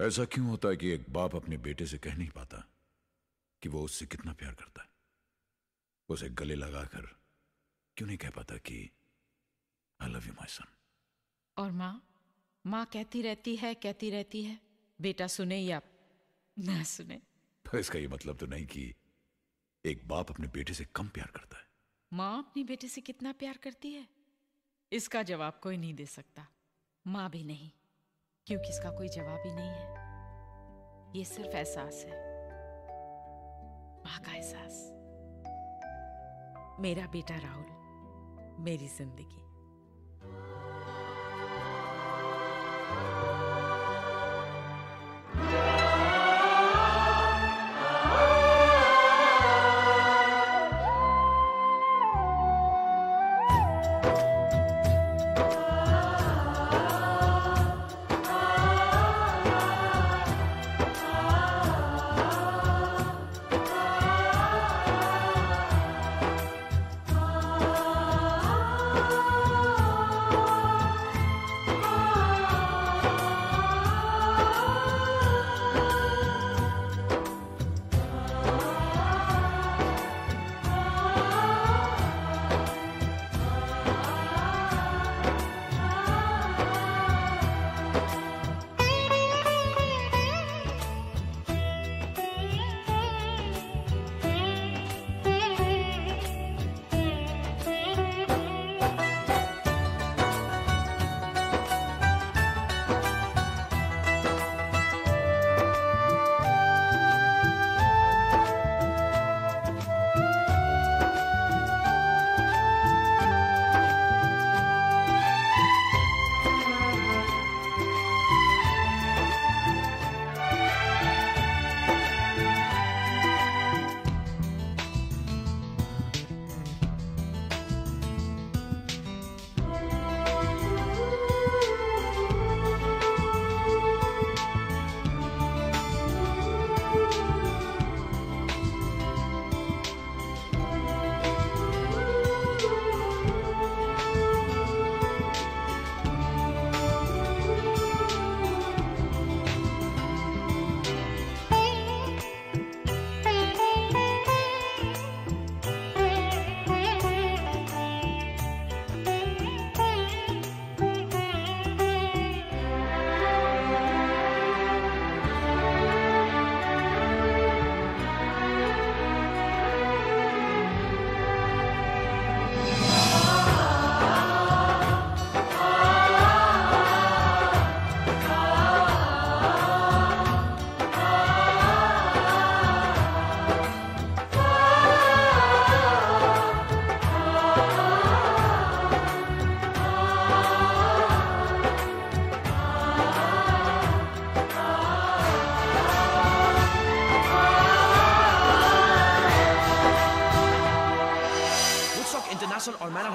ऐसा क्यों होता है कि एक बाप अपने बेटे से कह नहीं पाता कि वो उससे कितना प्यार करता है? उसे गले लगाकर क्यों नहीं कह पाता कि आई लव यू माई सन और माँ? माँ कहती रहती है कहती रहती है बेटा सुने या ना सुने। तो इसका ये मतलब तो नहीं कि एक बाप अपने बेटे से कम प्यार करता है? माँ अपने बेटे से कितना प्यार करती है? इसका जवाब कोई नहीं दे सकता। माँ भी नहीं। क्योंकि इसका कोई जवाब ही नहीं है। ये सिर्फ़ एहसास है। माँ का एहसास। मेरा बेटा राहुल, मेरी ज़िंदगी।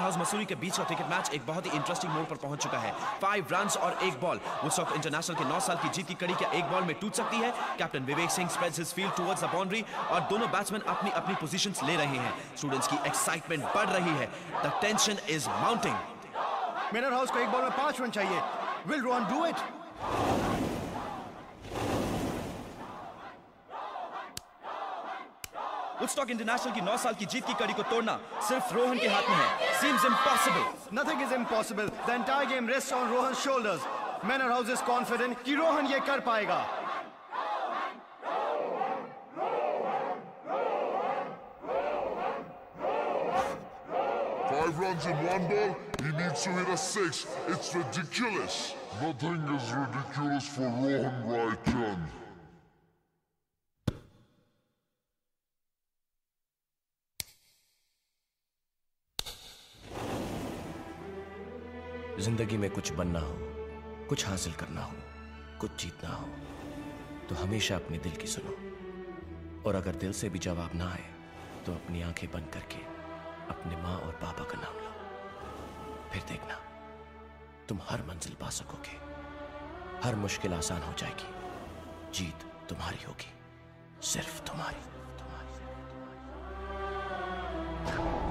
हाउस मसूरी के बीच का क्रिकेट मैच एक बहुत ही इंटरेस्टिंग मोड पर पहुँच चुका है। फाइव रन और एक बॉल वुडस्टॉक इंटरनेशनल के नौ साल की जीत की कड़ी क्या एक बॉल में टूट सकती है? Captain Vivek Singh spreads his field towards the boundary और दोनों बैट्समैन अपनी अपनी पोजीशंस ले रहे हैं। स्टूडेंट्स की एक्साइटमेंट बढ़ रही है। The tension is mounting Manor House को एक बॉल में पाँच रन चाहिए। Will Rohan do it Woodstock International की 9 साल की जीत की कड़ी को तोड़ना सिर्फ़ रोहन के हाथ में है seems impossible nothing is impossible the entire game rest on Rohan shoulders Manor House is confident कि रोहन ये कर पाएगा Five runs in one ball, he needs to hit a six. It's ridiculous. Nothing is ridiculous for Rohan Raichand. ज़िंदगी में कुछ बनना हो, कुछ हासिल करना हो, कुछ जीतना हो तो हमेशा अपने दिल की सुनो। और अगर दिल से भी जवाब ना आए तो अपनी आँखें बंद करके अपने माँ और पापा का नाम लो। फिर देखना, तुम हर मंजिल पा सकोगे। हर मुश्किल आसान हो जाएगी। जीत तुम्हारी होगी। सिर्फ़ तुम्हारी। पश्चिम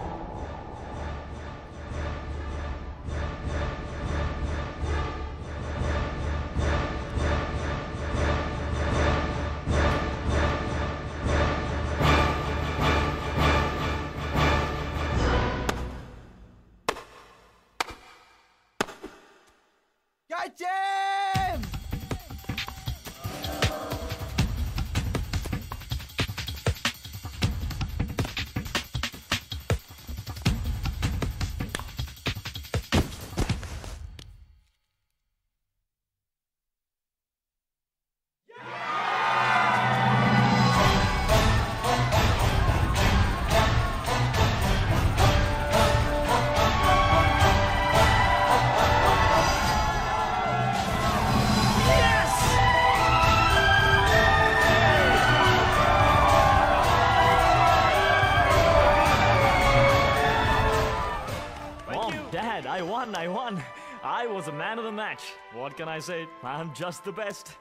the match. What can I say? I'm just the best.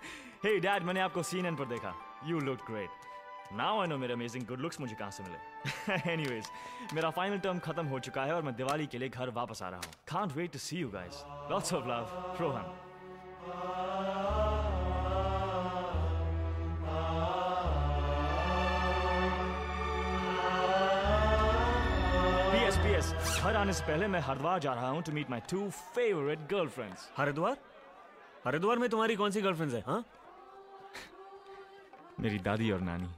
Hey, Dad, मैंने आपको CNN पर देखा. You looked great. Now I know मेरे amazing good looks मुझे कहाँ से मिले. Anyways, मेरा final term खत्म हो चुका है और मैं दिवाली के लिए घर वापस आ रहा हूँ. Can't wait to see you guys. Lots of love, Rohan. PS हर घर आने से पहले मैं हरिद्वार जा रहा हूँ to meet my two favourite girlfriends Haridwar Haridwar में तुम्हारी कौन सी गर्लफ्रेंड्स है हाँ मेरी दादी और नानी.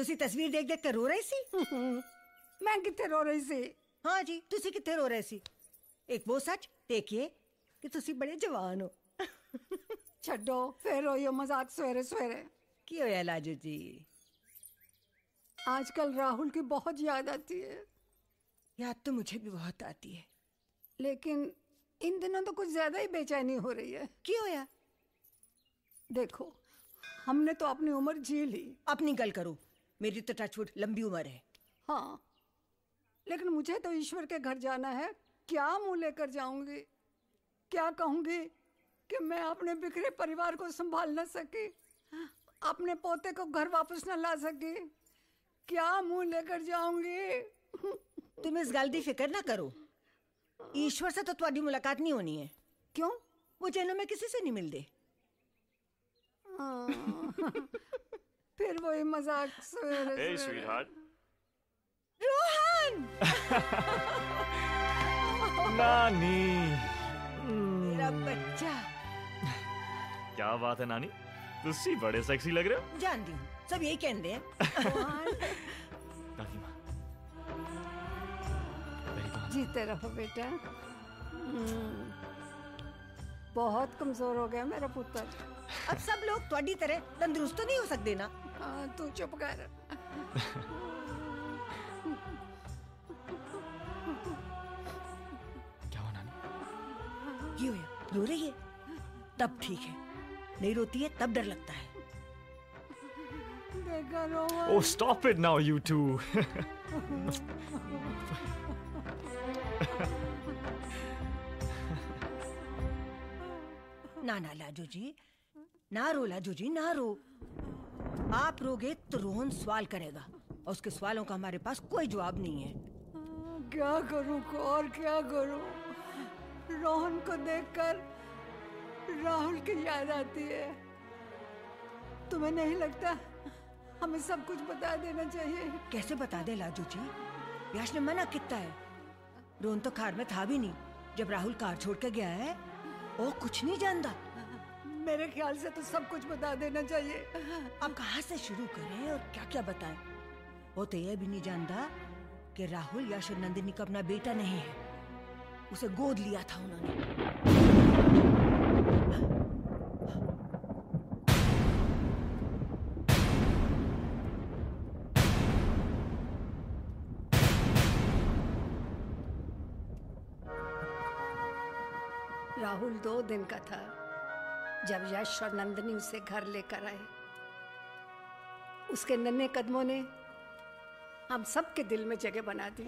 ਤੁਸੀਂ ਤਸਵੀਰ ਦੇਖ ਦੇਖ ਕੇ ਰੋ ਰਹੇ ਸੀ ਮੈਂ ਕਿੱਥੇ ਰੋ ਰਹੀ ਸੀ ਹਾਂ ਜੀ ਤੁਸੀਂ ਕਿੱਥੇ ਰੋ ਰਹੇ ਸੀ ਇੱਕ ਉਹ ਸੱਚ ਦੇਖੀਏ ਕਿ ਤੁਸੀਂ ਬੜੇ ਜਵਾਨ ਹੋ ਛੱਡੋ ਫਿਰ ਰੋਇਓ ਮਜ਼ਾਕ ਸਵੇਰੇ ਸਵੇਰੇ ਕੀ ਹੋਇਆ ਲਾਜੂ ਜੀ आजकल राहुल की बहुत याद आती है याद तो मुझे भी बहुत आती है लेकिन इन दिनों तो कुछ ज्यादा ही बेचैनी हो रही है क्यों होया देखो हमने तो अपनी उम्र जी ली अपनी गल करो मेरी तो टचवुड लंबी उम्र है। हाँ। लेकिन मुझे तो ईश्वर के घर जाना है। क्या मुँह लेकर जाऊँगी? क्या कहूँगी कि मैं अपने बिखरे परिवार को संभाल न सकी? अपने पोते को घर वापस न ला सकी? क्या मुँह लेकर जाऊँगी? तुम इस गल की फ़िक्र ना करो। ईश्वर से तो तुम्हारी मुलाकात नहीं होनी है। क्यों? वो जन्म में किसी से नहीं मिलते हाँ, फिर वही मज़ाक Hey, sweetheart. रोहन नानी. मेरा बच्चा क्या बात है नानी? तुसी बड़े सेक्सी लग रहे हो. जानती हूँ सब यही कहते हैं दादी माँ. मेरी बात. जीते रहो बेटा हम्म, बहुत कमज़ोर हो गया मेरा पुत्र अब सब लोग तुम्हारी तरह तंदुरुस्त तो नहीं हो सकते ना हाँ, तू चुप कर। क्या हुआ नानी? ये होया रो रही है? तब ठीक है। नहीं रोती है तब डर लगता है। Oh, stop it now, you two. ना ना लाजू जी ना रो लाजू जी ना रो। आप रोगे तो रोहन सवाल करेगा और उसके सवालों का हमारे पास कोई जवाब नहीं है। क्या करूँ और क्या करूँ? रोहन को देखकर राहुल की याद आती है। तुम्हें नहीं लगता हमें सब कुछ बता देना चाहिए? कैसे बता दे लाजू जी? याश ने मना कितना है। रोहन तो कार में था भी नहीं जब राहुल कार छोड़ के गया है वो कुछ नहीं जानता। मेरे ख्याल से तो सब कुछ बता देना चाहिए। अब कहाँ से शुरू करें और क्या क्या बताएँ? वो तो यह भी नहीं जानता कि राहुल याश और नंदिनी का अपना बेटा नहीं है। उसे गोद लिया था उन्होंने। राहुल दो दिन का था। जब यश और नंदनी उसे घर लेकर आए, उसके नन्हे कदमों ने हम सबके दिल में जगह बना दी।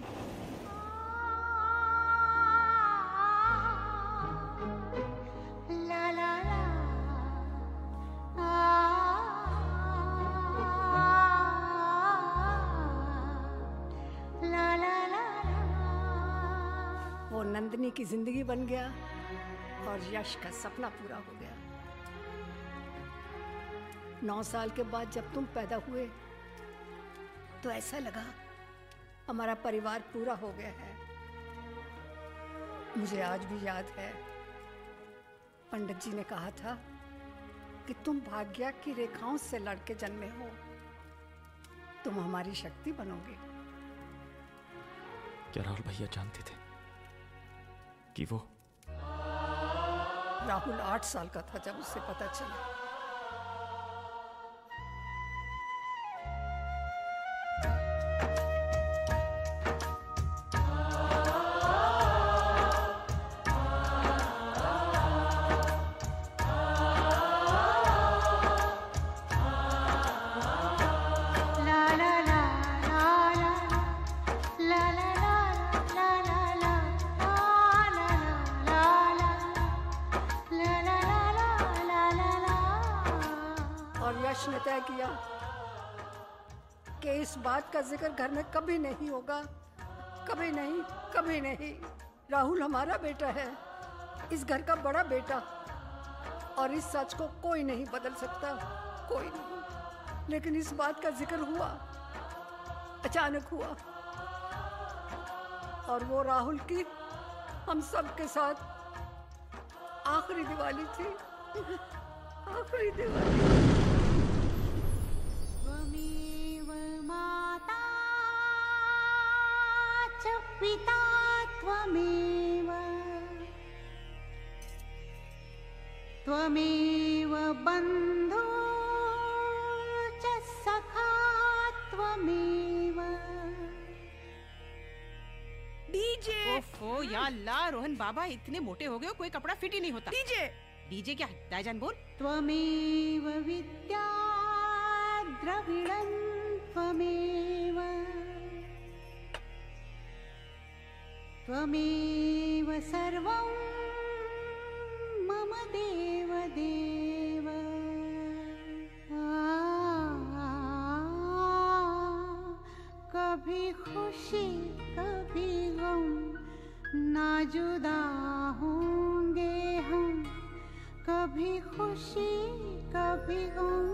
वो नंदनी की ज़िंदगी बन गया और यश का सपना पूरा हो गया। नौ साल के बाद जब तुम पैदा हुए तो ऐसा लगा हमारा परिवार पूरा हो गया है। मुझे आज भी याद है पंडित जी ने कहा था कि तुम भाग्य की रेखाओं से लड़के जन्मे हो तुम हमारी शक्ति बनोगे। क्या राहुल भैया जानते थे कि वो राहुल आठ साल का था जब उससे पता चला। ज़िक्र घर में कभी नहीं होगा। कभी नहीं कभी नहीं। राहुल हमारा बेटा है। इस घर का बड़ा बेटा। और इस सच को कोई नहीं बदल सकता। कोई नहीं। लेकिन इस बात का ज़िक्र हुआ। अचानक हुआ। और वो राहुल की हम सब के साथ आखिरी दिवाली थी। आखिरी दिवाली। पिता त्वमेव। त्वमेव बन्धु च सखा त्वमेव। डीजे। ओफो या अल्लाह रोहन बाबा इतने मोटे हो गए हो, कोई कपड़ा फिट ही नहीं होता। डीजे। डीजे क्या है? दाईजान बोल। त्वमेव विद्या द्रविणं त्वमेव। त्वमेव सर्वं मम देव देव। कभी खुशी, कभी गम, ना जुदा होंगे हम। कभी खुशी, कभी गम।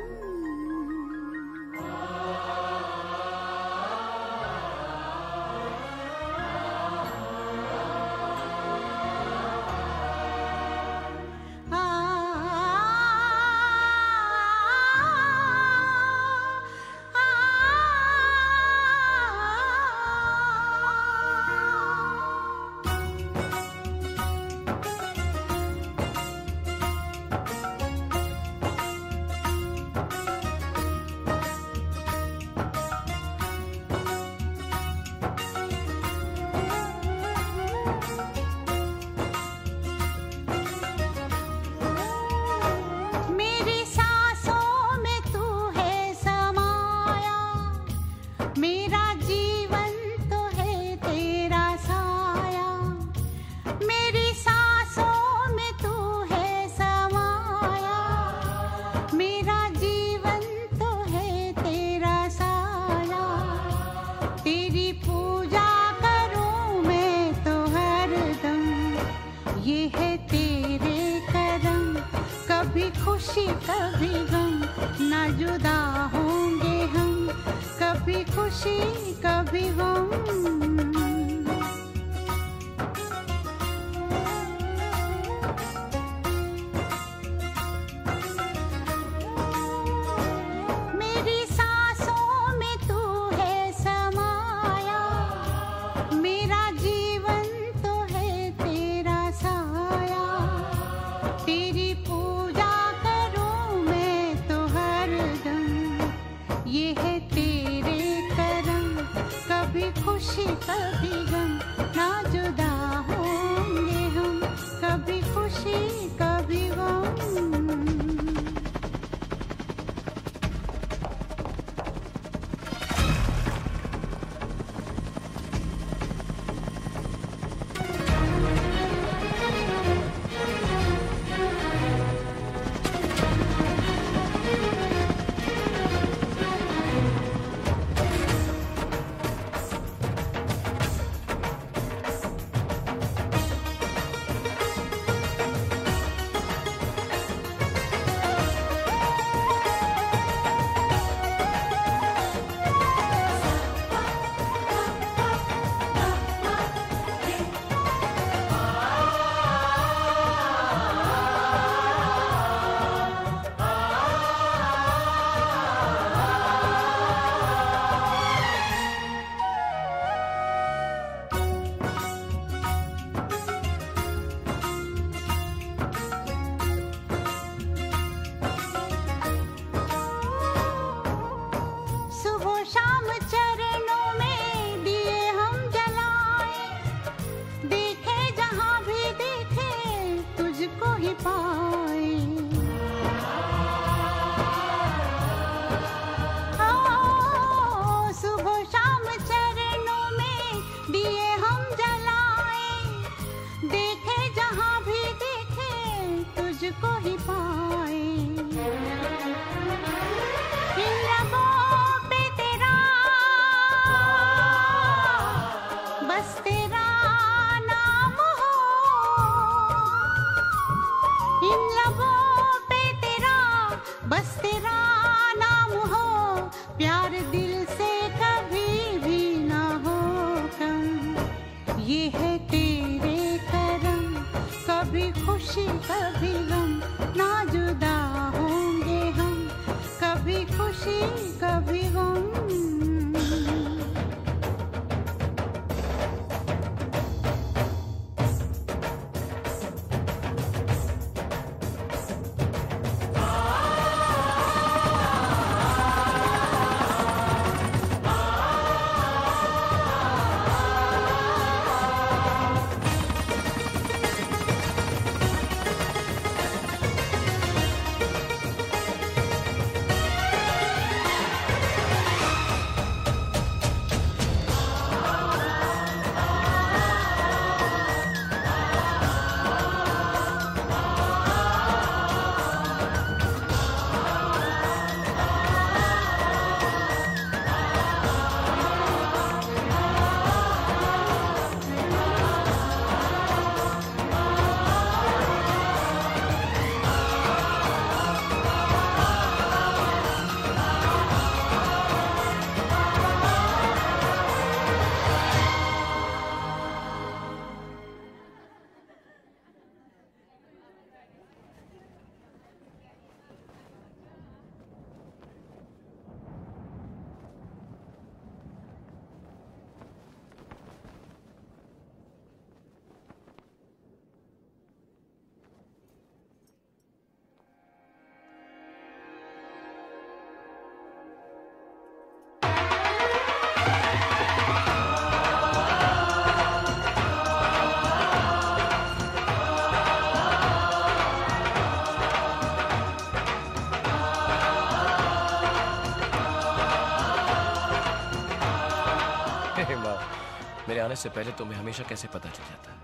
से पहले तुम्हें हमेशा कैसे पता चल जाता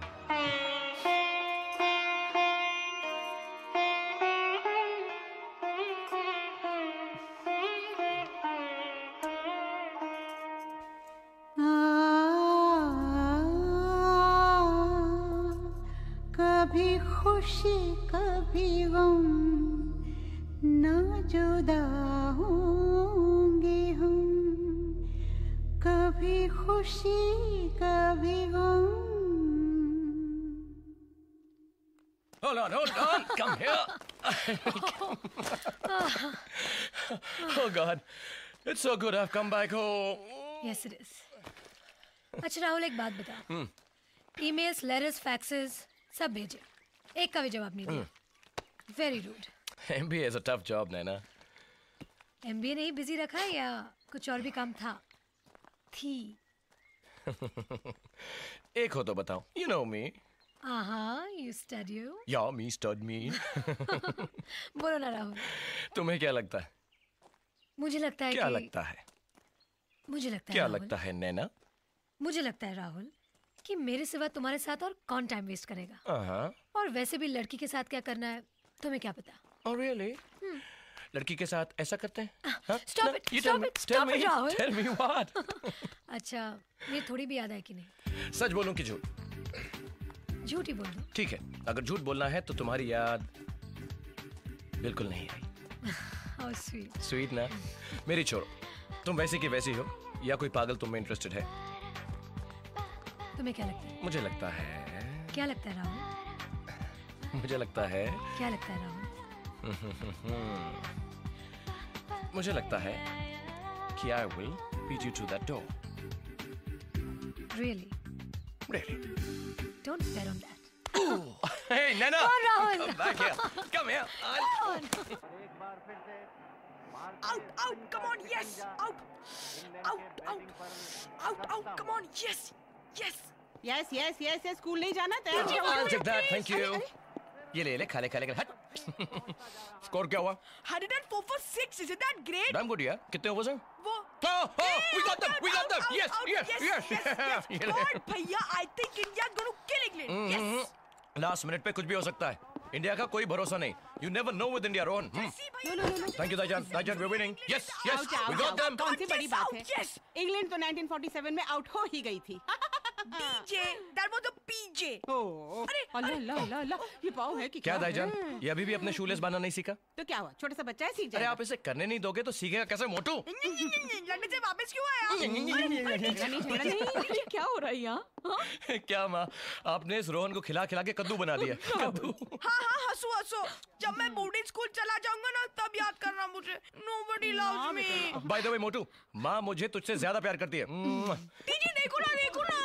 it's so good I've come back home. Yes it is अच्छा राहुल एक बात बता Hmm. ईमेल्स लेटर्स फैक्सेस सब भेजे एक का भी जवाब नहीं दिया very rude MBA is a tough job, Naina. MBA नहीं बिज़ी रखा है या कुछ और भी काम था थी एक हो तो बताओ. You know me. हाँ you study Yeah, me stud me. बोलो ना राहुल तुम्हें क्या लगता है? मुझे लगता है क्या कि लगता है? मुझे लगता है क्या लगता है नैना? मुझे लगता है राहुल कि मेरे सिवा तुम्हारे साथ और कौन टाइम वेस्ट करेगा. और वैसे भी लड़की के साथ क्या करना है तुम्हें क्या पता Oh really? लड़की के साथ ऐसा करते हैं? हाँ? अच्छा ये थोड़ी भी याद है कि नहीं सच बोलूँ कि झूठ? झूठ ही बोल दो ठीक है. अगर झूठ बोलना है तो तुम्हारी याद बिल्कुल नहीं आई. स्वीट स्वीट ना मेरी छोड़ो तुम वैसे की वैसी हो या कोई पागल तुम में इंटरेस्टेड है तुम्हें क्या लगता है मुझे लगता है क्या लगता है राहुल मुझे लगता है क्या लगता है राहुल मुझे लगता है कि I will beat you to that door really Really? Don't bet on that Hey, Nana! Come on, Rahul. Come back here. Come here. Out, out, come on, yes, out, out, out, out, out, come on, yes, yes. Yes yes yes yes school नहीं जाना I'll take that. Thank you. ये ले ले खा ले खा ले खा ले, हट स्कोर क्या हुआ 104 for 6 isn't that great damn good यार कितने ओवर्स हैं वो Oh, oh, we got them, we got them. Yes, yes, yes. yes, God, भैया I think India going to kill England yes last minute पे कुछ भी हो सकता है इंडिया का कोई भरोसा नहीं you never know with India Rohan thank you दाइजान दाइजान we winning yes yes we got them कौन सी बड़ी बात है? इंग्लैंड तो 1947 में आउट हो ही गई थी। PJ that was a PJ ओह अल्लाह अल्लाह अल्लाह अल्लाह ये पाव है कि क्या है? दाइजान ये अभी भी अपने शूलेस बांधना नहीं सीखा तो क्या हुआ छोटा सा बच्चा है सीख अरे आप इसे करने नहीं दोगे तो सीखेगा कैसे मोटू लंदन से वापस क्यों आया झगड़ा नहीं झगड़ा नहीं ये क्या हो रहा है यहाँ क्या माँ आपने इस रोहन को खिला खिला के कद्दू बना दिया कद्दू हाँ हाँ हंसो हंसो जब मैं बोर्डिंग स्कूल चला जाऊँगा ना तब याद करना मुझे nobody loves me by the way मोटू माँ मुझे तुझसे ज़्यादा प्यार करती है। दीदी देखो ना देखो ना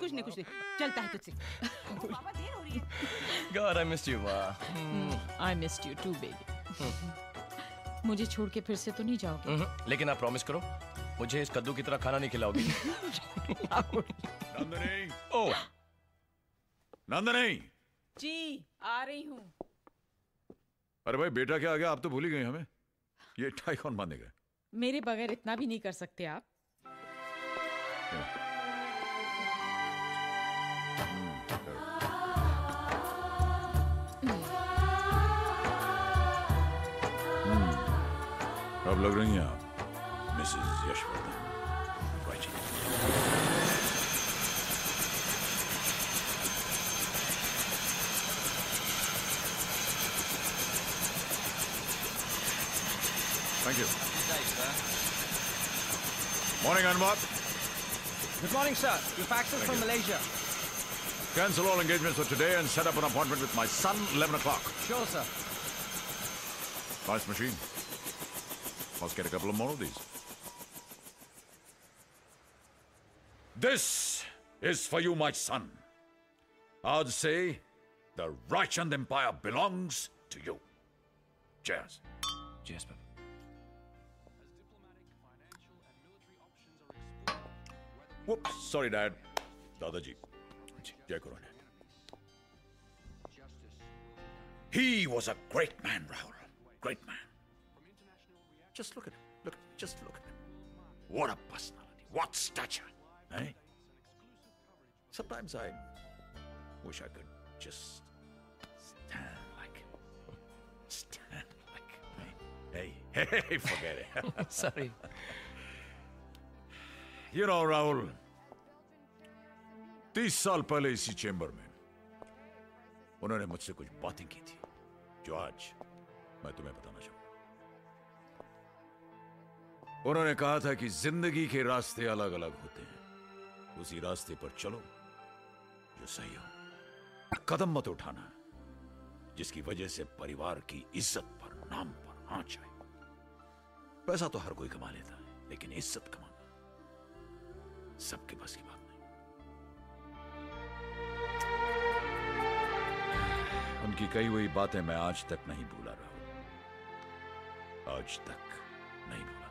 कुछ नहीं कुछ नहीं। चलता है तुझसे। God, I missed you, माँ I missed you too baby मुझे छोड़ के फिर से तो नहीं जाओगे? हम्म, लेकिन आप प्रॉमिस करो मुझे इस कद्दू की तरह खाना नहीं खिलाओगी। नंदनी। ओ नंदनी। जी आ रही हूँ। अरे भाई बेटा क्या आ गया? आप तो भूल ही गए हमें। ये टाई कौन बांधेगा मेरे बगैर इतना भी नहीं कर सकते आप। अब लग रही हैं आप Mrs Yashvardhan right Thank you. Morning, Anwar. Good morning, sir. Your fax is from Malaysia. Cancel all engagements for today and set up an appointment with my son, 11 o'clock. Sure, sir. Nice machine. Must get a couple of more of these. This is for you, my son. I'd say the Reichand Empire belongs to you. Cheers. Cheers, Papa. Whoops. Sorry, Dad. Dadaji. Jai He was a great man, Rahul. Great man. Just look at him. Look, just look at him. What a personality. What stature. Eh? Sometimes I wish I could just stand like him. Stand like him. Hey, hey, hey, forget it. Sorry. You know, Rahul तीस साल पहले इसी chamber में उन्होंने मुझसे कुछ बातें की थी जो आज मैं तुम्हें बताना चाहूंगा उन्होंने कहा था कि ज़िंदगी के रास्ते अलग अलग होते हैं। उसी रास्ते पर चलो, जो सही हो। कदम मत उठाना, जिसकी वजह से परिवार की इज़्ज़त पर, नाम पर आँच आए। पैसा तो हर कोई कमा लेता है, लेकिन इज़्ज़त कमाना सबके बस की बात नहीं। उनकी कही हुई बातें मैं आज तक नहीं भूला रहा आज तक नहीं भूला।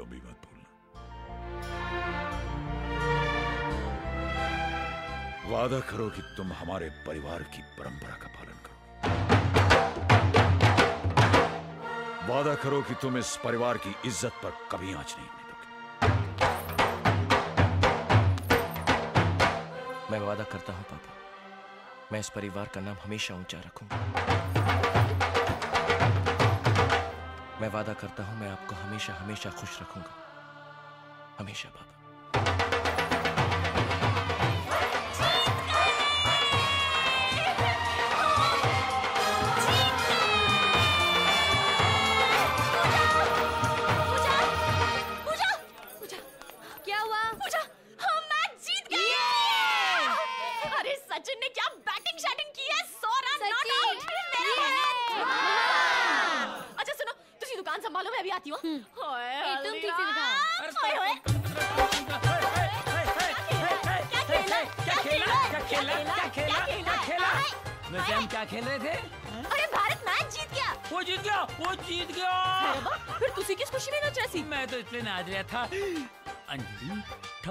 तुम भी मत भूलना। वादा करो कि तुम हमारे परिवार की परंपरा का पालन करो। वादा करो कि तुम इस परिवार की इज़्ज़त पर कभी आँच नहीं होने मैं वादा करता हूँ, पापा। मैं इस परिवार का नाम हमेशा ऊँचा रखूँगा। मैं वादा करता हूँ मैं आपको हमेशा हमेशा खुश रखूँगा। हमेशा पापा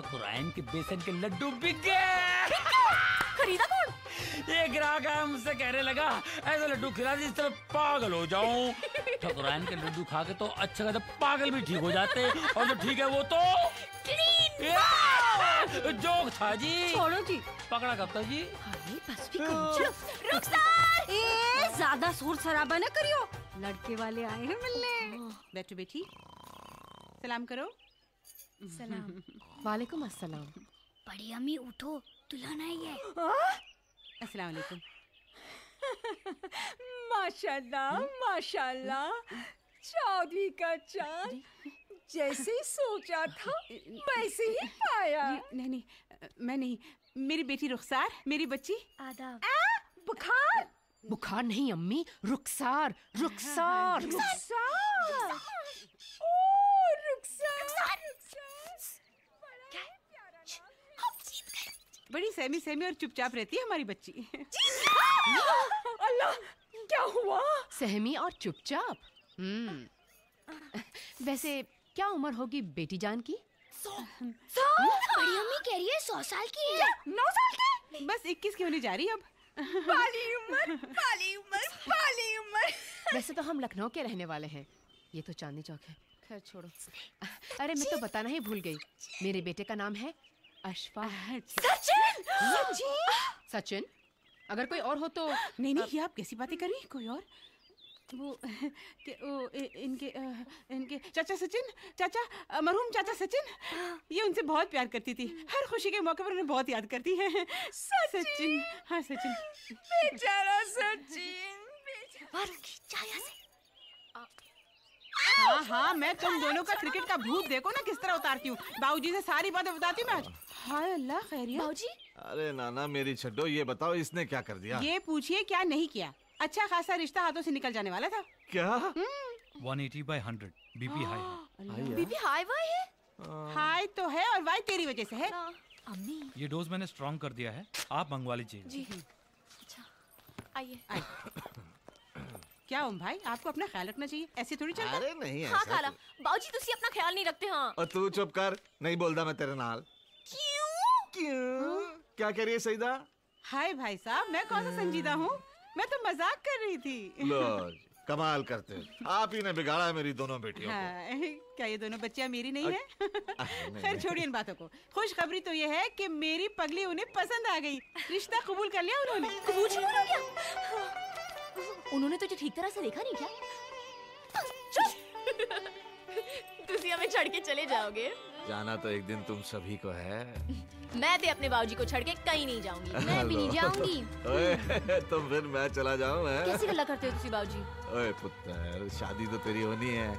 ठकुरायन के बेसन के लड्डू बिक। गए खरीदा कौन? एक ग्राहक आया मुझसे कहने लगा ऐसा लड्डू खिला दे, इस तरह पागल हो जाऊँ। ठकुराइन के लड्डू खा के तो अच्छा खासा पागल भी ठीक हो जाते और जो ठीक है वो तो जोक था जी। छोड़ो जी। पकड़ा कब तक जी? बस भी करो रुखसार! ए! ज़्यादा शोर शराबा न करियो। लड़के वाले आए हैं मिलने। बैठो बेटी। सलाम करो। सलाम। वालेकुम अस्सलाम। बड़ी अम्मी उठो दुल्हन आई है। अस्सलाम वालेकुम माशाल्लाह माशाल्लाह। चौधरी का चाँद। जैसे ही सोचा था वैसे ही पाया। जी, नहीं नहीं मैं नहीं। मेरी बेटी रुखसार मेरी बच्ची। आदाब। बुखार? बुखार नहीं अम्मी रुखसार रुखसार। रुखसार? ओ रुखसार। बड़ी सहमी सहमी और चुपचाप रहती है हमारी बच्ची। अल्लाह क्या हुआ? सहमी और चुपचाप। हम्म। वैसे क्या उम्र होगी बेटी जान की? सौ। बड़ी अम्मी कह रही है सौ साल की है। नौ साल की? बस इक्कीस की होने जा रही है अब। बाली उम्र बाली उम्र बाली उम्र। वैसे तो हम लखनऊ के रहने वाले हैं। ये तो चांदनी चौक है। खैर छोड़ो। अरे मैं तो बताना ही भूल गई। मेरे बेटे का नाम है अशफा सचिन! सचिन! सचिन अगर कोई और हो तो नहीं नहीं ये आप कैसी बातें कर रही हैं? कोई और? वो के, वो इ- इनके इनके चाचा सचिन चाचा मरहूम चाचा सचिन। ये उनसे बहुत प्यार करती थी। हर खुशी के मौके पर उन्हें बहुत याद करती है। सचिन! हाँ सचिन। बेचारा सचिन हाँ हाँ मैं तुम दोनों का क्रिकेट का भूत देखो ना किस तरह उतारती हूँ। बाबूजी से सारी बातें बताती हूँ मैं हाय अल्लाह खैरियत। बाबूजी अरे नाना मेरी छड्डो ये बताओ इसने क्या कर दिया? ये पूछिए क्या नहीं किया? अच्छा खासा रिश्ता हाथों से निकल जाने वाला था। क्या? 180 by 100 BP high BP high Y है। हाई तो है और वाई तेरी वजह से है। अम्मी। ये डोज मैंने स्ट्रॉन्ग कर दिया है आप मंगवा लीजिए। जी। अच्छा आइए। क्या ओम भाई? आपको अपना ख्याल रखना चाहिए। ऐसे थोड़ी चलता? अरे नहीं हाँ खाला बाबूजी तुसी अपना ख्याल नहीं रखते हाँ। और तू चुप कर नहीं बोलता मैं तेरे नाल। क्यों? क्यों? क्या कह रही है सईदा? हाय भाई साहब मैं कौन सा संजीदा हूँ? मैं तो मज़ाक कर रही थी। लो कमाल करते हो। आप ही ने बिगाड़ा मेरी दोनों बेटियों हाँ, को। हाँ, क्या ये दोनों बच्चियाँ मेरी नहीं है? खैर छोड़िए इन बातों को। खुशखबरी तो ये है कि मेरी पगली उन्हें पसंद आ गई। रिश्ता कबूल कर लिया उन्होंने। कबूल हो गया उन्होंने तुझे ठीक तरह से देखा नहीं क्या? हमें छड़ के चले जाओगे। जाना तो एक दिन तुम सभी को है। मैं ते अपने बाबूजी को छड़ के कहीं नहीं जाऊँगी। मैं भी नहीं जाऊँगी। तो फिर मैं चला जाऊँ कैसी है गल्ला करते हो तुसी बाबूजी? ओए पुत्र शादी तो तेरी होनी है।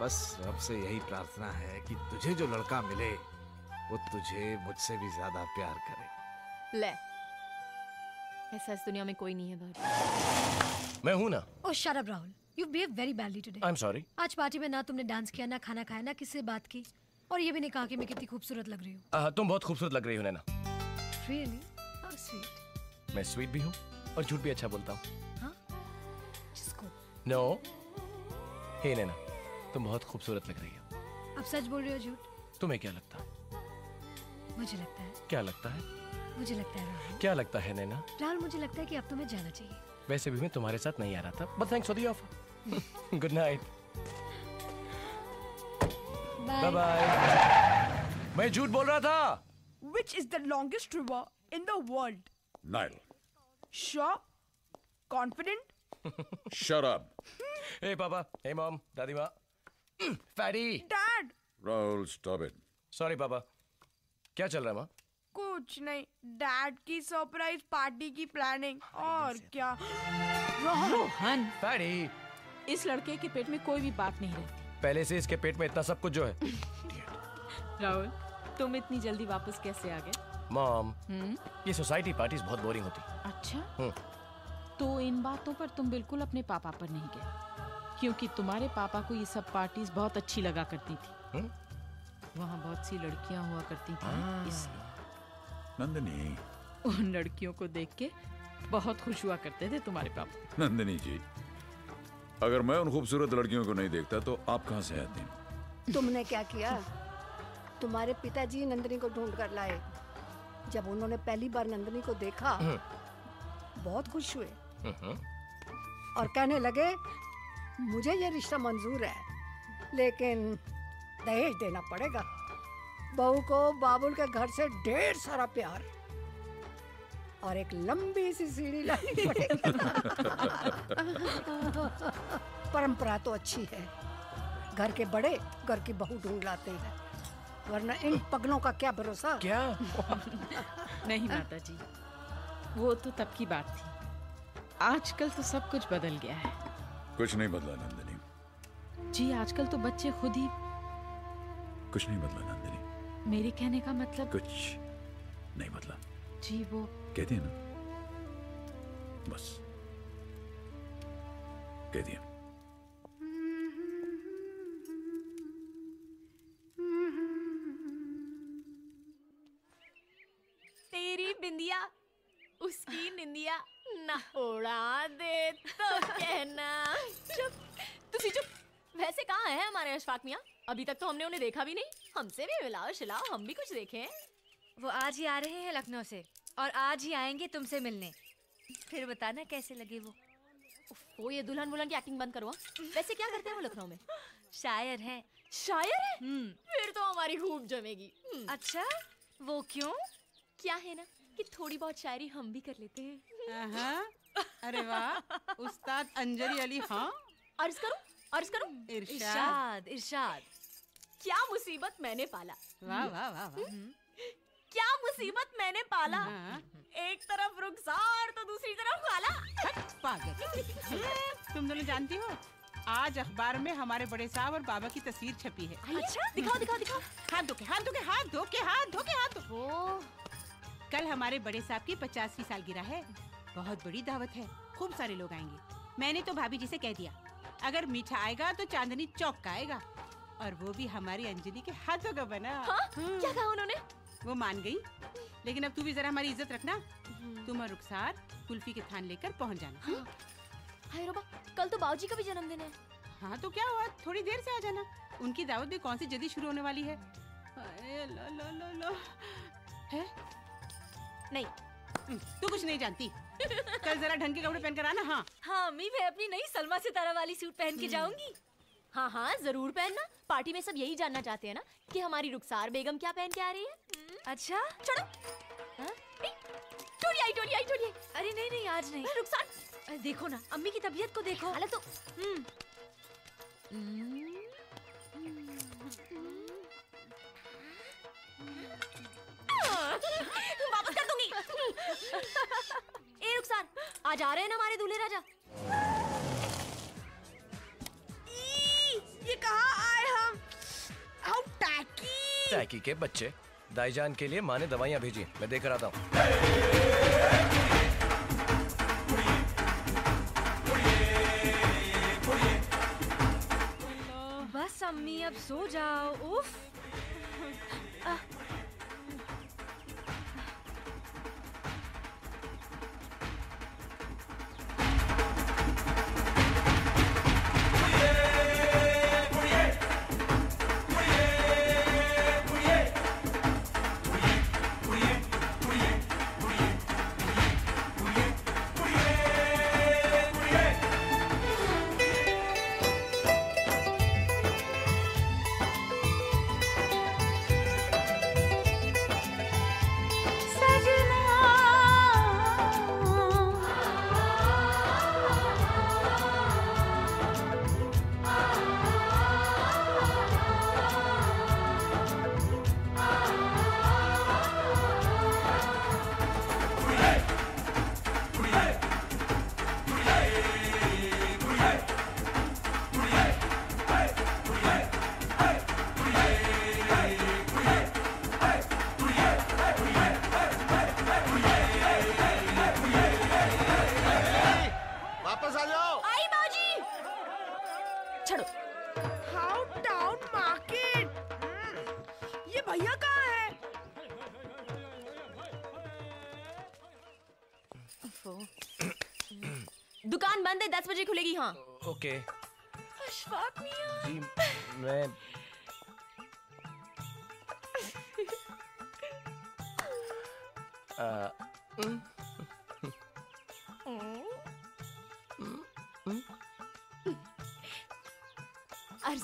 बस रब से यही प्रार्थना है कि तुझे जो लड़का मिले वो तुझे मुझसे भी ज़्यादा प्यार करे। ले ऐसा इस दुनिया में कोई नहीं है बाबूजी मैं हूँ ना। ओ shut up Rahul you behave very badly today I am sorry आज पार्टी में ना तुमने डांस किया ना खाना खाया ना किससे बात की। और ये भी नहीं कहा कि मैं कितनी खूबसूरत लग रही हूँ। तुम बहुत खूबसूरत लग रही हो नैना। रियली हाउ स्वीट मैं स्वीट भी हूँ और झूठ भी अच्छा बोलता हूँ। हाँ? जिसको नो हे नैना तुम बहुत खूबसूरत लग रही हो। अब सच बोल रहे हो झूठ? तुम्हें क्या लगता है? मुझे लगता है। क्या लगता है? मुझे लगता है राहुल। क्या लगता है नैना? राहुल मुझे लगता है कि अब तुम्हें जाना चाहिए। वैसे भी मैं तुम्हारे साथ नहीं आ रहा था but thanks for the offer good night bye bye मैं झूठ बोल रहा था। Which is the longest river in the world? Nile Sure? Confident? Shut up hey पापा हे मॉम दादी माँ फैडी Dad! Rahul stop it sorry पापा क्या चल रहा है माँ कुछ नहीं डैड की सरप्राइज़ पार्टी की प्लानिंग और क्या? रोहन। फैडी इस लड़के के पेट में कोई भी बात नहीं रहती। पहले से इसके पेट में इतना सब कुछ जो है। राहुल तुम इतनी जल्दी वापस कैसे आ गए? मॉम हम्म? ये सोसाइटी पार्टीज़ बहुत बोरिंग होती। अच्छा? हम्म। तो इन बातों पर तुम बिल्कुल अपने पापा पर नहीं गए? क्योंकि तुम्हारे पापा को ये सब पार्टीज़ बहुत अच्छी लगा करती थी। वहाँ बहुत सी लड़कियाँ हुआ करती थी। हाँ। इसलिए। नंदिनी। उन लड़कियों को देख के बहुत खुश हुआ करते थे तुम्हारे पापा। नंदिनी जी अगर मैं उन खूबसूरत लड़कियों को नहीं देखता तो आप कहाँ से आती तुमने क्या किया? तुम्हारे पिताजी नंदिनी को ढूंढ कर लाए। जब उन्होंने पहली बार नंदिनी को देखा बहुत खुश हुए। हम्म, और कहने लगे मुझे ये रिश्ता मंजूर है लेकिन दहेज देना पड़ेगा। बहू को बाबुल के घर से ढेर सारा प्यार। और एक लंबी सी सीढ़ी लानी पड़ेगी। परंपरा तो अच्छी है। घर के बड़े घर की बहू ढूंढ लाते हैं। वरना इन पगलों का क्या भरोसा? क्या? नहीं माता जी वो तो तब की बात थी। आजकल तो सब कुछ बदल गया है। कुछ नहीं बदला नंदिनी। जी आजकल तो बच्चे खुद ही कुछ नहीं बदला नंदिनी। मेरे कहने का मतलब? कुछ नहीं मतलब। जी वो कह दिया ना। बस। कह दिया हमारे मियाँ अभी तक तो हमने उन्हें देखा भी नहीं। हमसे भी मिलाओ शिलाओ हम भी कुछ देखें। वो आज ही आ रहे हैं लखनऊ से और आज ही आएँगे तुमसे मिलने। फिर बताना कैसे लगे वो। वो ये दुल्हन वुल्हन की एक्टिंग बंद करो हाँ। वैसे क्या करते हैं वो लखनऊ में? शायर हैं। शायर है? फिर तो हमारी खूब जमेगी। अच्छा वो क्यों? क्या है ना कि थोड़ी बहुत शायरी हम भी कर लेते हैं। हाँ, अरे वाह उस्ताद अंजलि अली हाँ। अर्ज़ करूँ। अर्ज़ करूँ। इरशाद इरशाद। क्या मुसीबत मैंने पाला? वाह वाह वाह वाह। क्या मुसीबत मैंने पाला? एक तरफ़ रुखसार तो दूसरी तरफ़ खाला। पागल। तुम दोनों जानती हो? आज अखबार में हमारे बड़े साहब और बाबा की तस्वीर छपी है। अच्छा दिखाओ दिखाओ दिखाओ। हाथ धो के हाथ धो के हाथ धो के हाथ धो के हाथ धो। कल हमारे बड़े साहब की पचासवीं सालगिरह है। बहुत बड़ी दावत है। खूब सारे लोग आएँगे। मैंने तो भाभी जी से कह दिया। अगर मीठा आएगा तो चांदनी चौक का आएगा। और वो भी हमारी अंजलि के हाथों का बना। हाँ? क्या कहा उन्होंने? वो मान गई। लेकिन अब तू भी जरा हमारी इज़्ज़त रखना। तुम और रुखसार कुल्फी के थान लेकर पहुँच जाना। हाँ। हाय रोबा कल तो बाबूजी का भी जन्मदिन है। हाँ तो क्या हुआ? थोड़ी देर से आ जाना। उनकी दावत भी कौन सी जल्दी शुरू होने वाली है? लो लो लो लो। है? नहीं तू कुछ नहीं जानती। कल जरा ढंग के कपड़े पहन कर आना हाँ। हाँ अम्मी मैं अपनी नई सलमा सितारा वाली सूट पहन के जाऊँगी। हाँ हाँ ज़रूर पहनना। पार्टी में सब यही जानना चाहते हैं ना कि हमारी रुखसार बेगम क्या पहन के आ रही है। अच्छा छोड़ो। हाँ? नहीं, टोरी आई टोरी आई आई अरे नहीं नहीं आज नहीं। रुखसार। देखो ना अम्मी की तबीयत को देखो। हालत तो। हम्म। कर दूँगी ए रुखसार आज आ रहे हैं ना हमारे दूल्हे राजा? ये कहाँ आए हम? How tacky. टैकी के बच्चे दाईजान के लिए माँ ने दवाइयाँ भेजी मैं देकर आता हूँ। बस अम्मी अब सो जाओ। उफ।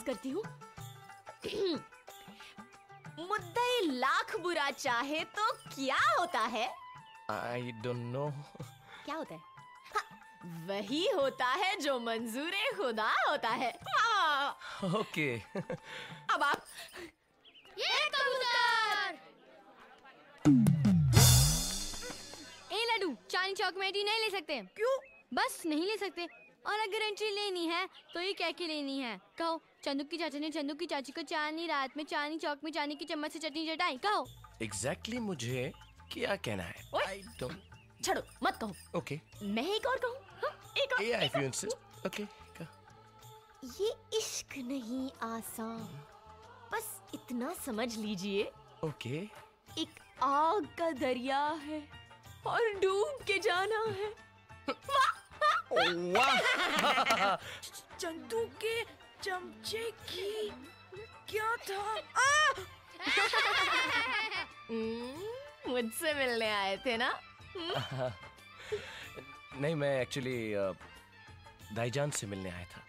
करती हूँ। मुद्दई लाख बुरा चाहे तो क्या होता है? आई डोंट नो क्या होता है? हाँ, वही होता है जो मंजूर खुदा होता है! ओके अब आप ये कबूतर! ए लड्डू चांदी चौक में नहीं ले सकते। क्यों? बस नहीं ले सकते। और अगर एंट्री लेनी है तो ये कह के लेनी है? कहो चंदू की चाचा ने चंदू की चाची को चांदनी रात में चांदनी चौक में चांदी की चम्मच से चटनी चटाई। कहो। एग्जैक्टली exactly मुझे क्या कहना है? ओए, छोड़ो मत कहो। Okay okay. मैं एक और कहूँ? हाँ, एक और। या एक इफ़ यू और। इंसिस्ट ओके ये इश्क नहीं आसान। बस इतना समझ लीजिए। Okay okay. एक आग का दरिया है और डूब के जाना है। वाह! चंदू के चमचे की क्या था? हम्म, मुझसे मिलने आए थे ना? हम्म? नहीं मैं एक्चुअली दाईजान से मिलने आया था।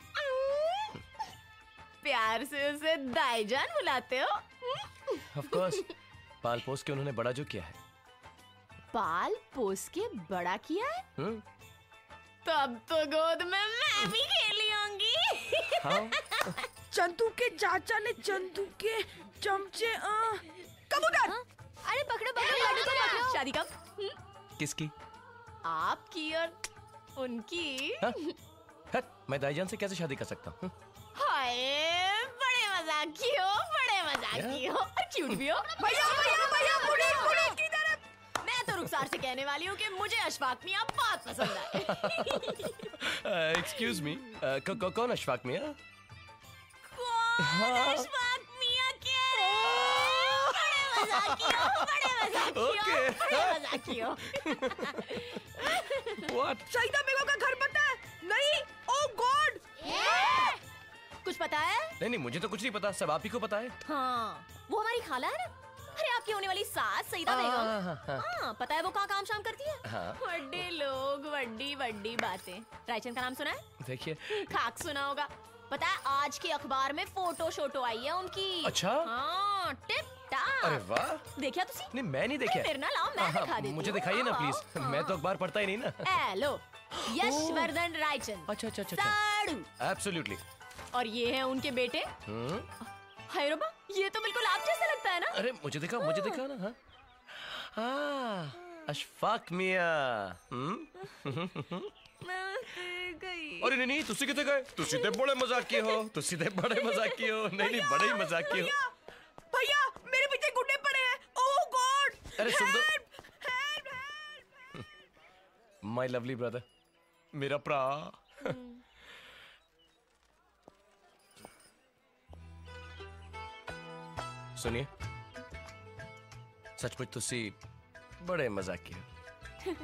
प्यार से उसे दाईजान बुलाते हो? हम्म? ऑफ़ कोर्स पाल पोस के उन्होंने बड़ा जो किया है। पाल पोस के बड़ा किया है? हम्म तब तो गोद में मैं भी खेली होंगी हाँ? चंदू के चाचा ने चंदू के चमचे आ, कबूतर अरे पकड़ो पकड़ो लड्डू को पकड़ो। शादी कब? हम्म? किसकी? आपकी और उनकी। हाँ? हट मैं दाईजान से कैसे शादी कर सकता हूँ? हाय बड़े मजाकी हो बड़े मजाकी हो। और क्यूट भी हो। भैया भैया भैया मुनीर मुनीर की तरफ़ मैं तो रुखसार से कहने वाली हूँ कि मुझे अशफाक मियाँ बहुत पसंद आए एक्सक्यूज मी कौन अशफाक मियाँ कौन हाँ। अशफाक मियाँ के? बड़े मजाकी बड़े मजाकी हो Okay. बड़े मजाकी हो What? शाहिदा बेगम का घर पता है? नहीं? ओ गॉड कुछ पता है? नहीं नहीं मुझे तो कुछ नहीं पता सब आप ही को पता है। हाँ वो हमारी खाला है ना? आपकी होने वाली सास सईदा हाँ, बेगम। हाँ, हाँ, हाँ। पता है वो कहाँ काम शाम करती है? हाँ। बड़े लोग बड़ी बड़ी बातें। रायचंद का नाम सुना है? देखिए। खाक सुना होगा। पता है आज के अखबार में फ़ोटो शोटो आई है उनकी। अच्छा? हाँ टिप अरे वाह। देखा तुसी? नहीं मैं नहीं देखा मेरे ना लाओ मैं दिखा देती मुझे। दिखाइए ना प्लीज़। मैं तो अखबार पढ़ता ही नहीं ना। ए लो यशवर्धन रायचंद। अच्छा अच्छा अच्छा एब्सोल्युटली और ये है उनके बेटे? हम्म। हाय रब्बा ये तो बिल्कुल आप जैसा लगता है ना? अरे मुझे दिखा मुझे दिखा ना हाँ। हाँ अशफाक मियाँ। हम्म? अरे नहीं नहीं तुसी कितने गए? तुसी ते बड़े मजाकी हो तुसी ते बड़े मजाकी हो। नहीं नहीं बड़े ही मजाकी हो। भैया मेरे पीछे गुड्डे पड़े हैं। ओ गॉड अरे सुन दो। माय लवली ब्रदर मेरा भरा सुनिए सचमुच तुसी बड़े मजाकी हो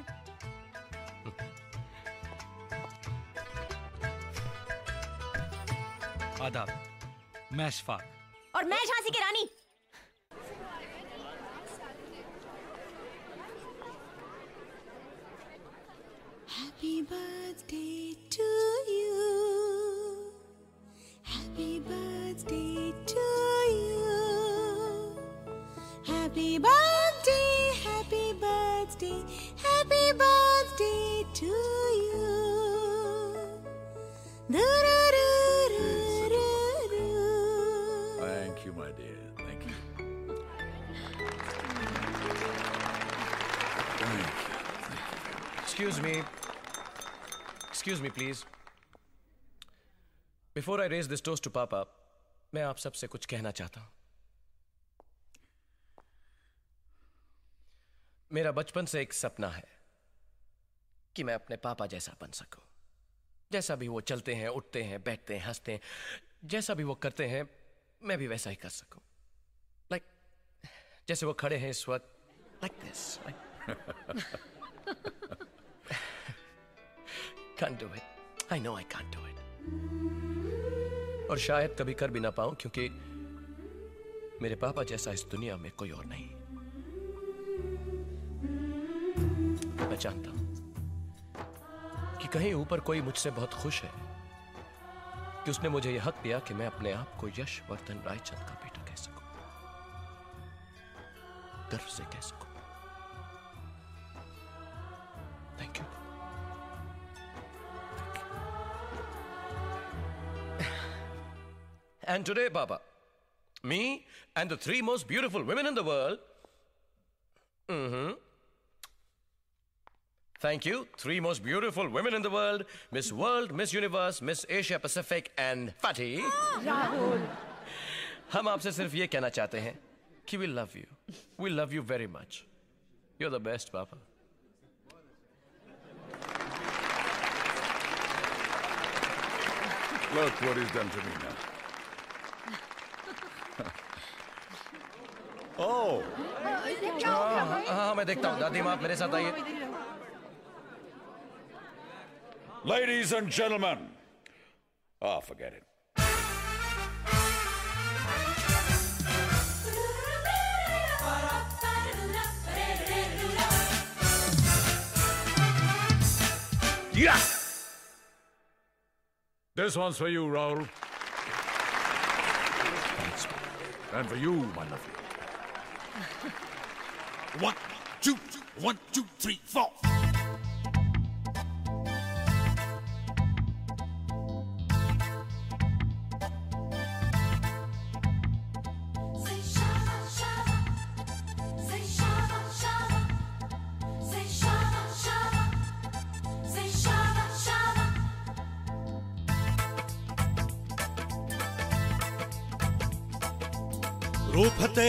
आदाब मैं अशफाक और मैं झांसी की रानी Happy birthday to you. Happy birthday to Happy birthday, happy birthday, happy birthday to you. Do-do-do-do-do-do. Thank you, my dear. Thank you. Excuse me. Excuse me, please. Before I raise this toast to Papa, मैं आप सबसे कुछ कहना चाहता हूं मेरा बचपन से एक सपना है कि मैं अपने पापा जैसा बन सकूँ जैसा भी वो चलते हैं उठते हैं बैठते हैं हँसते हैं जैसा भी वो करते हैं मैं भी वैसा ही कर सकूँ लाइक like, जैसे वो खड़े हैं इस वक्त like this can't do it. I know I can't do it. और शायद कभी कर भी ना पाऊँ क्योंकि मेरे पापा जैसा इस दुनिया में कोई और नहीं मैं जानता हूँ कि कहीं ऊपर कोई मुझसे बहुत खुश है कि उसने मुझे यह हक दिया कि मैं अपने आप को यशवर्धन रायचंद का बेटा कह सकूँ गर्व से कह सकूँ thank you And today, Baba, me and the three most beautiful women in the world. Mm-hmm. Thank you. Three most beautiful women in the world Miss World, Miss Universe, Miss Asia Pacific, and Fatty. Rahul हम आपसे सिर्फ ये कहना चाहते हैं कि we love you. We love you very much. You're the best, Papa. Look what he's done to me now. oh, हाँ हाँ मैं देखता हूँ दादी माँ आप मेरे साथ आइए ladies and gentlemen. Oh, forget it. Yeah! This one's for you, Raul. And for you, my lovely. One, two, one, two, three, four.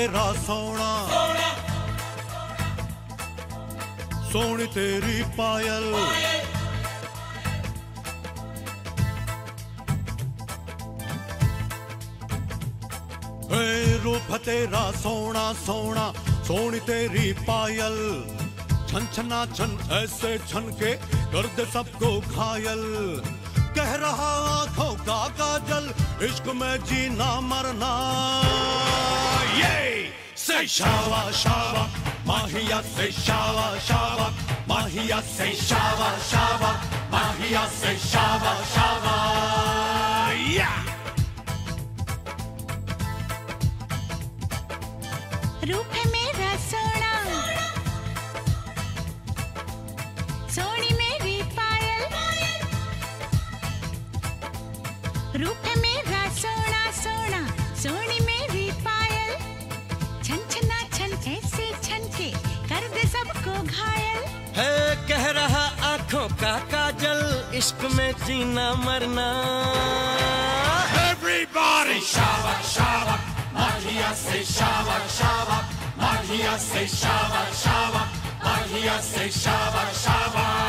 तेरा सोना। सोनी। तेरी पायल। रूप तेरा सोना सोना सोनी तेरी पायल। छन छना छन ऐसे छन के कर दे सबको घायल। कह रहा आँखों का काजल इश्क में जीना मरना। yay! Say shawa shawa, mahiya say shawa shawa, mahiya say shawa shawa, mahiya say shawa shawa. का काजल इश्क में जीना मरना। Everybody शावक शावक, माहिया से शावक शावक, माहिया से शावक शावक, माहिया से शावक शावा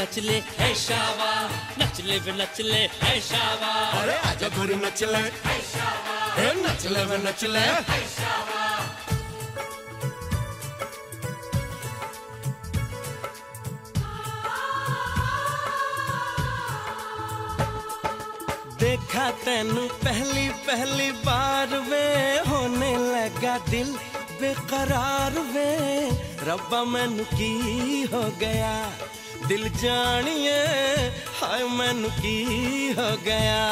नचले है शावा नचले वे नचले है शावा अरे आजा गोरी नचले ए नचले वे नचले देखा तेनू पहली पहली बार वे। होने लगा दिल बेकरार वे। रब्बा मैनू की हो गया। दिल जानिए हाय मैनू की हो गया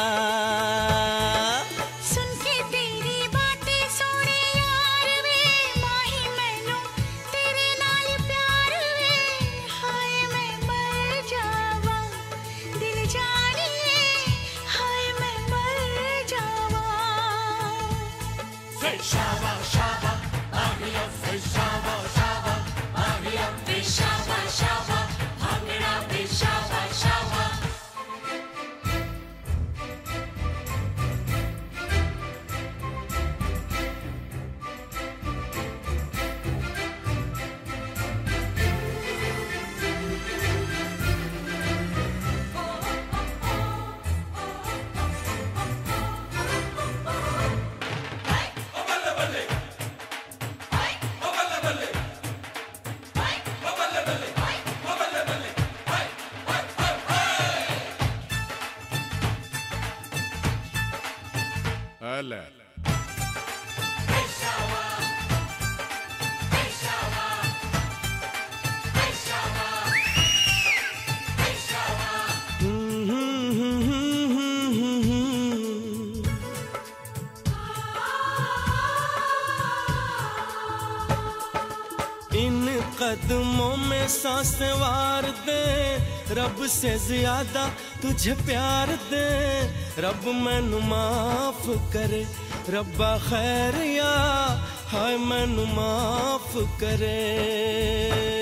साँसें वार दे, रब से ज़्यादा तुझे प्यार दे। रब मैनू माफ़ करे, रब्बा खैर या, हाय मैनू माफ़ करे।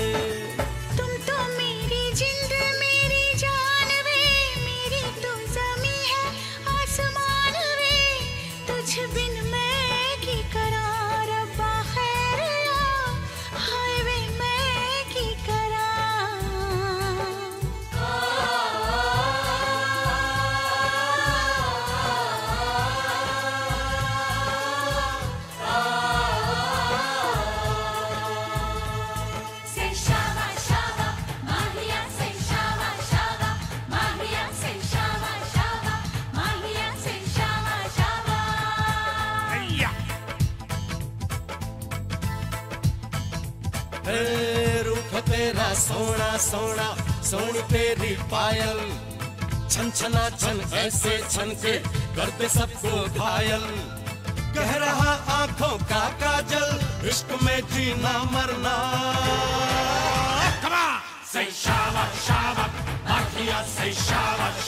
सोना सोना सोनी तेरी पायल। छन छना छन ऐसे छन के करते सबको घायल। कह रहा आँखों का काजल इश्क में जीना मरना। Shava shava, Magia say shava shava,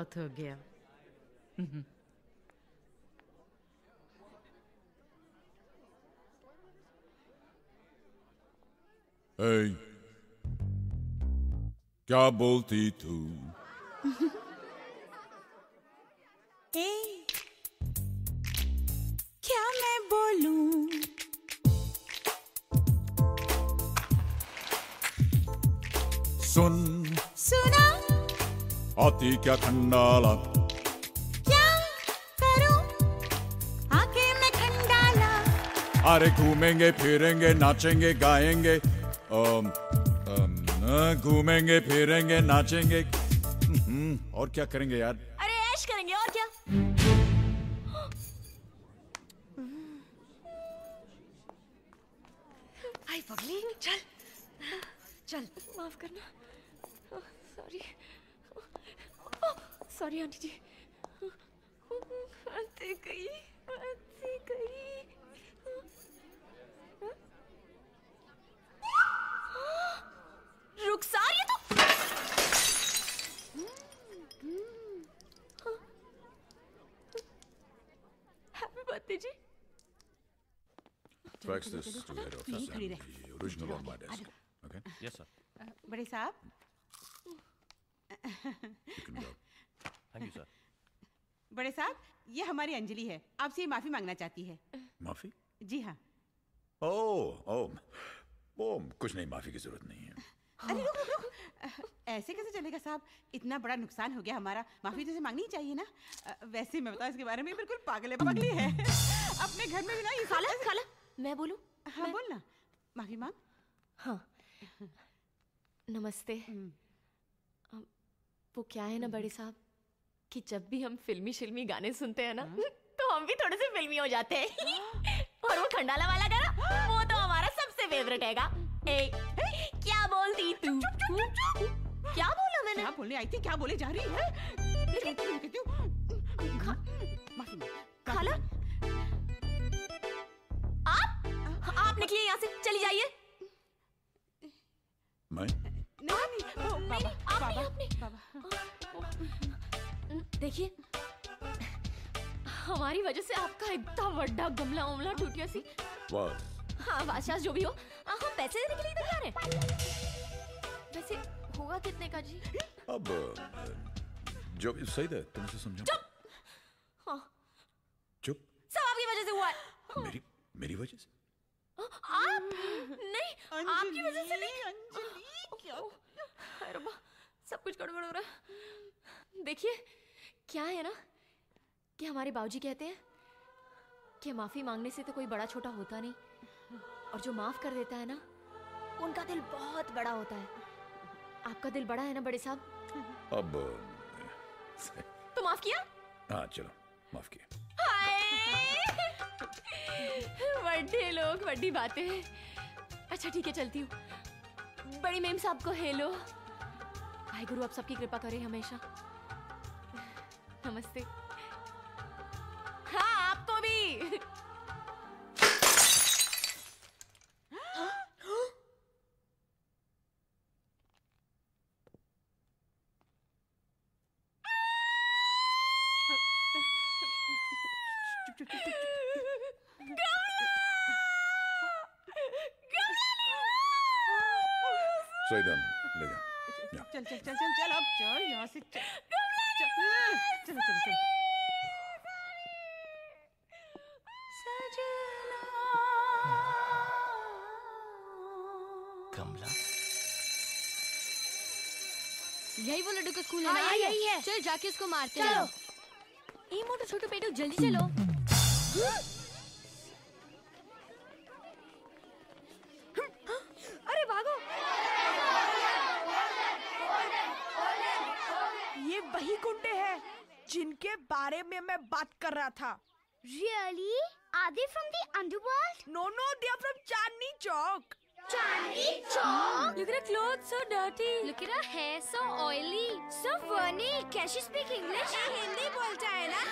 बहुत हो गया Hey, क्या बोलती तू क्या मैं बोलूँ? सुन। सुना। आती क्या खंडाला क्या करूँ आके मैं खंडाला अरे घूमेंगे फिरेंगे नाचेंगे गाएँगे घूमेंगे फिरेंगे नाचेंगे और क्या करेंगे यार अरे ऐश करेंगे और क्या आई पगली चल चल माफ़ करना सॉरी सॉरी आंटी जी आती गई आती गई रुक ये तो। Happy birthday ji. Breakfast to original on my desk okay yes sir बड़े साहब Thank you, sir. बड़े साहब ये हमारी अंजलि है। आपसे माफ़ी मांगना चाहती है। माफ़ी? जी हाँ। ओह ओह ओ कुछ नहीं माफ़ी की ज़रूरत नहीं है। अरे रुक रुक। रुक ऐसे कैसे चलेगा साहब? इतना बड़ा नुकसान हो गया हमारा। माफ़ी तो मांगनी चाहिए ना। वैसे मैं बताऊँ इसके बारे में बिल्कुल पागल है पगली है। अपने घर में भी ना ये खाला खाला मैं बोलूँ? हाँ बोल ना माफ़ी मांग। हाँ। नमस्ते। वो क्या है ना बड़े साहब? कि जब भी हम फिल्मी शिल्मी गाने सुनते हैं ना हाँ। तो हम भी थोड़े से फिल्मी हो जाते हैं। हाँ। और वो खंडाला वाला गाना वो तो हमारा सबसे फेवरेट हैगा। ए, क्या बोलती तू? क्या बोला मैंने? क्या बोले आई थी क्या बोले? जा रही है। खाला? आप? आप निकलिए यहाँ से चली जाइए। मैं? नहीं नहीं, नहीं, आपने नहीं, देखिए हमारी वजह से आपका इतना बड़ा गमला उमला टूट गया सी। वाह हाँ बादशाह जो भी हो हम पैसे देने के लिए तैयार हैं। वैसे होगा कितने का जी? अब जो सही है तुमसे समझा हाँ। चुप? सब आपकी वजह से हुआ है। मेरी मेरी वजह से? आप? नहीं आपकी वजह से नहीं। अंजलि क्या? सब कुछ गड़बड़ हो रहा है। देखिए क्या है ना? कि हमारे बाबूजी कहते हैं कि माफ़ी मांगने से तो कोई बड़ा छोटा होता नहीं? और जो माफ़ कर देता है ना उनका दिल बहुत बड़ा होता है। आपका दिल बड़ा है ना बड़े साहब? अब तो माफ़ किया? हाँ चलो माफ़ किया। बड़े लोग बड़ी बातें अच्छा ठीक है चलती हूँ। बड़ी मेम साहब को हेलो। भाई गुरु आप सबकी कृपा करें हमेशा। नमस्ते। हाँ आपको भी। सईदन ले जा जा चल चल चल चल चल अब चल यहाँ से चल। चल चल चल चल कमला। यही वो लड्डू का स्कूल है हाँ, ना? यही है। चल जाके उसको मारते चलो। ये मोटू छोटू पेटू जल्दी चलो अरे भागो ये वही गुंडे हैं जिनके बारे बात कर रहा था। रियली आदि from the underworld no no they from Chandni Chowk Chandni Chowk look at cloth so dirty look at hair so oily so वर्नी can she speak English Hindi बोलता है ना?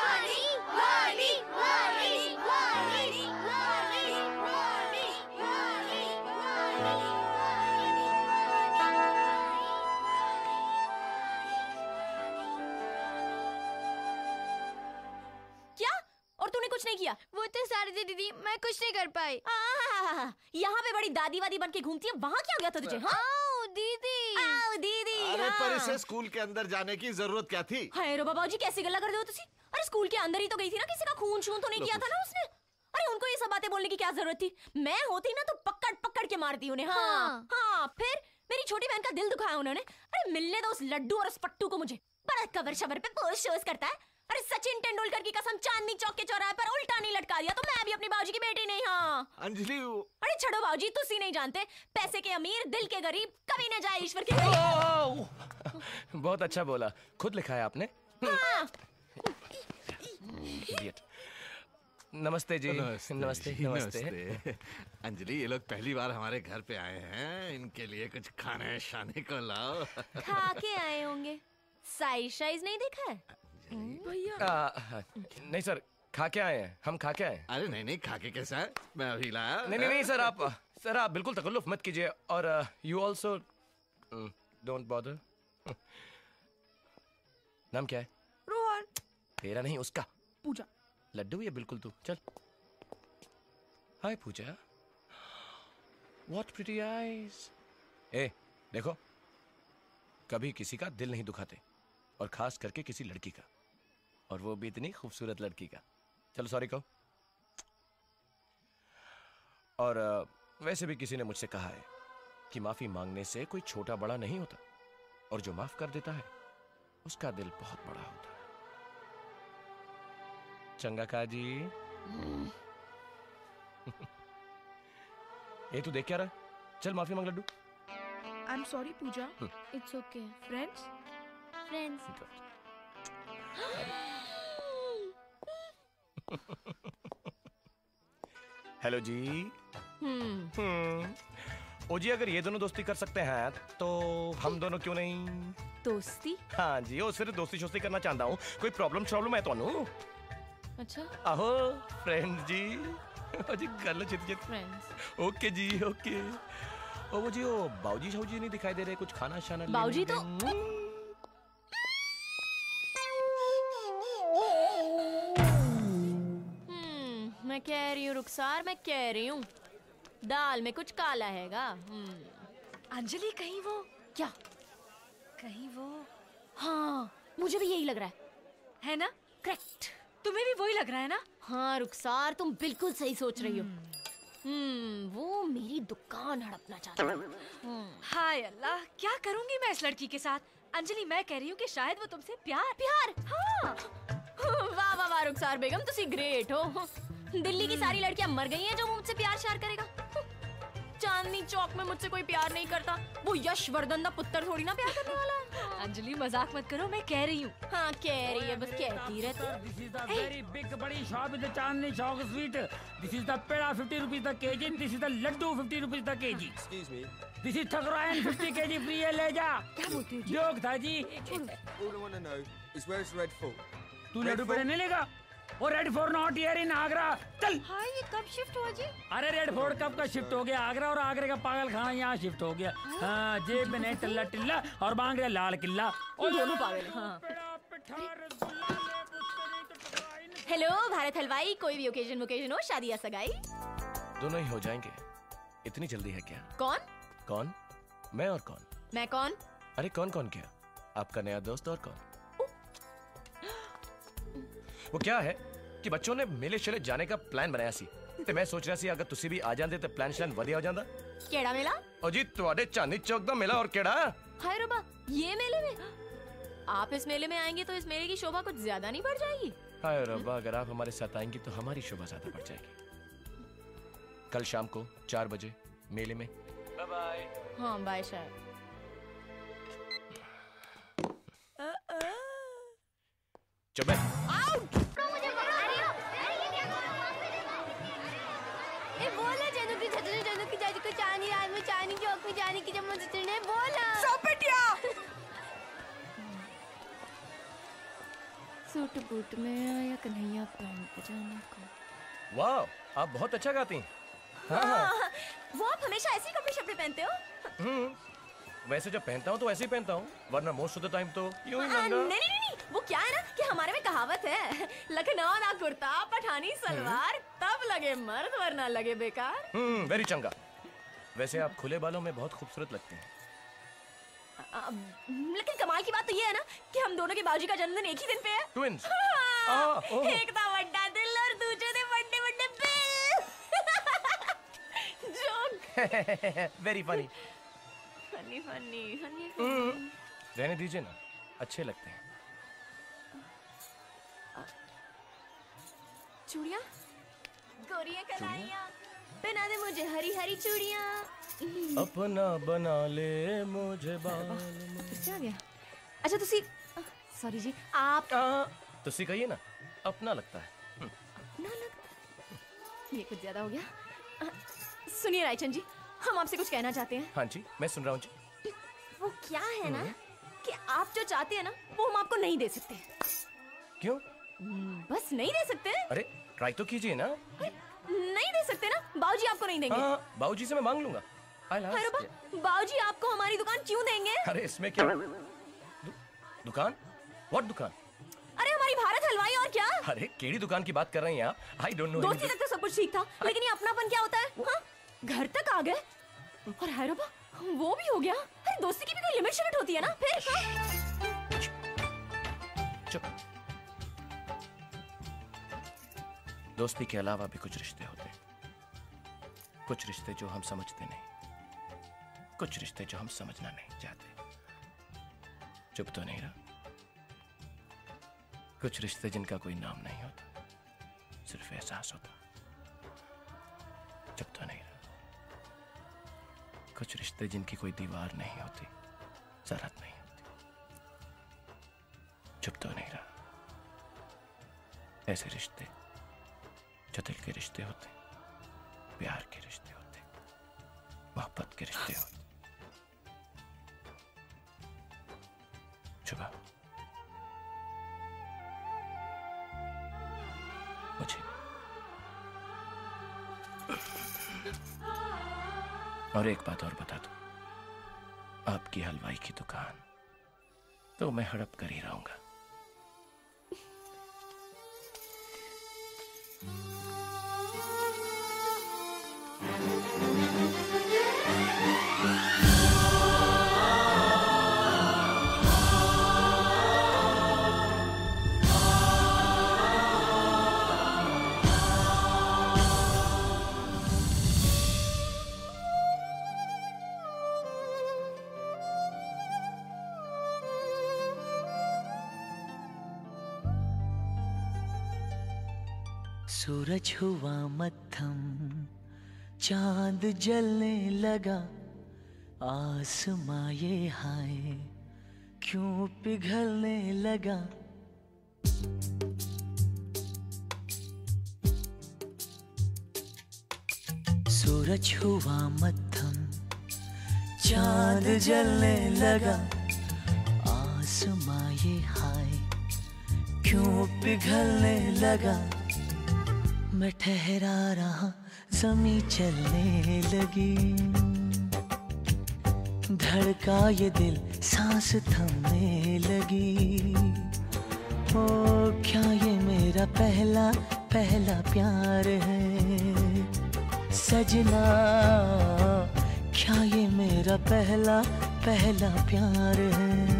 वर्नी वर्नी तो सारी थी दीदी मैं कुछ नहीं कर पाई। यहाँ पे बड़ी दादी वादी बन के घूमती है वहाँ क्या हो गया था तुझे हाँ? आओ दीदी। आओ दीदी अरे पर हाँ। इसे स्कूल के अंदर जाने की ज़रूरत क्या थी? हाय रो बाबा जी कैसी गल्ला कर दे हो तुसी? अरे स्कूल के अंदर ही तो गई थी ना किसी का खून छून तो नहीं किया था ना उसने? अरे उनको ये सब बातें बोलने की क्या ज़रूरत थी? मैं होती ना तो पकड़ पकड़ के मारती उन्हें हाँ। हाँ। हाँ फिर मेरी छोटी बहन का दिल दुखाया उन्होंने। अरे मिलने दो उस लड्डू और उस पट्टू को मुझे। बड़ा कवर शवर पे पोस्ट शोज़ करता है। अरे सचिन तेंदुलकर की कसम चांदनी चौक के चौराहे पर उल्टा नहीं लटका दिया तो मैं भी अपनी बाबूजी की बेटी नहीं हाँ। अंजलि अरे छोड़ो बाबूजी तुसी नहीं जानते पैसे के अमीर दिल के गरीब कभी न जाए ईश्वर के बहुत अच्छा बोला खुद लिखा है आपने? हाँ। नमस्ते जी नमस्ते जी, नमस्ते। अंजलि ये लोग पहली बार हमारे घर पे आए हैं इनके लिए कुछ खाने शाने को लाओ। खा के आए होंगे। साइज़ साइज़ नहीं देखा है? भैया। नहीं सर खा के आए हैं हम खा के आए हैं। अरे नहीं नहीं खा के कैसा है मैं अभी लाया। नहीं नहीं नहीं सर आप सर आप बिल्कुल तकल्लुफ मत कीजिए और यू ऑल्सो डोंट बॉदर नाम क्या है? रोहन। तेरा नहीं उसका। पूजा। लड्डू ये बिल्कुल तू चल। Hi Pooja. What pretty eyes ए देखो कभी किसी का दिल नहीं दुखाते और खास करके किसी लड़की का। और वो भी इतनी खूबसूरत लड़की का। चलो सॉरी कहो। और वैसे भी किसी ने मुझसे कहा है कि माफ़ी मांगने से कोई छोटा बड़ा नहीं होता और जो माफ़ कर देता है उसका दिल बहुत बड़ा होता है। चंगा काजी। ये तू देख क्या रहा चल माफ़ी मांग Laddu. I am sorry Pooja it's okay friends friends hello ji hmm. hmm. ओ जी अगर ये दोनों दोस्ती कर सकते हैं तो हम दोनों क्यों नहीं? दोस्ती? हाँ जी ओ सिर्फ़ दोस्ती शोस्ती करना चाहता हूँ। कोई प्रॉब्लम शॉब्लम है तो अच्छा? आहो फ्रेंड जी। ओ जी कर लो चित चित फ्रेंड्स ओके जी ओके ओ वो जी ओ बाऊजी शाऊजी नहीं दिखाई दे रहे कुछ खाना शाना बाऊजी तो मैं कह रही हूँ रुखसार मैं कह रही हूँ। दाल में कुछ काला हैगा। हम्म। अंजलि कहीं वो? क्या? कहीं वो? हाँ मुझे भी यही लग रहा है। है ना? करेक्ट तुम्हें भी वही लग रहा है ना? हाँ रुखसार तुम बिल्कुल सही सोच रही हो। हम्म। वो मेरी दुकान हड़पना चाहता है। हम्म। हाय अल्लाह क्या करूँगी मैं इस लड़की के साथ? अंजलि मैं कह रही हूँ कि शायद वो तुमसे प्यार प्यार? हाँ। वाह वाह वाह रुखसार बेगम तुसी ग्रेट हो। दिल्ली की सारी हम्म। लड़कियाँ मर गई हैं जो मुझसे प्यार शार करेगा। चांदनी चौक में मुझसे कोई प्यार नहीं करता। वो यश वर्धन का पुत्र थोड़ी ना प्यार करने वाला। अंजलि मज़ाक मत करो मैं कह रही हूँ। हाँ कह रही है बस कहती रहती बिग बड़ी shop is Chandni Chowk sweet this is the peda fifty rupees तक के जी this is the laddu fifty rupees तक के जी दिस इज़ ठकराइन फिफ्टी के जी फ्री है ले जा। जोक था जी। तू लड्डू पेड़ा नहीं लेगा? वो Red Fort not here in Agra चल। हाँ ये कब शिफ्ट हुआ जी? अरे रेड फोर्ट कब का शिफ्ट हो गया? आगरा और आगरे का पागल खाना यहाँ शिफ्ट हो गया। हाँ। जेब में नहीं टिल्ला टिल्ला और मांग रहे लाल किल्ला। वो दोनों पागल हाँ। हेलो भारत हलवाई कोई भी ओकेजन ओकेजन हो शादी या सगाई? दोनों ही हो जाएँगे। इतनी जल्दी है क्या? कौन? कौन? मैं और कौन? मैं कौन? अरे कौन कौन क्या? आपका नया दोस्त और कौन? वो क्या है? कि बच्चों ने मेले शेले जाने का प्लान बनाया सी ਤੇ ਮੈਂ ਸੋਚ ਰਿਹਾ ਸੀ ਅਗਰ ਤੁਸੀਂ ਵੀ ਆ ਜਾਂਦੇ ਤੇ ਪਲਾਨ ਸ਼ਲਾਨ ਵਧੀਆ ਹੋ ਜਾਂਦਾ केड़ा मेला ਉਹ ਜੀ ਤੁਹਾਡੇ ਚਾਂਦਨੀ ਚੌਕ ਦਾ ਮੇਲਾ ਹੋਰ ਕਿਹੜਾ हाय रबा ये मेले में आप इस मेले में आएंगे तो इस मेले की शोभा कुछ ज्यादा नहीं बढ़ जाएगी हाय रब्बा अगर आप हमारे साथ आएंगी तो हमारी शोभा ज्यादा बढ़ जाएगी कल शाम को चार बजे मेले में बाय बाय हाँ बाय शायद चुप की को चांदी रात में चांदी चौक में जाने की चम्मच चढ़ने बोला। सब बिटिया। सूट बूट में आया कन्हैया पैंट पजामा को। वाह आप बहुत अच्छा गाती हैं। हाँ हाँ। हाँ, वो आप हमेशा ऐसे कपड़े शपड़े पहनते हो? हम्म वैसे जब पहनता हूँ तो ऐसे ही पहनता हूँ वरना मोस्ट ऑफ़ द टाइम तो यूँ ही आ, नहीं नहीं नहीं वो क्या है ना कि हमारे में कहावत है लखनऊ ना कुर्ता पठानी सलवार तब लगे मर्द वरना लगे बेकार। हम्म वेरी चंगा। वैसे आप खुले बालों में बहुत खूबसूरत लगते हैं। आ, लेकिन कमाल की बात तो ये है ना कि हम दोनों के बाबूजी का जन्मदिन एक ही दिन पे है। ट्विंस हाँ, एक था बड्डा दिल और दूसरे थे बड्डे बड्डे bill. Joke. Very funny funny funny funny रहने दीजिए ना अच्छे लगते हैं। चूड़िया? गोरियाँ कलाइयाँ पहना दे मुझे हरी हरी चूड़ियाँ। अपना बना ले मुझे बाल आ गया? अच्छा तुसी सॉरी जी आप तुसी कहिए ना अपना लगता है। ना लगता ये कुछ ज़्यादा हो गया। सुनिए रायचंद जी हम आपसे कुछ कहना चाहते हैं। हाँ जी मैं सुन रहा हूँ जी। वो क्या है ना कि आप जो चाहते हैं ना वो हम आपको नहीं दे सकते। क्यों? बस नहीं दे सकते। अरे ट्राई तो कीजिए ना। नहीं दे सकते ना? बाबूजी आपको नहीं देंगे। हाँ बाबूजी से मैं मांग लूँगा। रब्बा, बाबूजी आपको हमारी दुकान क्यों देंगे? अरे इसमें क्या? दु, दुकान? व्हाट दुकान? अरे हमारी भारत हलवाई और क्या? अरे केड़ी दुकान की बात कर रहे हैं आप? आई डोंट नो दोस्ती तक तो सब कुछ ठीक था लेकिन ये अपनापन क्या होता है? हाँ? घर तक आ गए? और है रब्बा, वो भी हो गया? अरे दोस्ती की भी कोई लिमिट शिमिट होती है ना? फिर दोस्ती के अलावा भी कुछ रिश्ते होते। कुछ रिश्ते जो हम समझते नहीं। कुछ रिश्ते जो हम समझना नहीं चाहते। चुप तो नहीं रहा। कुछ रिश्ते जिनका कोई नाम नहीं होता, सिर्फ़ एहसास होता। चुप तो नहीं रहा। कुछ रिश्ते जिनकी कोई दीवार नहीं होती, सरहद नहीं होती। चुप तो नहीं रहा। ऐसे रिश्ते जो दिल के रिश्ते होते, प्यार के रिश्ते होते, मोहब्बत के रिश्ते होते। शुभा मुझे और एक बात और बता दो। आपकी हलवाई की दुकान तो मैं हड़प कर ही रहूँगा। चाँद जलने लगा, आसमां ये हाय, क्यों पिघलने लगा? सूरज हुआ मध्यम, चाँद जलने लगा, आसमां ये हाय, क्यों पिघलने लगा? मैं ठहरा रहा जमी चलने लगी। धड़का ये दिल, सांस थमने लगी। ओ, क्या ये मेरा पहला पहला प्यार है? सजना, क्या ये मेरा पहला पहला प्यार है?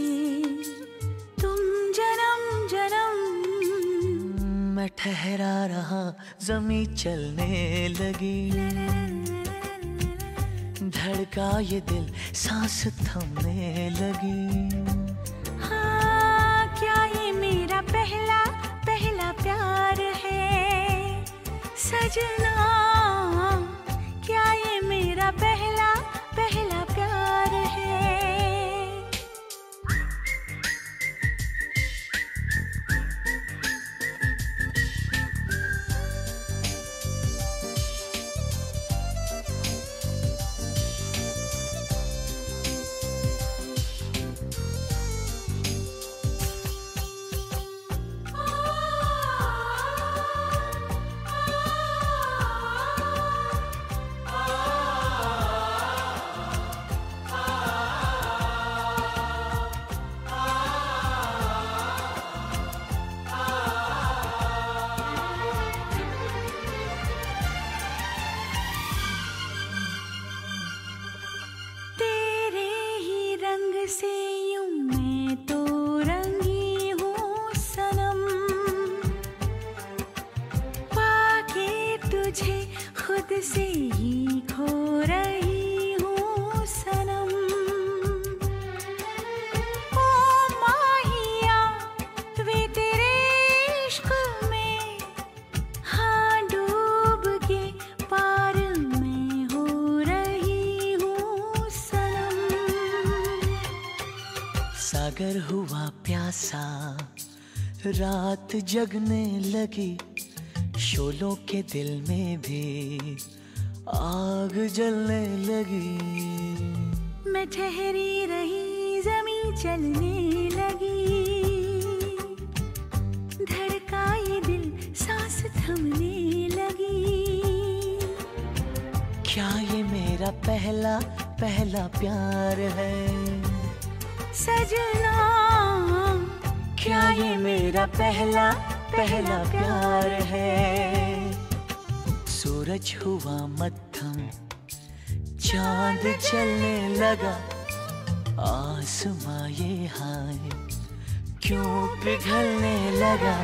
हमसे तुम जन्म जन्म मैं ठहरा रहा जमी चलने लगी। धड़का ये दिल, सांस थमने लगी। हाँ क्या ये मेरा पहला पहला प्यार है? सजना रात जगने लगी शोलों के दिल में भी आग जलने लगी। मैं ठहरी रही जमी चलने लगी। धड़का ये दिल सांस थमने लगी। क्या ये मेरा पहला पहला प्यार है? सजना क्या ये मेरा पहला पहला प्यार है? सूरज हुआ मत्थम चाँद चलने लगा, आसमां ये हाय, क्यों पिघलने लगा?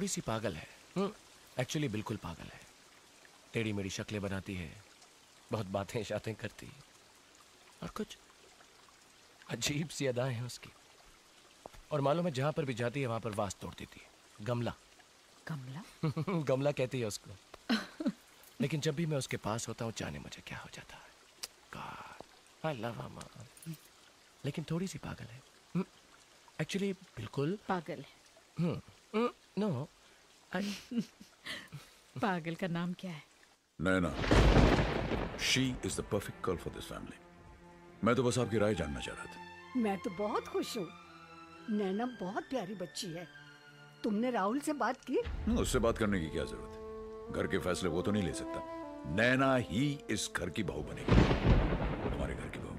थोड़ी सी पागल है। एक्चुअली बिल्कुल पागल है। टेढ़ी मेढ़ी शक्लें बनाती है बहुत बातें शातें करती है और कुछ अजीब सी अदाएँ हैं उसकी। और मालूम है जहाँ पर भी जाती है वहाँ पर वास तोड़ देती है। गमला। कमला गमला कहती है उसको। लेकिन जब भी मैं उसके पास होता हूँ जाने मुझे क्या हो जाता है। I love लेकिन थोड़ी सी पागल है। एक्चुअली बिल्कुल पागल है। नो पागल का नाम क्या है? Naina she is the perfect girl for this family मैं तो बस आपकी राय जानना चाह रहा था। मैं तो बहुत खुश हूँ। नैना बहुत प्यारी बच्ची है। तुमने राहुल से बात की? न, उससे बात करने की क्या ज़रूरत है? घर के फैसले वो तो नहीं ले सकता। नैना ही इस घर की बहू बनेगी। तुम्हारे घर की बहू।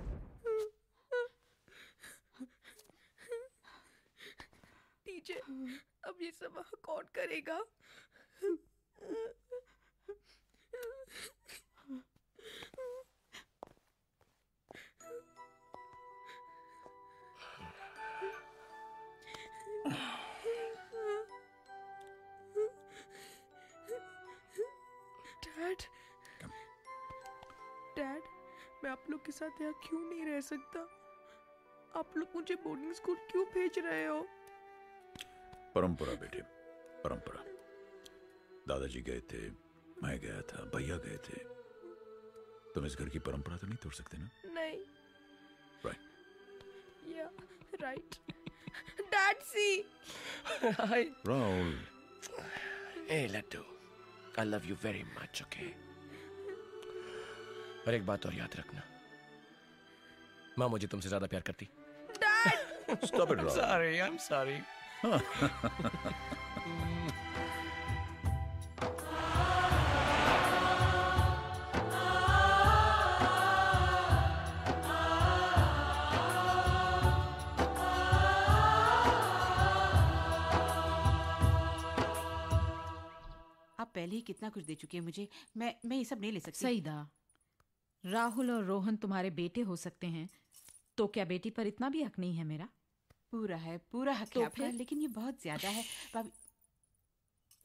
डीजे अब ये सब कौन करेगा? डैड डैड मैं आप लोग के साथ यहाँ क्यों नहीं रह सकता? आप लोग मुझे बोर्डिंग स्कूल क्यों भेज रहे हो? परंपरा बेटे परंपरा। दादाजी गए थे मैं गया था भैया गए थे। तुम इस घर की परंपरा तो नहीं तोड़ सकते ना? नहीं। Right yeah right dad see Rahul a laddu I love you very much okay और एक बात और याद रखना। माँ मुझे तुमसे ज़्यादा प्यार करती। Stop it, Rahul. Sorry, I'm sorry. आप पहले ही कितना कुछ दे चुके हैं मुझे। मैं मैं ये सब नहीं ले सकती। सईदा, राहुल और रोहन तुम्हारे बेटे हो सकते हैं। तो क्या बेटी पर इतना भी हक नहीं है मेरा? पूरा है पूरा हक तो है आपका लेकिन ये बहुत ज़्यादा है।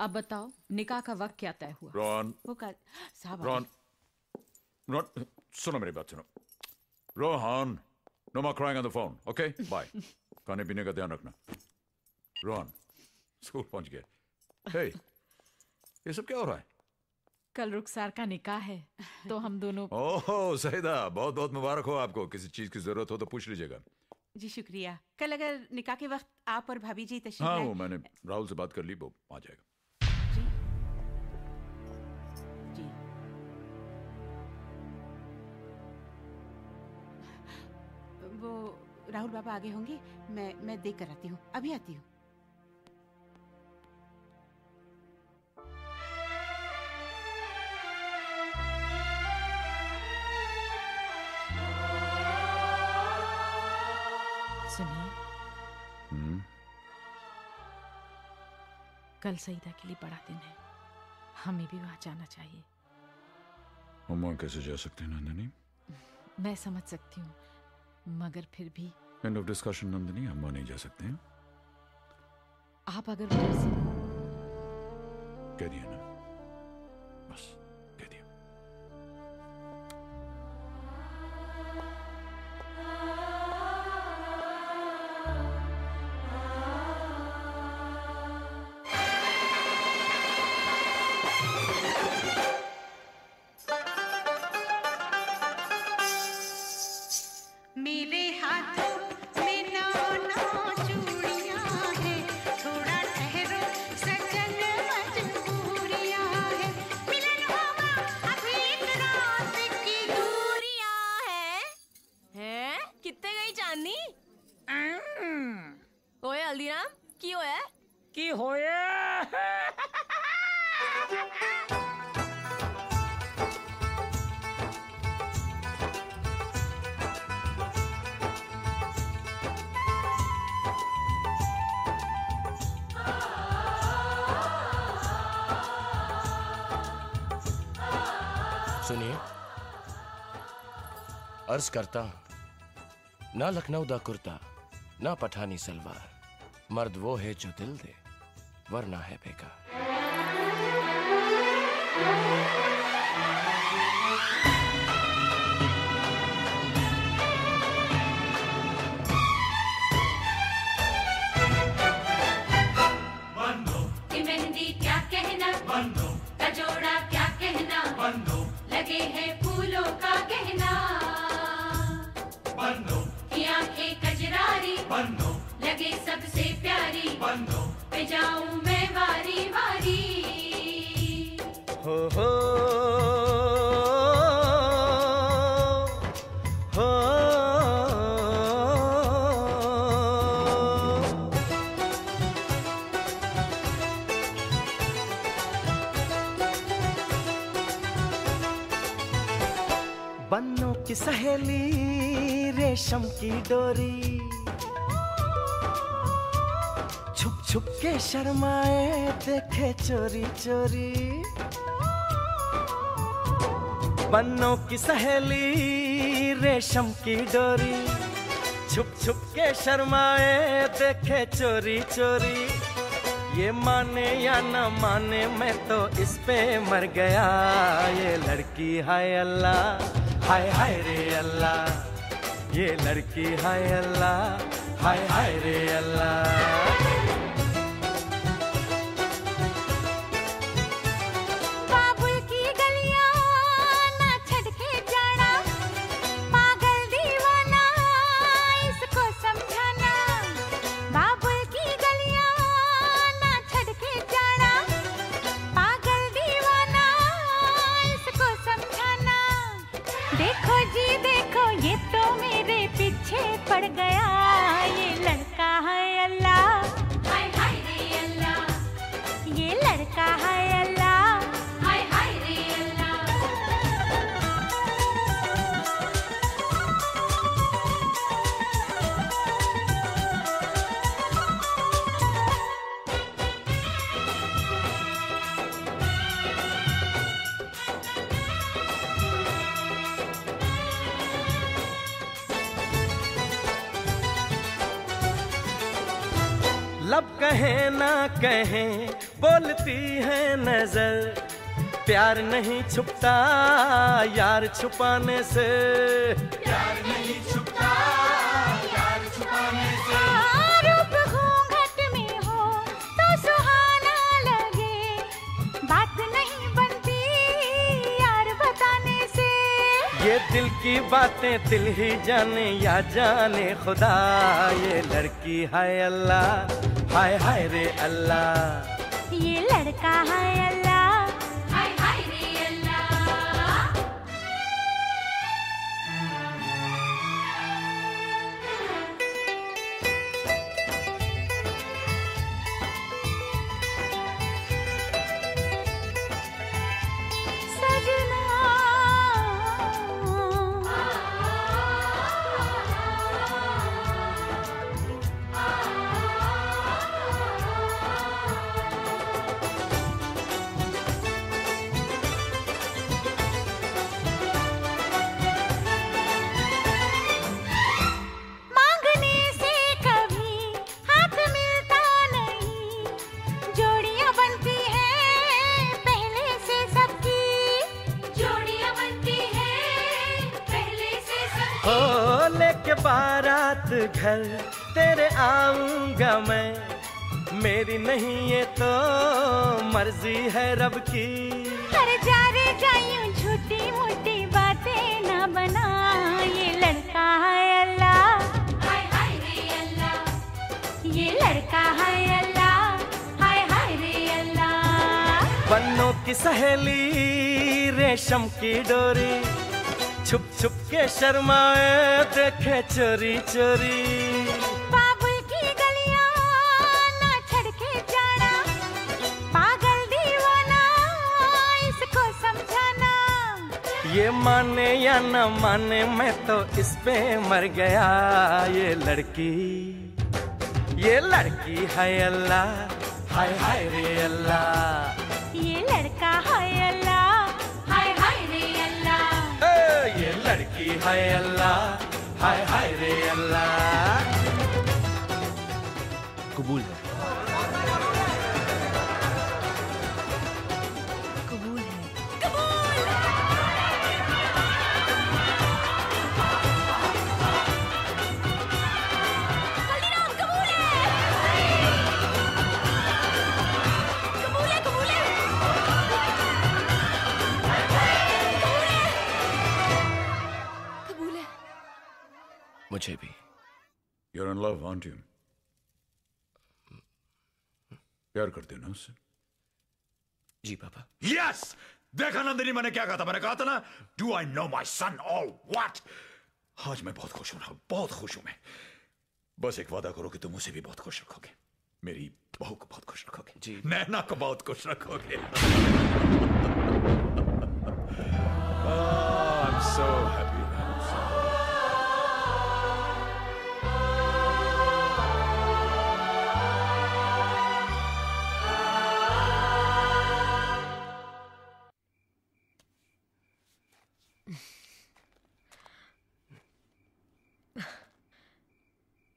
अब बताओ निकाह का वक्त क्या तय हुआ? रोहन। वो का साहब रोहन। रोहन सुनो मेरी बात सुनो। Rohan no more crying on the phone okay bye खाने पीने का ध्यान रखना। रोहन स्कूल पहुँच गए। हे ये सब क्या हो रहा है? कल रुखसार का निकाह है तो हम दोनों ओह सहीदा बहुत बहुत मुबारक हो आपको। किसी चीज़ की ज़रूरत हो तो पूछ लीजिएगा। जी शुक्रिया। कल अगर निकाह के वक्त आप और भाभी जी तशरीफ़ हाँ वो मैंने राहुल से बात कर ली वो आ जाएगा। वो राहुल बाबा आगे होंगे मैं मैं देख कर आती हूँ। अभी आती हूँ। सुनिए। हम्म। कल सईदा के लिए बड़ा दिन है। हमें भी वहाँ जाना चाहिए। हम वहाँ कैसे जा सकते हैं नंदिनी? मैं समझ सकती हूँ मगर फिर भी। एंड ऑफ़ डिस्कशन नंदिनी हम वहाँ नहीं जा सकते हैं। आप अगर कह दिया ना। अर्ज़ करता हूँ। ना लखनऊ दा कुर्ता, ना पठानी सलवार। मर्द वो है जो दिल दे, वरना है बेकार। शर्माए देखे चोरी चोरी। बन्नों की सहेली, रेशम की डोरी। छुप छुप के शर्माए देखे चोरी चोरी। ये माने या न माने, मैं तो इस पे मर गया। ये लड़की, हाय अल्लाह, हाय हाय रे अल्लाह। ये लड़की, हाय अल्लाह, हाय हाय रे अल्लाह। छुपता यार छुपाने से। यार नहीं छुपता यार छुपाने से। रूप घूंघट में हो तो सुहाना लगे। बात नहीं बनती यार बताने से। ये दिल की बातें दिल ही जाने या जाने खुदा। ये लड़की हाय अल्लाह हाय हाय रे अल्लाह। ये लड़का है घर तेरे आऊँगा मैं। मेरी नहीं ये तो मर्ज़ी है रब की। हर जा रे जायूं छोटी मोटी बातें ना बना ये लड़का है अल्लाह। हाय हाय रे अल्लाह। ये लड़का है अल्लाह। हाय हाय रे अल्लाह। बन्नों की सहेली रेशम की डोरी। के शर्माए देखे चोरी चोरी। बाबुल की गलियाँ ना छड़ के जाना पागल दीवाना इसको समझाना। ये माने या न माने मैं तो इस पे मर गया। ये लड़की ये लड़की है अल्लाह हाय हाय रे अल्लाह। ये लड़की अल्लाह हाय हाय रे अल्लाह कबूल है मुझे भी You're in love, aren't you? प्यार करते हो ना उससे? जी पापा। यस देखा नंदिनी मैंने क्या कहा था? मैंने कहा था ना do I know my son all what आज मैं बहुत खुश हूँ ना बहुत खुश हूँ मैं। बस एक वादा करो कि तुम उसे भी बहुत खुश रखोगे। मेरी बहू को बहुत खुश रखोगे। जी। नैना को बहुत खुश रखोगे। आई एम सो हैप्पी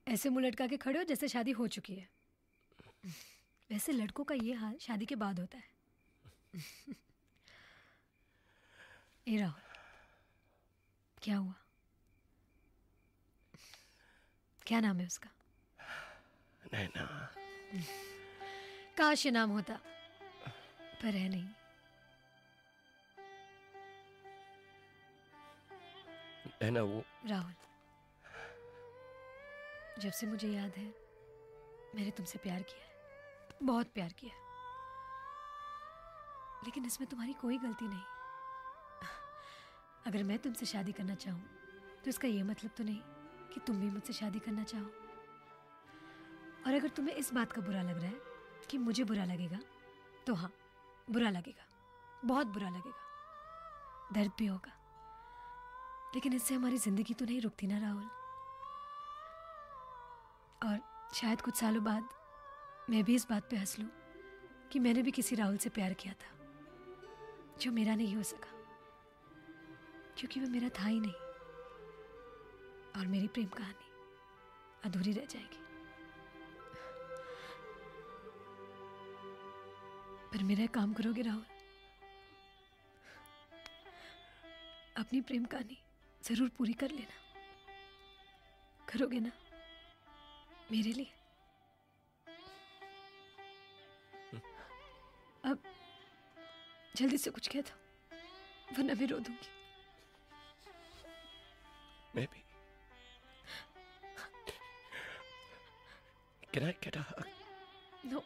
ऐसे मुँह लटका के खड़े हो जैसे शादी हो चुकी है। वैसे लड़कों का ये हाल शादी के बाद होता है। ए राहुल क्या हुआ? क्या नाम है उसका? नैना। काश ये नाम होता पर है नहीं। नैना वो राहुल। जब से मुझे याद है, मैंने तुमसे प्यार किया है। बहुत प्यार किया है। लेकिन इसमें तुम्हारी कोई गलती नहीं। अगर मैं तुमसे शादी करना चाहूँ तो इसका ये मतलब तो नहीं कि तुम भी मुझसे शादी करना चाहो। और अगर तुम्हें इस बात का बुरा लग रहा है कि मुझे बुरा लगेगा तो हाँ बुरा लगेगा। बहुत बुरा लगेगा। दर्द भी होगा। लेकिन इससे हमारी ज़िंदगी तो नहीं रुकती ना, राहुल। और शायद कुछ सालों बाद मैं भी इस बात पे हंस लूँ कि मैंने भी किसी राहुल से प्यार किया था, जो मेरा नहीं हो सका, क्योंकि वो मेरा था ही नहीं और मेरी प्रेम कहानी अधूरी रह जाएगी। पर मेरा काम करोगे राहुल? अपनी प्रेम कहानी ज़रूर पूरी कर लेना। करोगे ना? मेरे लिए अब जल्दी से कुछ कह दो वरना मैं रो दूँगी मैं भी Can I get a hug? No.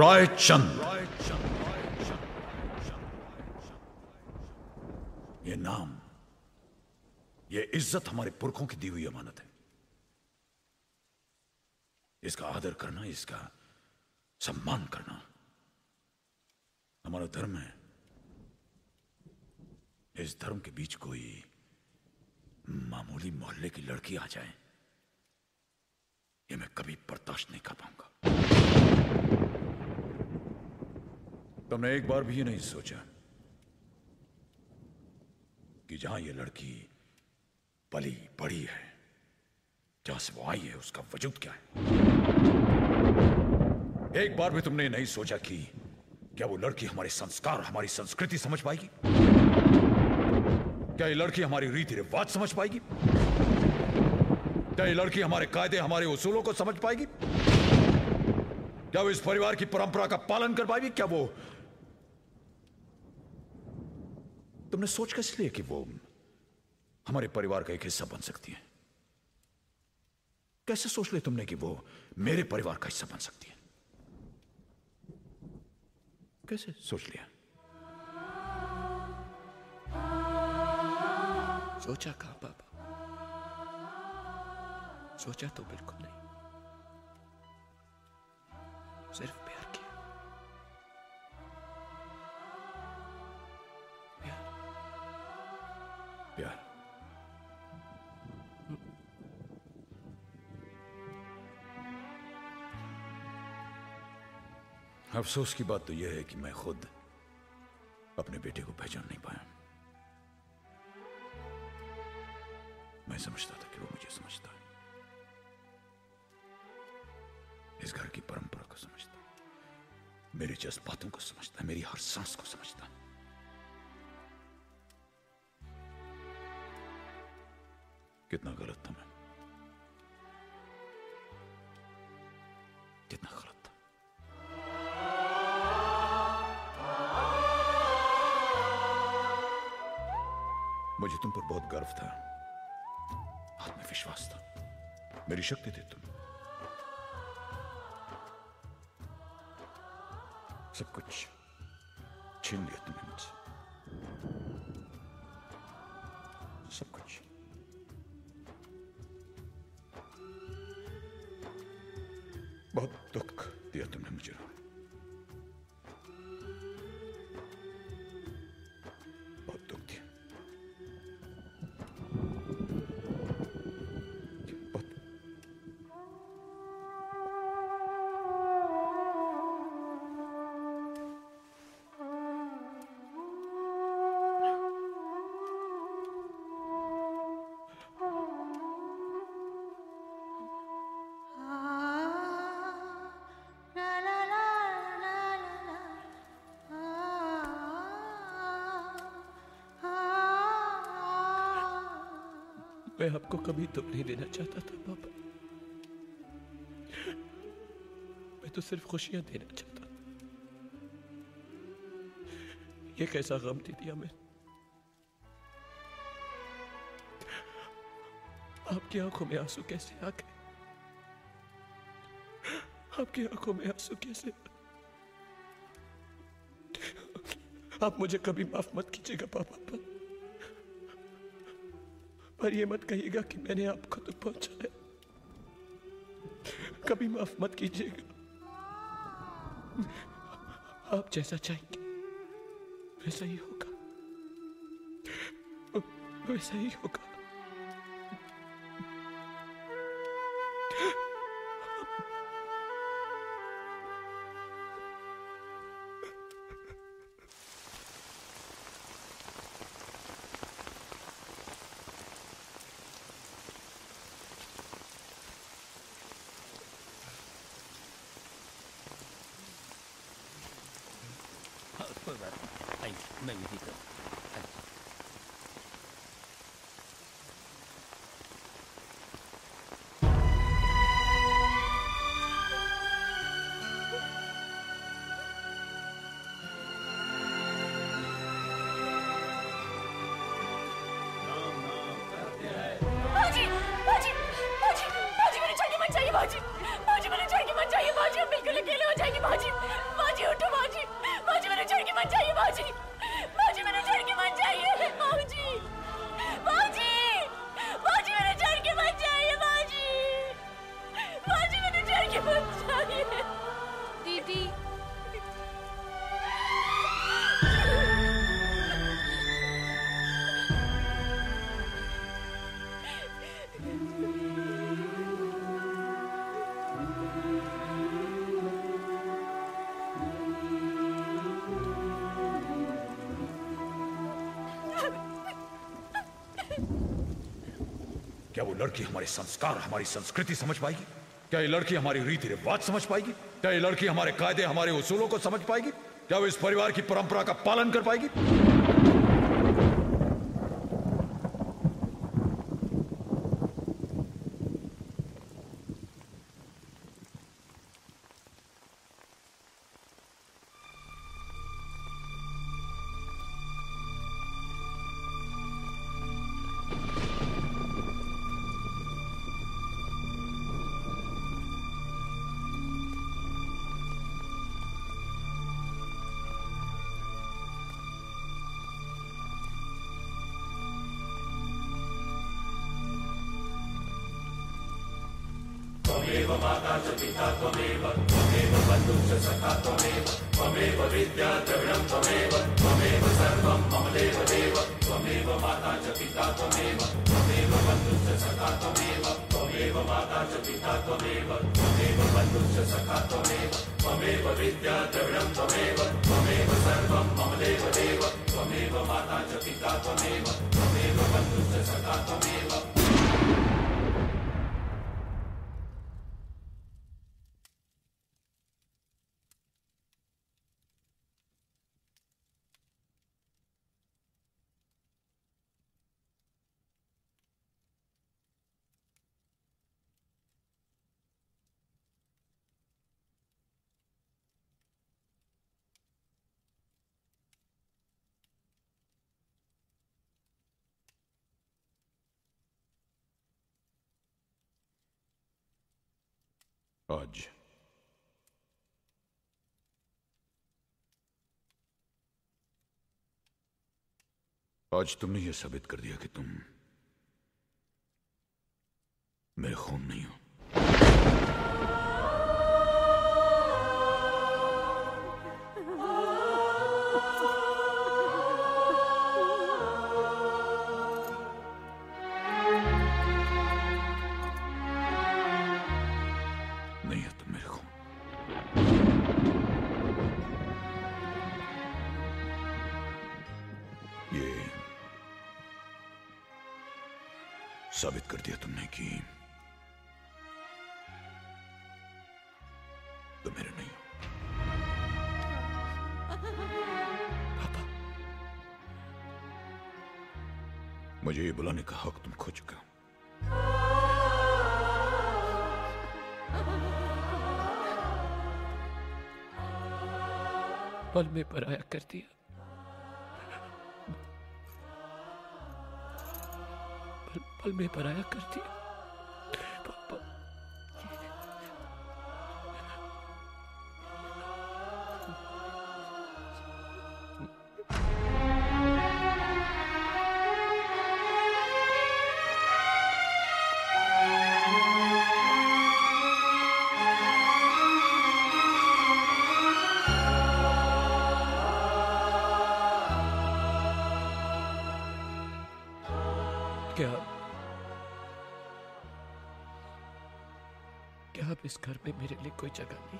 राय चंद। ये नाम, ये इज़्ज़त हमारे पुरखों की दी हुई अमानत है। इसका आदर करना, इसका सम्मान करना हमारा धर्म है। इस धर्म के बीच कोई मामूली मोहल्ले की लड़की आ जाए, ये मैं कभी बर्दाश्त नहीं कर पाऊँगा। तुमने एक बार भी नहीं सोचा कि जहाँ ये लड़की पली बड़ी है, जहाँ से वो आई है, उसका वजूद क्या है? एक बार भी तुमने नहीं सोचा कि क्या वो लड़की हमारे संस्कार, हमारी संस्कृति समझ पाएगी? क्या ये लड़की हमारी रीति रिवाज समझ पाएगी? क्या ये लड़की हमारे कायदे, हमारे उसूलों को समझ पाएगी? क्या वो इस परिवार की परंपरा का पालन कर पाएगी? क्या वो तुमने सोच कैसे लिया कि वो हमारे परिवार का एक हिस्सा बन सकती है? कैसे सोच लिया तुमने कि वो मेरे परिवार का हिस्सा बन सकती है? कैसे सोच लिया? सोचा कहा पापा? सोचा तो बिल्कुल नहीं। सिर्फ़ प्यार अफसोस की बात तो यह है कि मैं खुद अपने बेटे को पहचान नहीं पाया। मैं समझता था कि वो मुझे समझता है। इस घर की परंपरा को समझता है। मेरे जज्बातों को समझता है। मेरी हर सांस को समझता है। कितना गलत था मैं कितना गलत था मुझे तुम पर बहुत गर्व था आत्मविश्वास था मेरी शक्ति थी तुम मैं आपको कभी दुख नहीं देना चाहता था पापा मैं तो सिर्फ़ खुशियाँ देना चाहता था। ये कैसा गम दे दिया मैं। आपकी आँखों में आँसू कैसे आ गए? आपकी आँखों में आँसू कैसे आप मुझे कभी माफ़ मत कीजिएगा पापा पर ये मत कहिएगा कि मैंने आपको दुख पहुँचाया कभी माफ़ मत कीजिएगा। आप जैसा चाहेंगे, वैसा ही होगा। वैसा ही होगा। क्या वो लड़की हमारे संस्कार, हमारी संस्कृति समझ पाएगी? क्या ये लड़की हमारी रीति रिवाज समझ पाएगी? क्या ये लड़की हमारे कायदे, हमारे उसूलों को समझ पाएगी? क्या वो इस परिवार की परंपरा का पालन कर पाएगी? त्वमेव त्वमेव बन्धुः च सखा त्वमेव त्वमेव आज आज तुमने यह साबित कर दिया कि तुम मेरे खून नहीं हो। पल में पराया कर दिया। पल, पल में पराया कर दिया। लिए कोई जगह नहीं।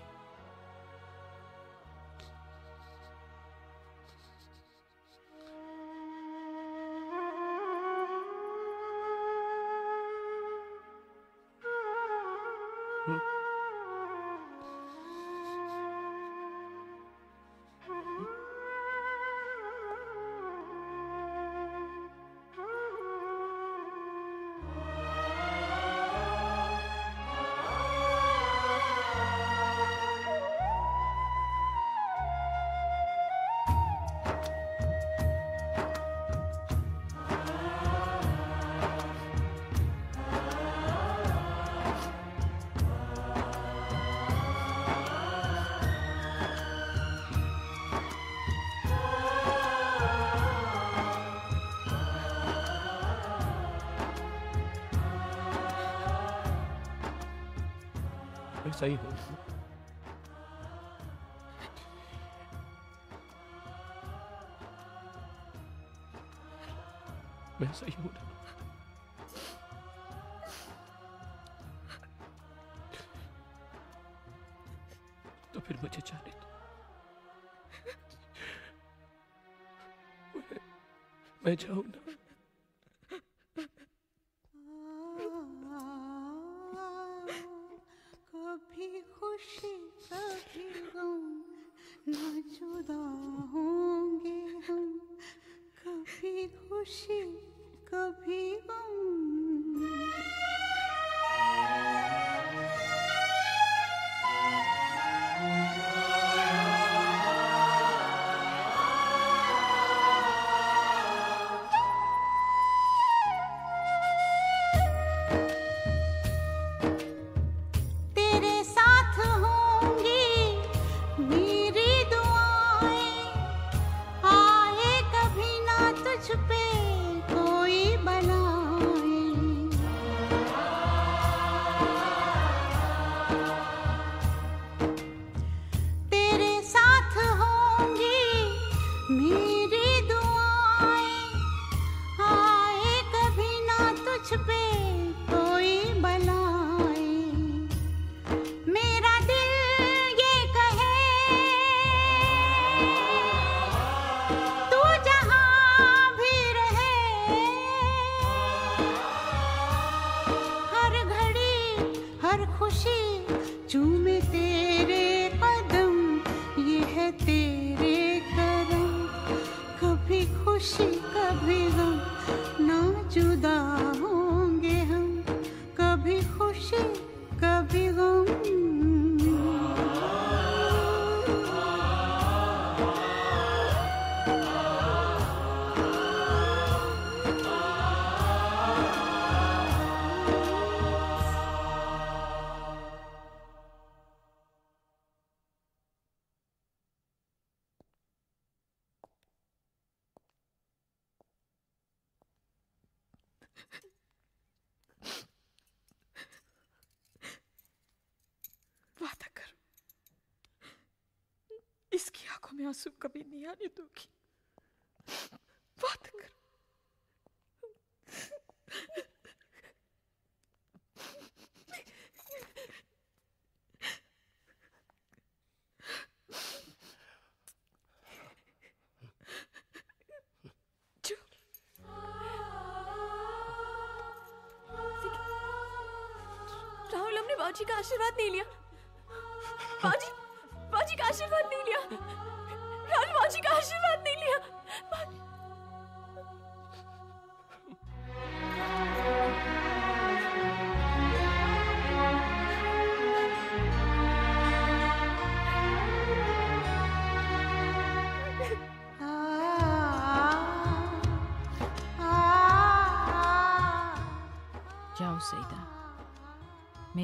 मैं- इसकी आँखों में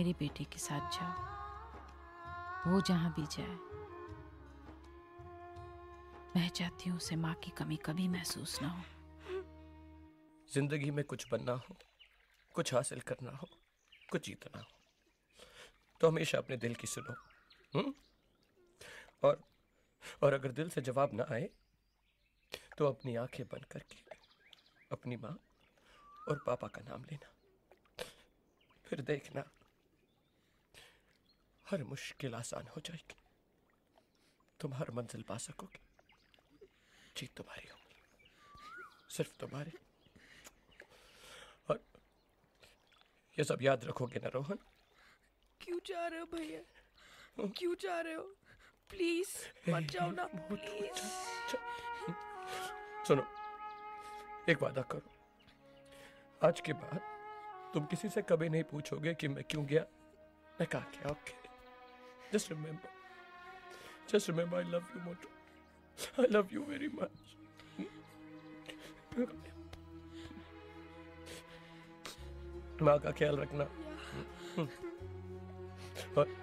मेरी बेटी के साथ जाओ। वो जहाँ भी जाए। मैं चाहती हूँ उसे माँ की कमी कभी महसूस ना हो। ज़िंदगी में कुछ बनना हो, कुछ हासिल करना हो, कुछ जीतना हो तो हमेशा अपने दिल की सुनो हुँ? और और अगर दिल से जवाब ना आए तो अपनी आँखें बंद करके, अपनी माँ और पापा का नाम लेना, फिर देखना। हर मुश्किल आसान हो जाएगी। तुम हर मंजिल पा सकोगे। जीत तुम्हारी होगी सिर्फ़ तुम्हारी। और ये सब याद रखोगे ना रोहन? क्यों जा रहे हो भैया? क्यों जा रहे हो? प्लीज़ मत जाओ ना प्लीज़। सुनो एक वादा करो। आज के बाद तुम किसी से कभी नहीं पूछोगे कि मैं क्यों गया मैं कहा गया okay? Just remember just remember I love you Motu I love you very much माँ का ख्याल रखना और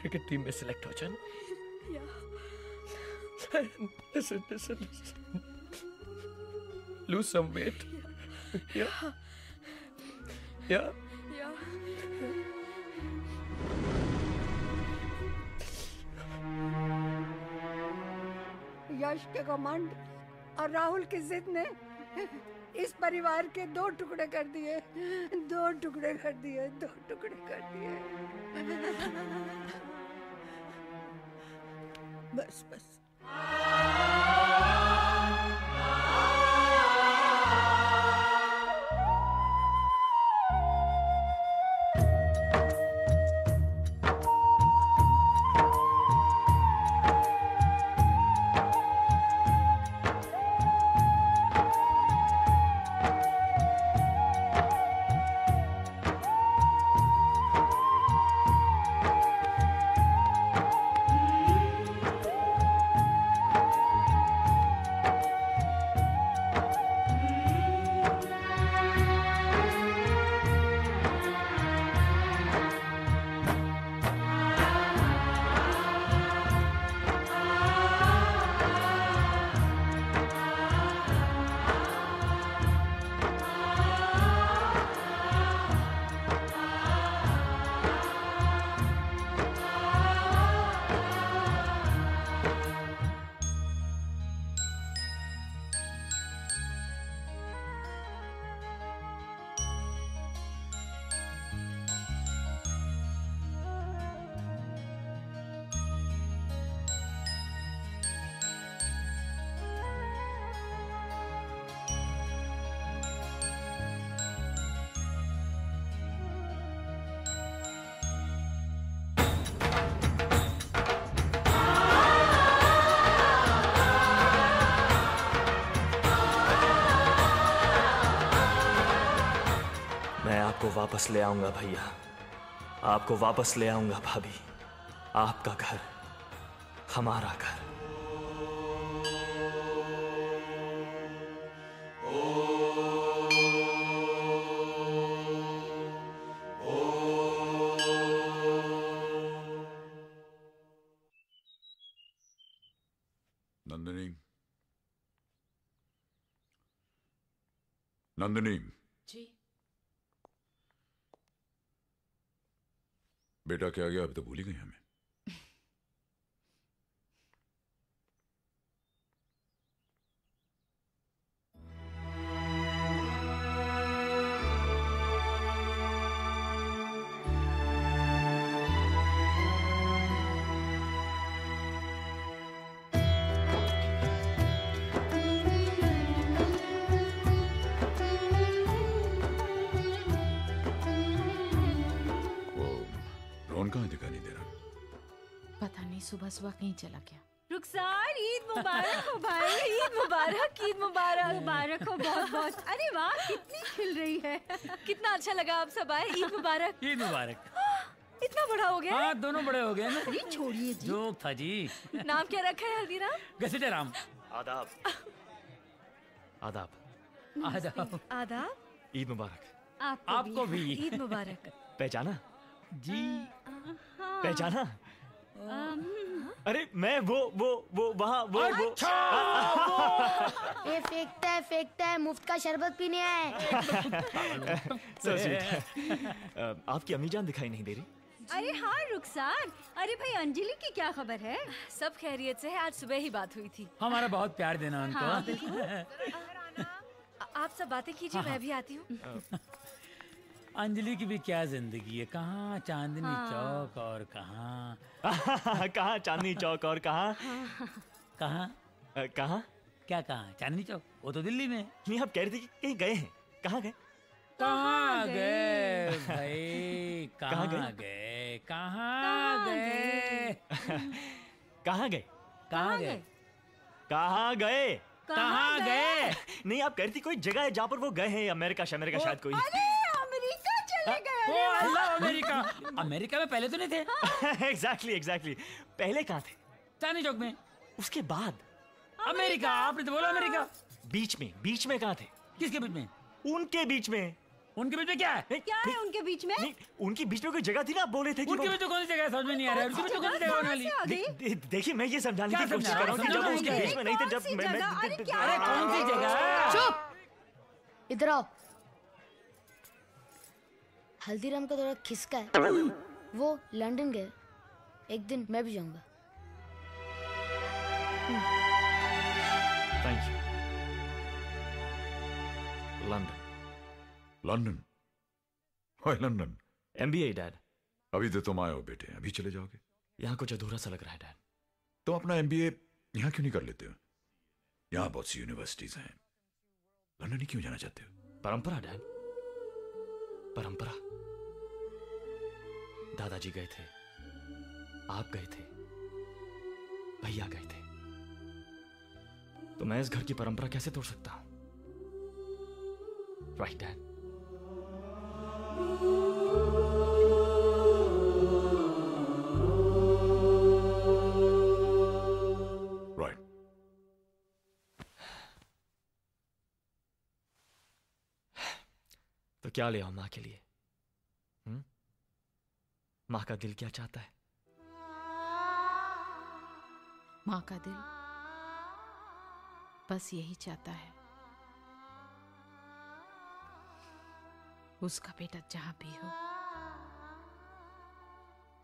क्रिकेट टीम में सिलेक्ट हो जाना listen, listen, listen. Lose some weight. Yeah. Yeah. यश के घमंड और राहुल की जिद ने इस परिवार के दो टुकड़े कर दिए। दो टुकड़े कर दिए, दो टुकड़े कर दिए। बस बस। वापस ले आऊँगा भैया। आपको वापस ले आऊँगा भाभी। आपका घर, हमारा घर। नंदिनी। नंदिनी जी बेटा क्या गया अभी तो भूल ही गई हमें। सुबह कहीं चला गया। रुखसार ईद मुबारक हो भाई ईद मुबारक ईद मुबारक मुबारक हो बहुत बहुत। अरे वाह कितनी खिल रही है। कितना अच्छा लगा आप सब आए ईद मुबारक। ईद मुबारक। इतना बड़ा हो गया? हाँ दोनों बड़े हो गए ना। अरे छोड़िए जी। जोक था जी। नाम क्या रखा है हल्दीराम? घसीटे राम आदाब। आदाब। आदाब आदाब। ईद मुबारक। आपको, आपको भी। ईद मुबारक। पहचाना? जी। पहचाना? अरे मैं वो वो वो वहाँ वो वो। ये फेंकता है फेंकता है मुफ़्त का शरबत पीने आए sweet. अ, आपकी अम्मी जान दिखाई नहीं दे रही? अरे हाँ रुखसार। अरे भाई अंजलि की क्या खबर है? सब खैरियत से है आज सुबह ही बात हुई थी। हमारा बहुत प्यार देना उनको हाँ, आप सब बातें कीजिए हाँ, मैं भी आती हूँ। अंजलि की भी क्या ज़िंदगी है? कहाँ चांदनी हाँ। चौक और कहाँ? कहाँ चांदनी चौक और कहाँ? कहाँ? कहाँ? क्या कहाँ? चांदनी चौक? वो तो दिल्ली में। नहीं आप कह रहे थे कि कहीं गए हैं। कहाँ गए? कहाँ गए? भाई? कहाँ गए? कहाँ गए? कहाँ गए? कहाँ गए? कहाँ गए? कहाँ गए? नहीं आप कह रही थी कोई जगह है जहाँ पर वो गए हैं अमेरिका अमेरिका शायद कोई। ओ अल्लाह अमेरिका। अमेरिका में पहले तो नहीं थे? एग्जैक्टली एग्जैक्टली पहले कहाँ थे? चांदनी चौक में। उसके बाद। अमेरिका आपने तो बोला अमेरिका। बीच में बीच में कहाँ थे? किसके बीच में? उनके बीच में। उनके बीच में क्या है? क्या है उनके बीच में? उनकी बीच में कोई जगह थी ना आप बोल थे कि उनके बीच में कौन सी जगह समझ में नहीं आ रहा है। उनके बीच में कौन सी जगह होने वाली? देखिए मैं ये समझाने की कोशिश कर रहा हूँ कि जब उसके बीच में नहीं थे जब मैं- अरे कौन सी जगह? चुप। इधर आओ। हल्दीराम का थोड़ा खिसका है। वो लंदन गए। एक दिन मैं भी जाऊँगा। थैंक यू लंदन लंदन ओए लंदन एमबीए डैड अभी तो तुम आए हो बेटे। अभी चले जाओगे। यहाँ कुछ अधूरा सा लग रहा है डैड तुम अपना एमबीए यहाँ क्यों नहीं कर लेते हो? यहाँ बहुत सी यूनिवर्सिटीज हैं। लंदन ही क्यों जाना चाहते हो? परंपरा डैड परंपरा। दादाजी गए थे। आप गए थे। भैया गए थे। तो मैं इस घर की परंपरा कैसे तोड़ सकता हूँ? राइट डैड क्या ले आओ माँ के लिए? हम्म? माँ का दिल क्या चाहता है? माँ का दिल बस यही चाहता है। उसका बेटा जहाँ भी हो,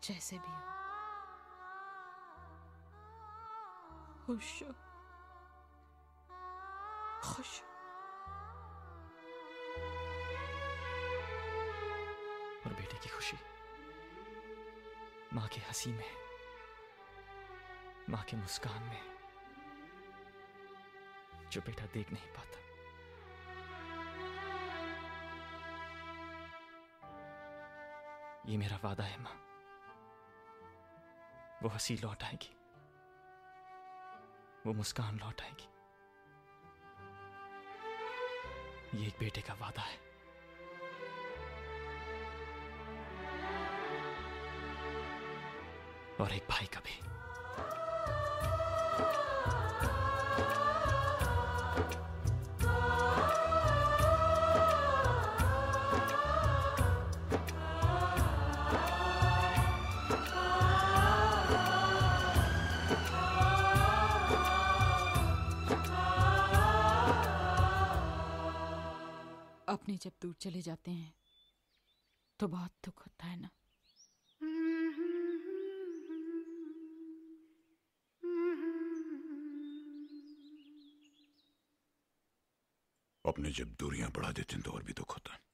जैसे भी हो। खुश खुश की खुशी। माँ की हँसी में, माँ के मुस्कान में, जो बेटा देख नहीं पाता। ये मेरा वादा है, माँ। वो हँसी लौट आएगी। वो मुस्कान लौट आएगी। ये एक बेटे का वादा है। और एक भाई का भी। अपने जब दूर चले जाते हैं तो बहुत दुख जब दूरियाँ बढ़ा देते हैं तो और भी दुख होता है।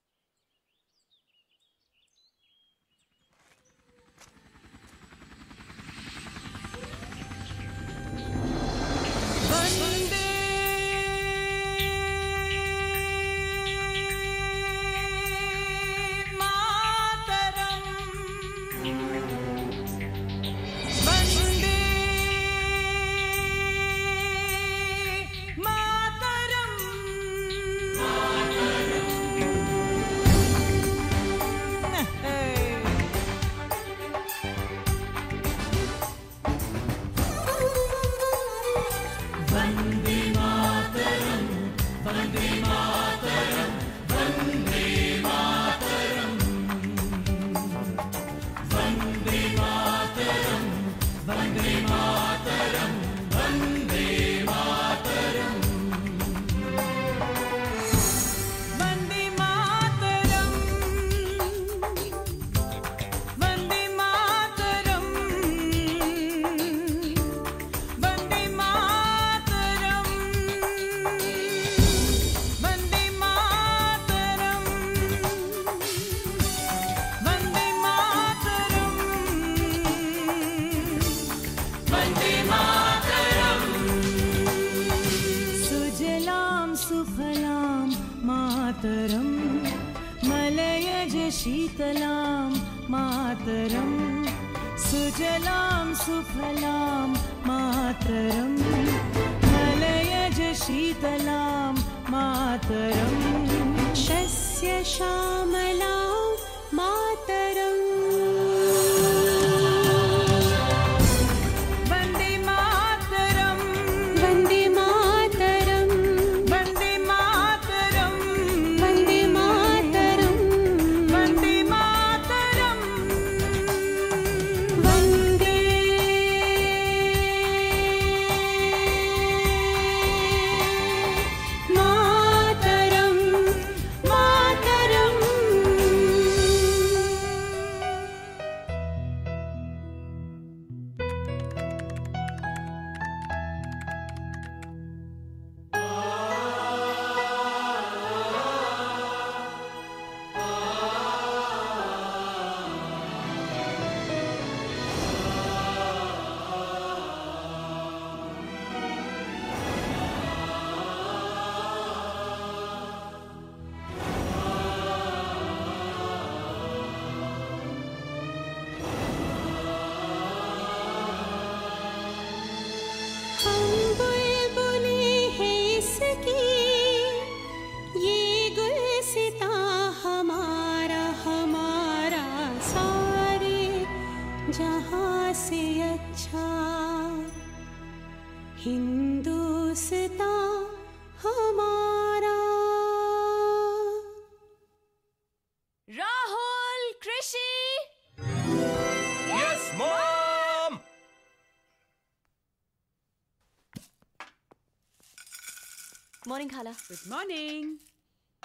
मॉर्निंग खाला गुड मॉर्निंग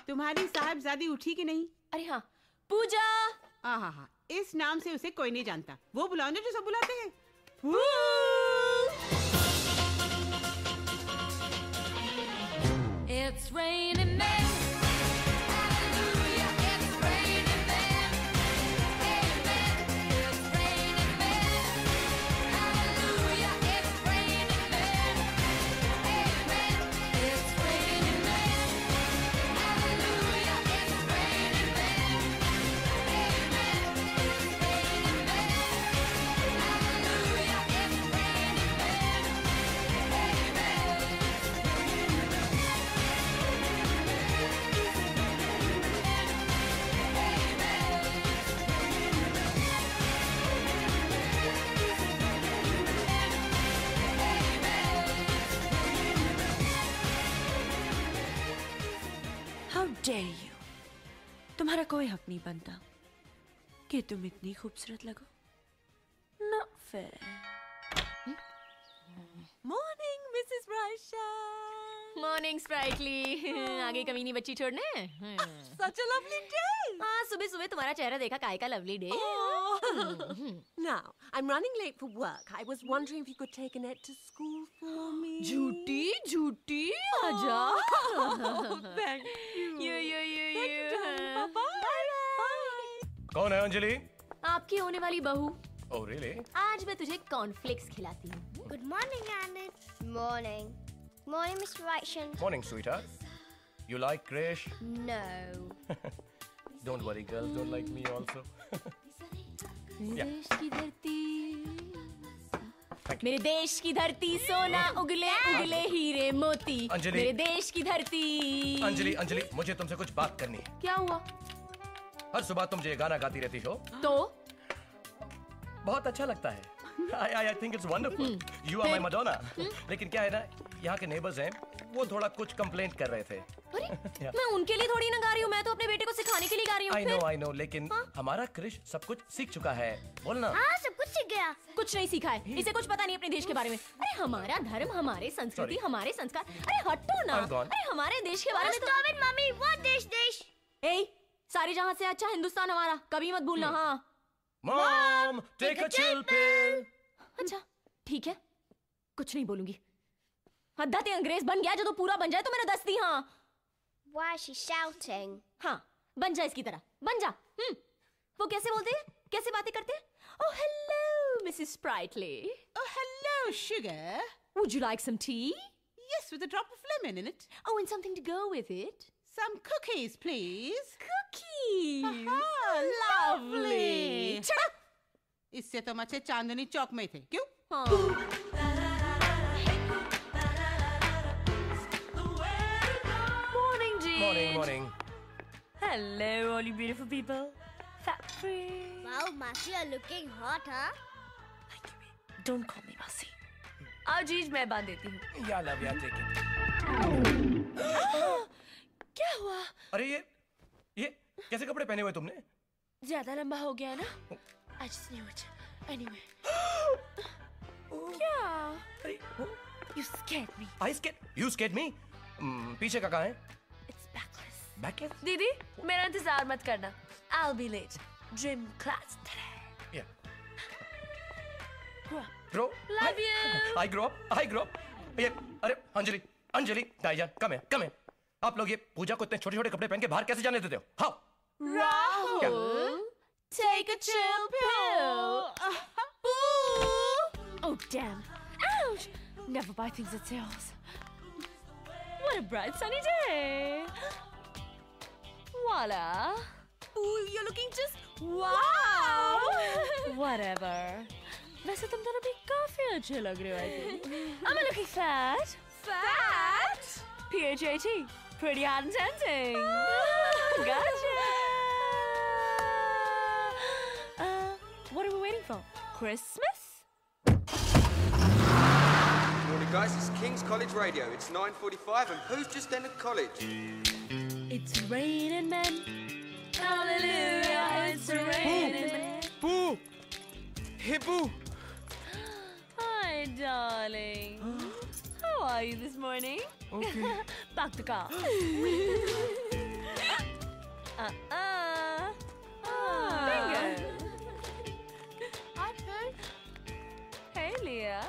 तुम्हारी साहबजादी उठी कि नहीं? अरे हाँ पूजा! हाँ हाँ हाँ इस नाम से उसे कोई नहीं जानता। वो बुलाओ ना जो सब बुलाते हैं। It's raining men. इसलिए तुम इतनी खूबसूरत लगो। मॉर्निंग मिसेस ब्राइशा मॉर्निंग स्प्राइटली आगे कमी नहीं बच्ची छोड़ने? सच अ लवली डे हाँ सुबह सुबह तुम्हारा चेहरा देखा काय का lovely day now I am running late for work I was wondering if you could take Annette to school for me झूठी झूठी आजा। Thank you you you you you पापा कौन है अंजलि? आपकी होने वाली बहू। ओह रियली आज मैं तुझे कॉर्नफ्लेक्स खिलाती हूँ। Good morning, Annette. Morning. Morning, Mr. Reichen. Morning you like krish? No. don't worry girls don't like me also. मेरे देश की धरती मेरे देश की धरती सोना उगले उगले हीरे मोती अंजलि। मेरे देश की धरती अंजलि अंजलि मुझे तुमसे कुछ बात करनी है। क्या हुआ? हर सुबह तुम जो ये गाना गाती रहती हो। तो? बहुत अच्छा लगता है। I I think it's wonderful you are my? Madonna लेकिन क्या है ना यहाँ के नेबर्स हैं वो थोड़ा कुछ कंप्लेंट कर रहे थे। अरे मैं उनके लिए थोड़ी ना गा रही हूँ मैं तो अपने बेटे को सिखाने के लिए गा रही हूँ आई नो आई नो लेकिन हमारा क्रिश सब कुछ सीख चुका है। बोलना। हाँ सब कुछ सीख गया। कुछ नहीं सीखा है। इसे कुछ पता नहीं अपने देश के बारे में। अरे हमारा धर्म हमारे संस्कृति हमारे संस्कार। अरे हटो ना। अरे हमारे देश के बारे में it, Mummy. What? देश देश? सारी जहाँ से अच्छा हिंदुस्तान हमारा कभी मत भूलना हाँ। Mom take a chill pill अच्छा ठीक है। कुछ नहीं बोलूँगी। हद्दा ते अंग्रेज़ बन गया जो तो पूरा बन जाए तो मैंने दस दी हाँ। Why is she shouting? हाँ बन जा इसकी तरह। बन जा। हम्म। वो कैसे बोलते हैं? कैसे बातें करते हैं? ओह hello Mrs Sprightly Oh, hello, sugar. Would you like some tea? Yes, with a drop of lemon in it. Oh, and something to go with it. Some cookies, please. Cookies. Aha, lovely. Shut up. इससे तो अच्छे चांदनी चौक में थे क्यों Morning, Jean. Morning morning Hello, all you beautiful people. Fat free. Wow, Masi, you're looking hot, huh? Don't call me Masi. आओ जीज मैं बांध देती हूँ या लव या टेक इट क्या हुआ अरे ये ये कैसे कपड़े पहने हुए तुमने ज़्यादा लंबा हो गया ना it. Anyway. क्या You scared me. I you me पीछे का कहाँ है बैकलेस दीदी मेरा इंतज़ार मत करना I'll be late. Gym class today. या Grow up. Grow Love you. I grow up I grow up ये अरे अंजलि अंजलि दाईजान कम है कम है आप लोग ये पूजा को इतने छोटे छोटे कपड़े पहन के बाहर कैसे जाने देते हो हाँ Rahul, take a chill pill. Boo! oh, damn. Ouch. Never buy things at sales. What a bright sunny day. Voila. Ooh, you're looking just Wow. wow. Whatever. वैसे तुम दोनों भी काफ़ी अच्छे लग रहे हो I think. Am I looking fat? Fat? PHAT. Pretty hot and tempting. gotcha. Uh, what are we waiting for? Christmas? Morning, guys. It's King's College Radio. It's 9:45, and who's just entered college? It's raining men. Hallelujah, it's raining men. Boo! Hey, Boo! Hi, darling. How are you this morning? Okay. Back the car. uh-uh. Bingo. Hi, Pooh. Hey, Leah.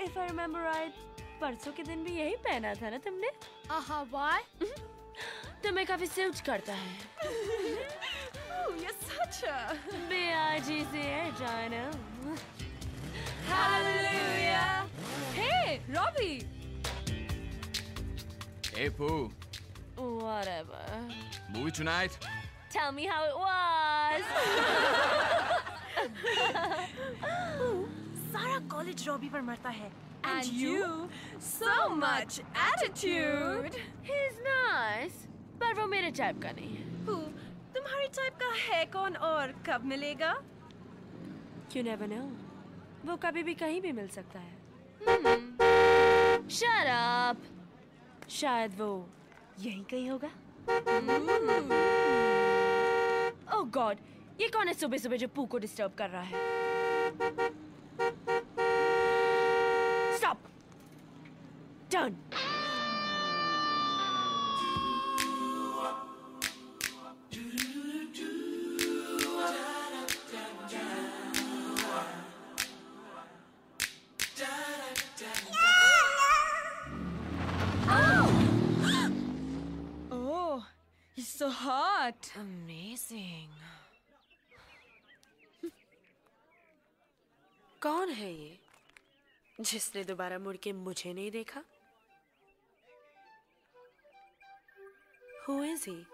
If I remember right, परसों के दिन भी यही पहना था ना तुमने? Uh-huh, तुम्हें काफ़ी सूट करता है। Oh, you're such a. से है जानो। Hallelujah. Hey, Robbie. Hey, Pooh. Whatever. Movie tonight? Tell me how it was. सारा कॉलेज रॉबी पर मरता है And you? so much attitude He's nice, पर वो मेरे टाइप का नहीं है। Pooh, तुम्हारे टाइप का है कौन और कब मिलेगा You never know. वो कभी भी कहीं भी मिल सकता है। हम्म। शराब शायद वो यहीं कहीं होगा। हम्म। oh ओ गॉड ये कौन है सुबह सुबह जो पू को डिस्टर्ब कर रहा है? स्टॉप टर्न अमेजिंग कौन है ये? जिसने दोबारा मुड़के मुझे नहीं देखा? हुए जी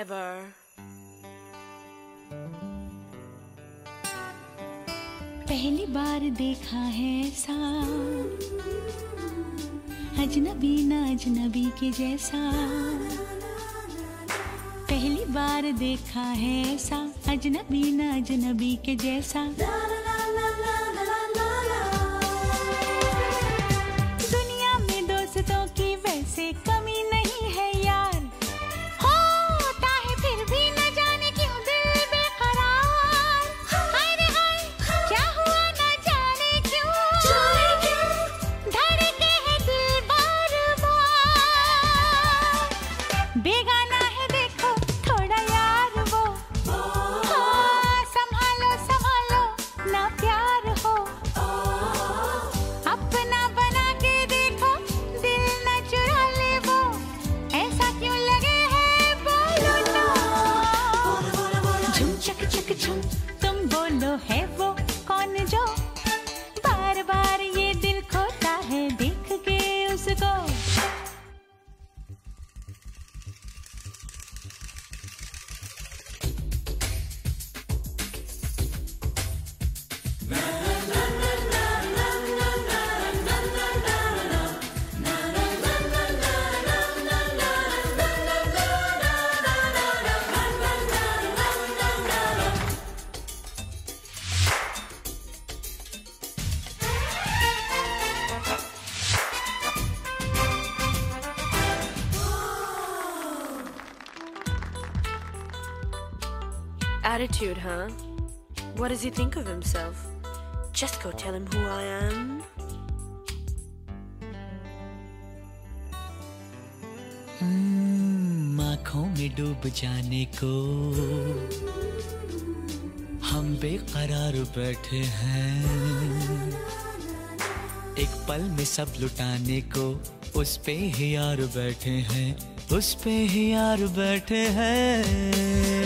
forever. पहली बार देखा है ऐसा अजनबी ना अजनबी के जैसा। पहली बार देखा है ऐसा अजनबी ना अजनबी के जैसा। he think of himself? Just go tell him who I am. Hmm, आँखों में डूब जाने को हम बेकरार बैठे हैं एक पल में सब लुटाने को, उस पे ही यार बैठे हैं, उस पे ही यार बैठे हैं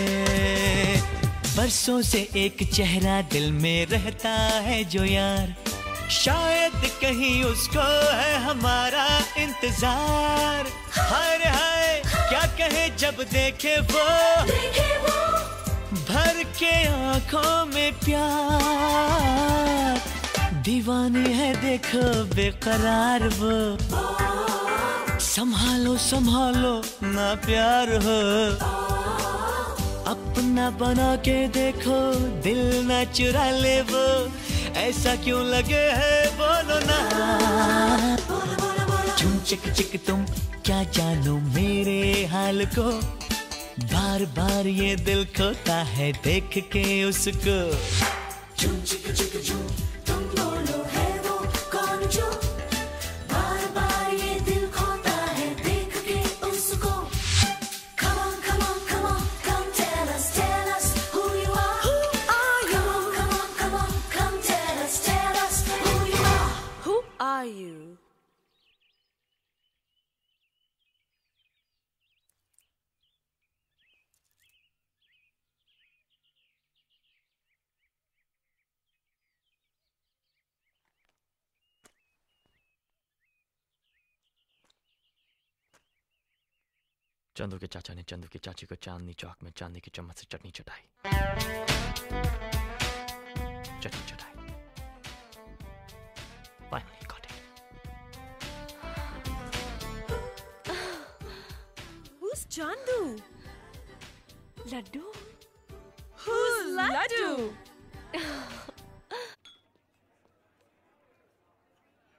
बरसों से एक चेहरा दिल में रहता है जो यार। शायद कहीं उसको है हमारा इंतज़ार। हर हाय क्या कहे जब देखे वो? भर के आँखों में प्यार। दीवानी है देखो बेकरार वो। संभालो संभालो ना प्यार हो। अपना बना के देखो, दिल ना चुरा ले वो। ऐसा क्यों लगे है? बोलो ना। झुम चिक चिक तुम, क्या जानो मेरे हाल को? बार बार ये दिल खोता है देख के उसको। झुम चिक चंदू के चाचा ने चंदू की चाची को चांदनी चौक में चांदी की चम्मच से चटनी चटाई चटनी चटाई Finally got it. Who's Chandu? Laddu Who's Laddu?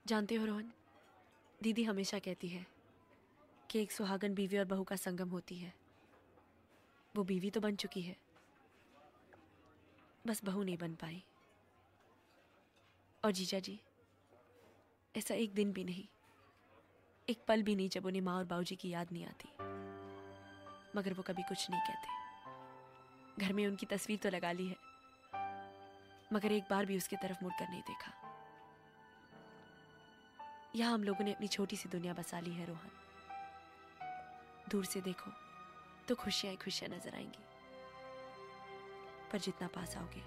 जानते हो रोहन दीदी हमेशा कहती है कि एक सुहागन बीवी और बहू का संगम होती है। वो बीवी तो बन चुकी है। बस बहू नहीं बन पाई। और जीजा जी, ऐसा एक दिन भी नहीं। एक पल भी नहीं जब उन्हें माँ और बाबूजी की याद नहीं आती। मगर वो कभी कुछ नहीं कहते। घर में उनकी तस्वीर तो लगा ली है। मगर एक बार भी उसकी तरफ़ मुड़कर नहीं देखा। यहाँ हम लोगों ने अपनी छोटी सी दुनिया बसा ली है, रोहन। दूर से देखो तो खुशियाँ ही खुशियाँ नज़र आएँगी। पर जितना पास आओगे,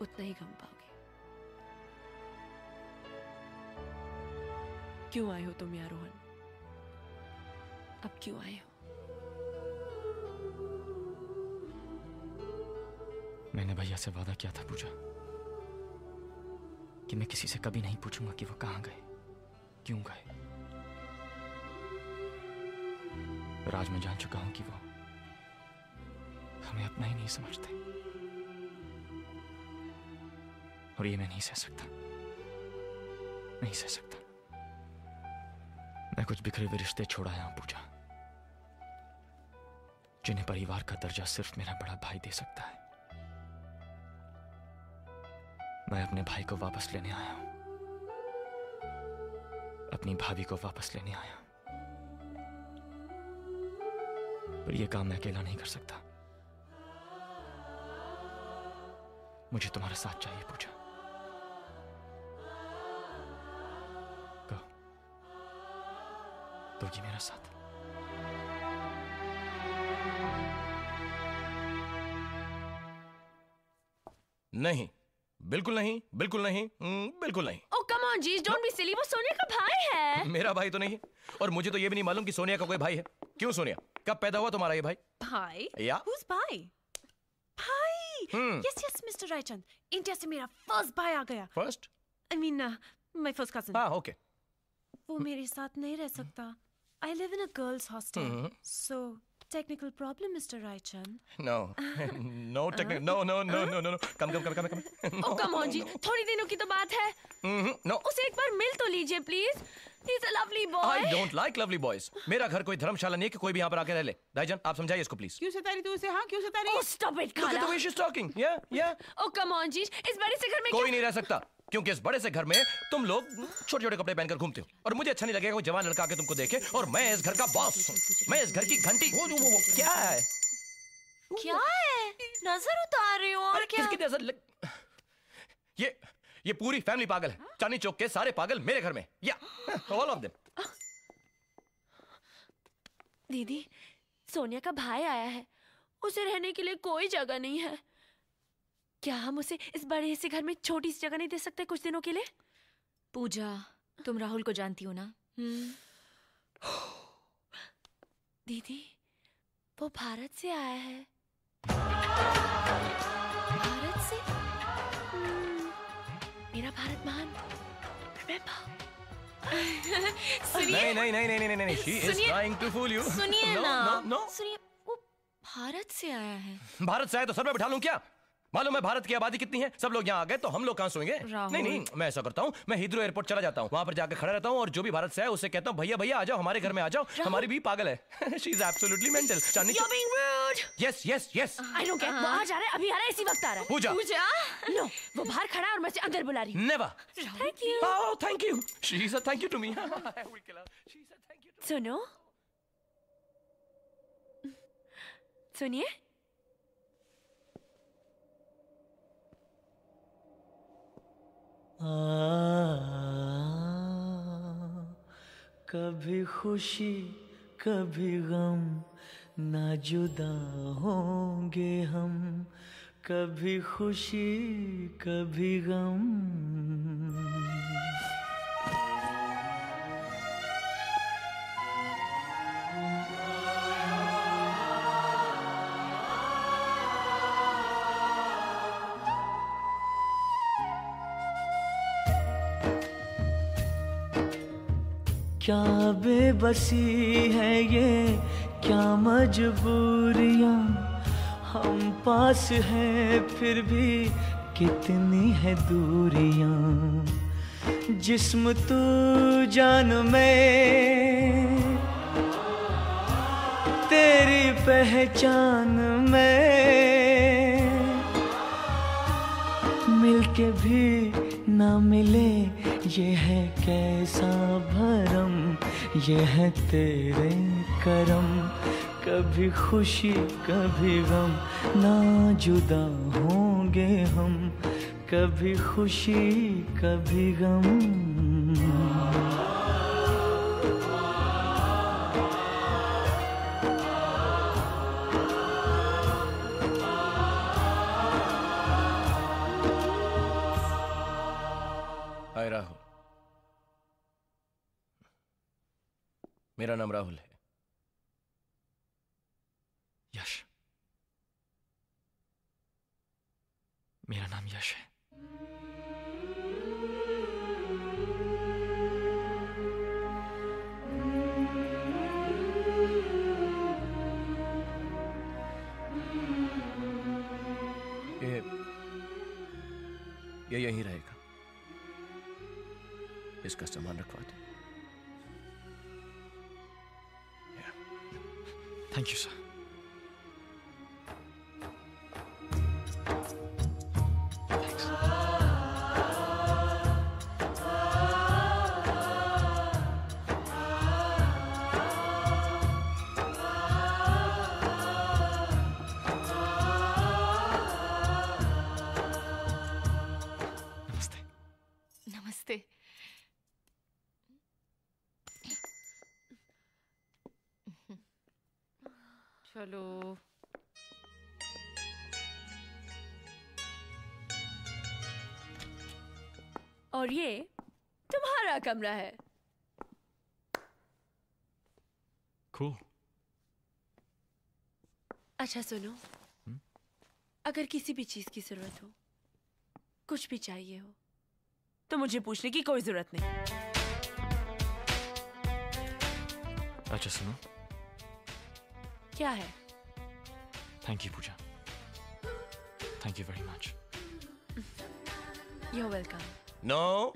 उतना ही गम पाओगे। क्यों आए हो तुम यहाँ रोहन? अब क्यों आए हो? मैंने भैया से वादा किया था पूजा, कि मैं किसी से कभी नहीं पूछूँगा कि वो कहाँ गए, क्यों गए। पर आज मैं जान चुका हूँ कि वो हमें अपना ही नहीं समझते। और ये मैं नहीं सह सकता। नहीं सह सकता। मैं कुछ बिखरे हुए रिश्ते छोड़ आया हूँ, पूजा। जिन्हें परिवार का दर्जा सिर्फ़ मेरा बड़ा भाई दे सकता है। मैं अपने भाई को वापस लेने आया हूँ। अपनी भाभी को वापस लेने आया हूँ। पर यह काम मैं अकेला नहीं कर सकता। मुझे तुम्हारा साथ चाहिए पूजा। कहो। दोगी मेरा साथ। नहीं। बिल्कुल नहीं बिल्कुल नहीं हम्म, बिल्कुल नहीं। ओ come on geez don't be silly वो सोनिया का भाई है। मेरा भाई तो नहीं। और मुझे तो ये भी नहीं मालूम कि सोनिया का कोई भाई है। क्यों सोनिया? कब पैदा हुआ तुम्हारा ये भाई? भाई? या। हुज भाई? Yes yes mister Raichand India से मेरा फ़र्स्ट भाई आ गया। First I mean my first cousin okay वो मेरे साथ नहीं रह सकता। I live in a girls hostel so technical problem mister Raichand no no technique no no no no no come come come come come oh come on जी। थोड़ी दिनों की तो बात है। हम्म, हम्म, नो उसे एक बार मिल तो लीजिए please is a lovely I boy don't like lovely boys मेरा घर कोई धर्मशाला नहीं है कि कोई भी यहाँ पर आके रह ले। भाईजान आप समझाइए इसको प्लीज़ क्यों सता रही तू उसे हाँ क्यों सता रही Oh, stop it, Look at the way she's talking. Yeah, yeah. Oh come on जी इस बड़े से घर में कोई नहीं रह सकता क्योंकि इस बड़े से घर में तुम लोग छोटे छोटे कपड़े पहनकर घूमते हो। और मुझे अच्छा नहीं लगेगा कोई जवान लड़का आके तुमको देखे और मैं इस घर का बॉस हूँ। मैं इस घर की घंटी वो, वो, वो, वो, क्या है? क्या है? नज़र उतार रही हूँ और क्या किसकी नज़र लग... ये ये पूरी फैमिली पागल है। चांदनी चौक के सारे पागल मेरे घर में। या ऑल ऑफ़ देम दीदी सोनिया का भाई आया है। उसे रहने के लिए कोई जगह नहीं है। क्या हम उसे इस बड़े से घर में छोटी सी जगह नहीं दे सकते कुछ दिनों के लिए? पूजा तुम राहुल को जानती हो ना? दीदी वो भारत से आया है। भारत से? हम्म, मेरा भारत महान नहीं नहीं नहीं नहीं नहीं नहीं she is trying to fool you सुनिए नो। सुनिए वो भारत से आया है। भारत से आया तो सर में बिठा लूँ क्या? मालूम है भारत की आबादी कितनी है? सब लोग यहाँ आ गए तो हम लोग कहाँ सोएँगे? नहीं नहीं मैं ऐसा करता हूँ मैं हिद्रो एयरपोर्ट चला जाता हूँ वहाँ पर जाकर खड़ा रहता हूँ और जो भी भारत से आए उसे कहता हूँ भैया भैया आ जाओ हमारे घर में आ जाओ हमारी भी पागल है। She is absolutely mental Chandni yes yes yes I don't care. वो आज आ रहा है अभी आ रहा है इसी वक्त आ रहा है। पूजा। पूजा? नो वो बाहर खड़ा है और मैं उसे अंदर बुला रही never thank you Oh, thank you. She's a thank you to me. सुनो। सुनिए। कभी खुशी कभी गम ना जुदा होंगे हम। कभी खुशी कभी गम। क्या बेबसी है ये? क्या मजबूरियाँ? हम पास हैं फिर भी कितनी है दूरियाँ? जिस्म तू जान में, तेरी पहचान में। मिलके भी ना मिले ये है कैसा भरम, ये है तेरे करम। कभी खुशी, कभी गम ना जुदा होंगे हम। कभी खुशी, कभी गम। मेरा नाम राहुल है। यश। मेरा नाम यश है। और ये तुम्हारा कमरा है। Cool. अच्छा सुनो। Hmm? अगर किसी भी चीज़ की ज़रूरत हो कुछ भी चाहिए हो तो मुझे पूछने की कोई ज़रूरत नहीं। अच्छा सुनो। क्या है? Thank you Pooja thank you very much you welcome no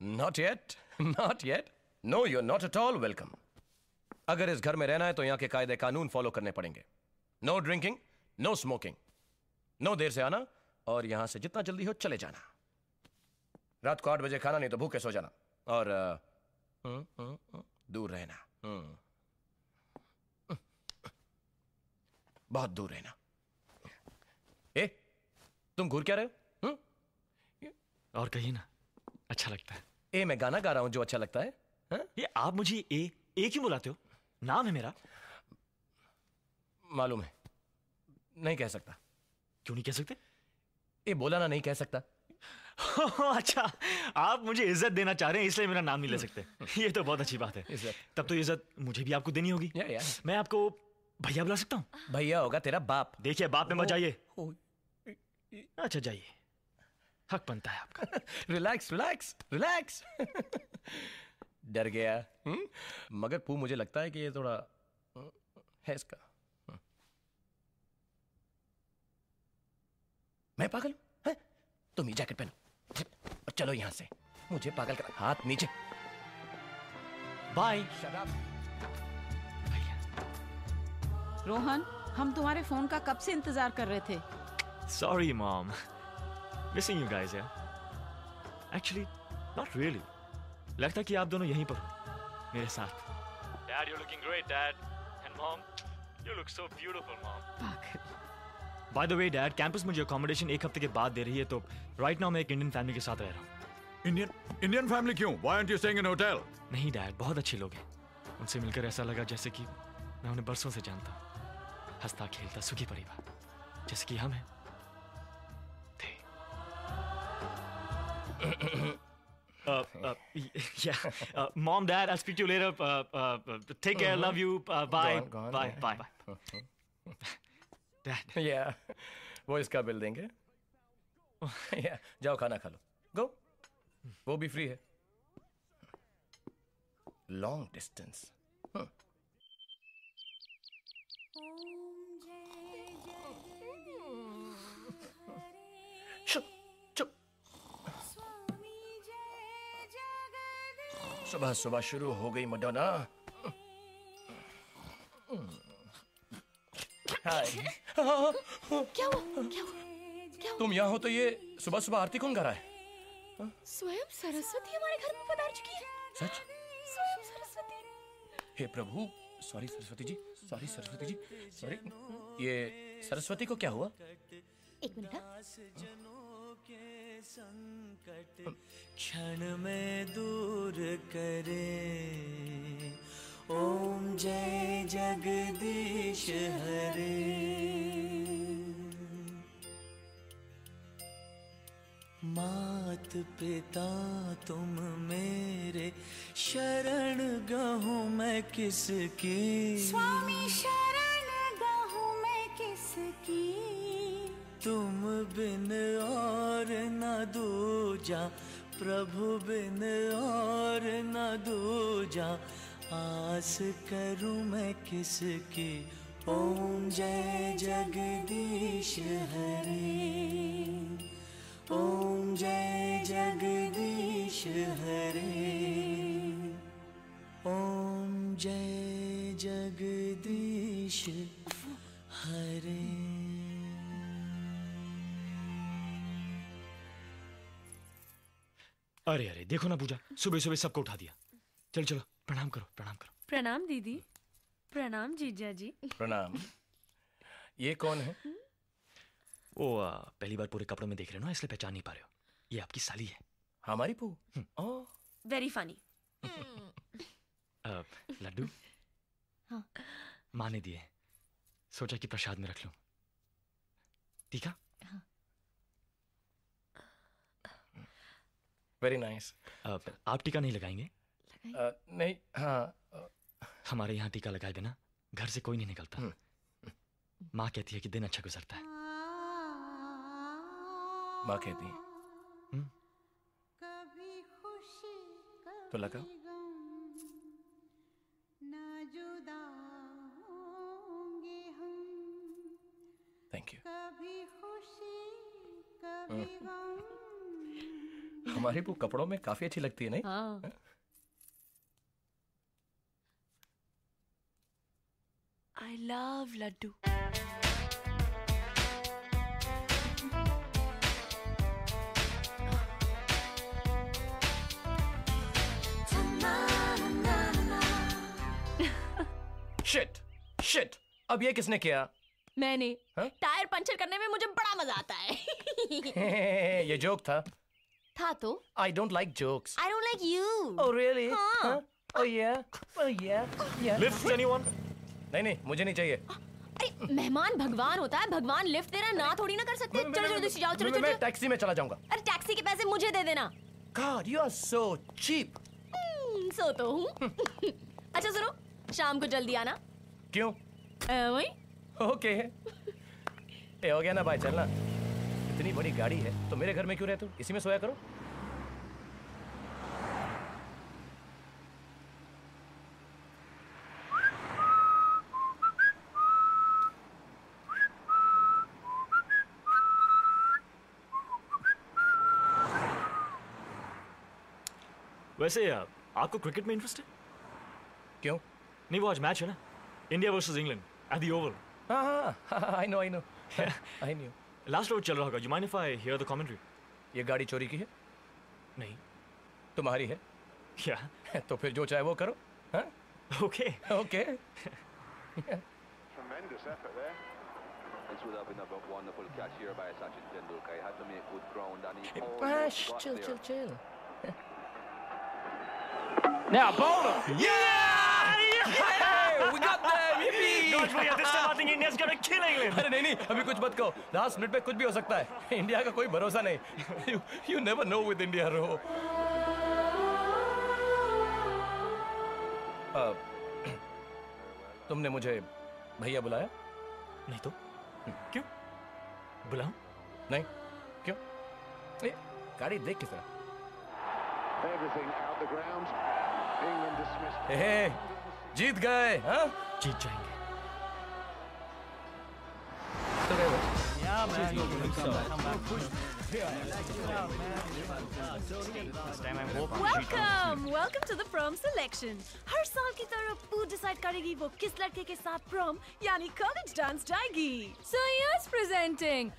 not yet not yet no you not at all welcome अगर इस घर में रहना है तो यहाँ के कायदे कानून फॉलो करने पड़ेंगे। No drinking no smoking no देर से आना और यहाँ से जितना जल्दी हो चले जाना। रात को आठ बजे खाना नहीं तो भूखे सो जाना। और अ, हम्म, हम्म, हम्म, दूर रहना। बहुत दूर रहना। ए तुम घूर क्या रहे हो? और कहिए ना अच्छा लगता है। ए मैं गाना गा रहा हूँ जो अच्छा लगता है हाँ? ये आप मुझे ए ए क्यों बुलाते हो? नाम है मेरा? मालूम है। नहीं कह सकता। क्यों नहीं कह सकते? ए बोला ना नहीं कह सकता। अच्छा आप मुझे इज़्ज़त देना चाह रहे हैं इसलिए मेरा नाम नहीं ले सकते। ये तो बहुत अच्छी बात है। इज़्ज़त। तब तो इज़्ज़त मुझे भी आपको देनी होगी। या, या। मैं आपको भैया बुला सकता हूँ? भैया होगा तेरा बाप। देखिए बाप में मत जाइए। अच्छा जाइए। हक बनता है आपका। रिलैक्स रिलैक्स रिलैक्स डर गया। हुँ? मगर पू मुझे लगता है कि ये थोड़ा हम्म, है इसका। हम्म। मैं पागल हूँ, तुम ये जैकेट पहनो। और चलो यहाँ से। मुझे पागल कर हाथ नीचे। बाय रोहन हम तुम्हारे फ़ोन का कब से इंतज़ार कर रहे थे? Sorry Mom. Missing you guys, yeah? Actually, not really. लगता है कि आप दोनों यहीं पर हो मेरे साथ। Dad, you're looking great, Dad. And Mom, you look so beautiful, Mom. By the way, Dad, campus मुझे अकोमोडेशन एक हफ़्ते के बाद दे रही है तो राइट नाउ मैं एक इंडियन फैमिली के साथ रह रहा हूँ। इंडियन इंडियन फैमिली क्यों? Why aren't you staying in hotel नहीं डैड बहुत अच्छे लोग हैं। उनसे मिलकर ऐसा लगा जैसे कि मैं उन्हें बरसों से जानता हूँ। हंसता खेलता सुखी परिवार। जैसे कि हम हैं। Uh, uh, yeah. Uh, Mom, Dad, I'll speak to you later. Uh, uh, uh, take care. Love you. Uh, bye. Go on, go on, bye. Bye. Bye. Dad. या वो इसका बिल देंगे या जाओ खाना खा लो गो वो भी फ्री है लॉन्ग डिस्टेंस चुप सुबह सुबह शुरू हो गई मडोना हाय। क्या हुआ? क्या हुआ? क्या हुआ? तुम यहाँ हो तो ये सुबह सुबह आरती कौन कर रहा है? स्वयं सरस्वती हमारे घर में पधार चुकी है। सच? स्वयं सरस्वती। हे प्रभु sorry Saraswati ji sorry Saraswati ji sorry ये सरस्वती को क्या हुआ? एक मिनट हाँ। क्षण में दूर करे। ओम जय जगदीश हरे। मात पिता तुम मेरे शरण गहूँ मैं किसकी? स्वामी शरण गहूँ मैं किसकी? तुम बिन और न दूजा, प्रभु बिन और न दूजा। आस करूँ मैं किसकी? ओम जय जगदीश हरे। ओम जय जगदीश हरे। ओम जय जगदीश हरे। अरे अरे देखो ना पूजा सुबह सुबह सबको उठा दिया। चलो चलो प्रणाम करो प्रणाम करो। प्रणाम दीदी। प्रणाम जीजा जी। प्रणाम। ये कौन है? वो आ, पहली बार पूरे कपड़ों में देख रहे हो ना इसलिए पहचान नहीं पा रहे हो। ये आपकी साली है। हमारी पू वेरी फनी लड्डू? हाँ। माँ ने दिए सोचा कि प्रसाद में रख लूँ। टीका वेरी नाइस आप टीका नहीं लगाएँगे? नहीं हाँ अ, हमारे यहाँ टीका लगाए बिना घर से कोई नहीं निकलता। माँ कहती है कि दिन अच्छा गुजरता है। माँ कहती है। हम्म। कभी खुशी तो लगाओ। न जुदा होंगे थैंक यू कभी खुशी कभी गम हमारी पू कपड़ों में काफ़ी अच्छी लगती है नहीं? हाँ। I love laddu. Shit shit अब ये किसने किया? मैंने। हाँ? टायर पंचर करने में मुझे बड़ा मज़ा आता है। ये जोक था। था तो I don't like jokes. I don't like you Oh, really? हाँ Huh? Oh, yeah. Oh, yeah. Yeah. Lift, anyone? नहीं नहीं मुझे नहीं चाहिए अरे मेहमान भगवान होता है भगवान लिफ्ट दे रहा ना थोड़ी ना कर सकते चलो जल्दी से जाओ चलो चलो मैं टैक्सी में चला जाऊँगा अरे टैक्सी के पैसे मुझे दे देना God, you are so cheap. हम्म, सो तो हूँ अच्छा सुनो शाम को जल्दी आना क्यों वही ओके ए हो गया ना भाई चलना इतनी बड़ी गाड़ी है तो मेरे घर में क्यों रहते हो इसी में सोया करो। वैसे आपको क्रिकेट में इंटरेस्ट है? क्यों? नहीं वो आज मैच है ना। India versus England at the over हाँ हाँ I know I know I know last road चल रहा होगा. You mind if the commentary ये गाड़ी चोरी की है? नहीं. तो तुम्हारी है? क्या? तो फिर जो चाहे वो करो. Okay okay tremendous effort there Yeah! yeah! We got them! Yippee! Don't this time I think India's gonna kill England. अरे नहीं नहीं अभी कुछ मत कहो। लास्ट मिनट पे कुछ भी हो सकता है। इंडिया का कोई भरोसा नहीं। You never know with India रो तुमने मुझे भैया बुलाया? नहीं तो? क्यों? बुलाऊं? नहीं। क्यों? ए, गाड़ी देख किस तरह. ए, जीत गए हाँ? जीत जाएँगे। वो। Welcome, welcome to the prom selection. हर साल की तरह पू डिसाइड करेगी वो किस लड़के के साथ prom यानी college dance जाएगी. So yes, presenting.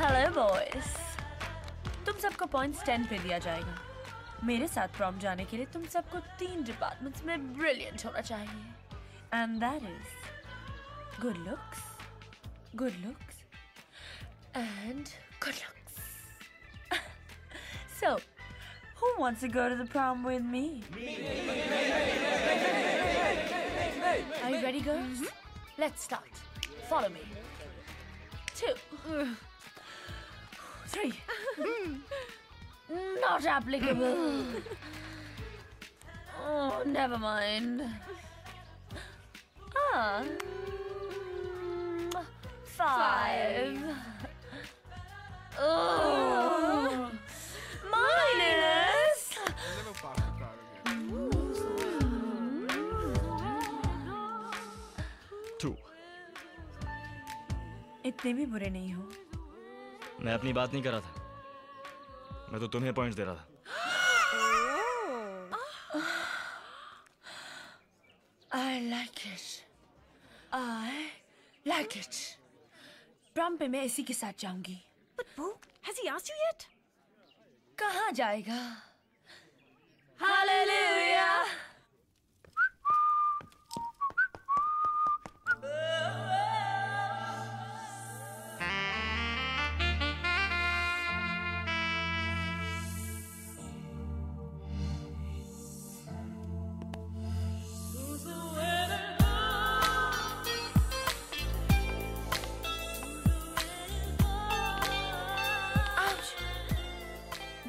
Hello boys तुम सबको पॉइंट्स टेन पे दिया जाएगा मेरे साथ प्रॉम जाने के लिए तुम सबको तीन डिपार्टमेंट्स में ब्रिलियंट होना चाहिए and that is good looks good looks and good looks. so, who wants to go to the prom with me? me. Are you ready, girls? Mm -hmm. Let's start. Follow me. Two. Three. Not applicable. oh, never mind. Ah. Five. Oh minus. Two इतने भी बुरे नहीं हो। मैं अपनी बात नहीं कर रहा था। मैं तो तुम्हें पॉइंट्स दे रहा था। I like it. I like it. प्रम पे मैं इसी के साथ जाऊँगी कहा जाएगा Hallelujah!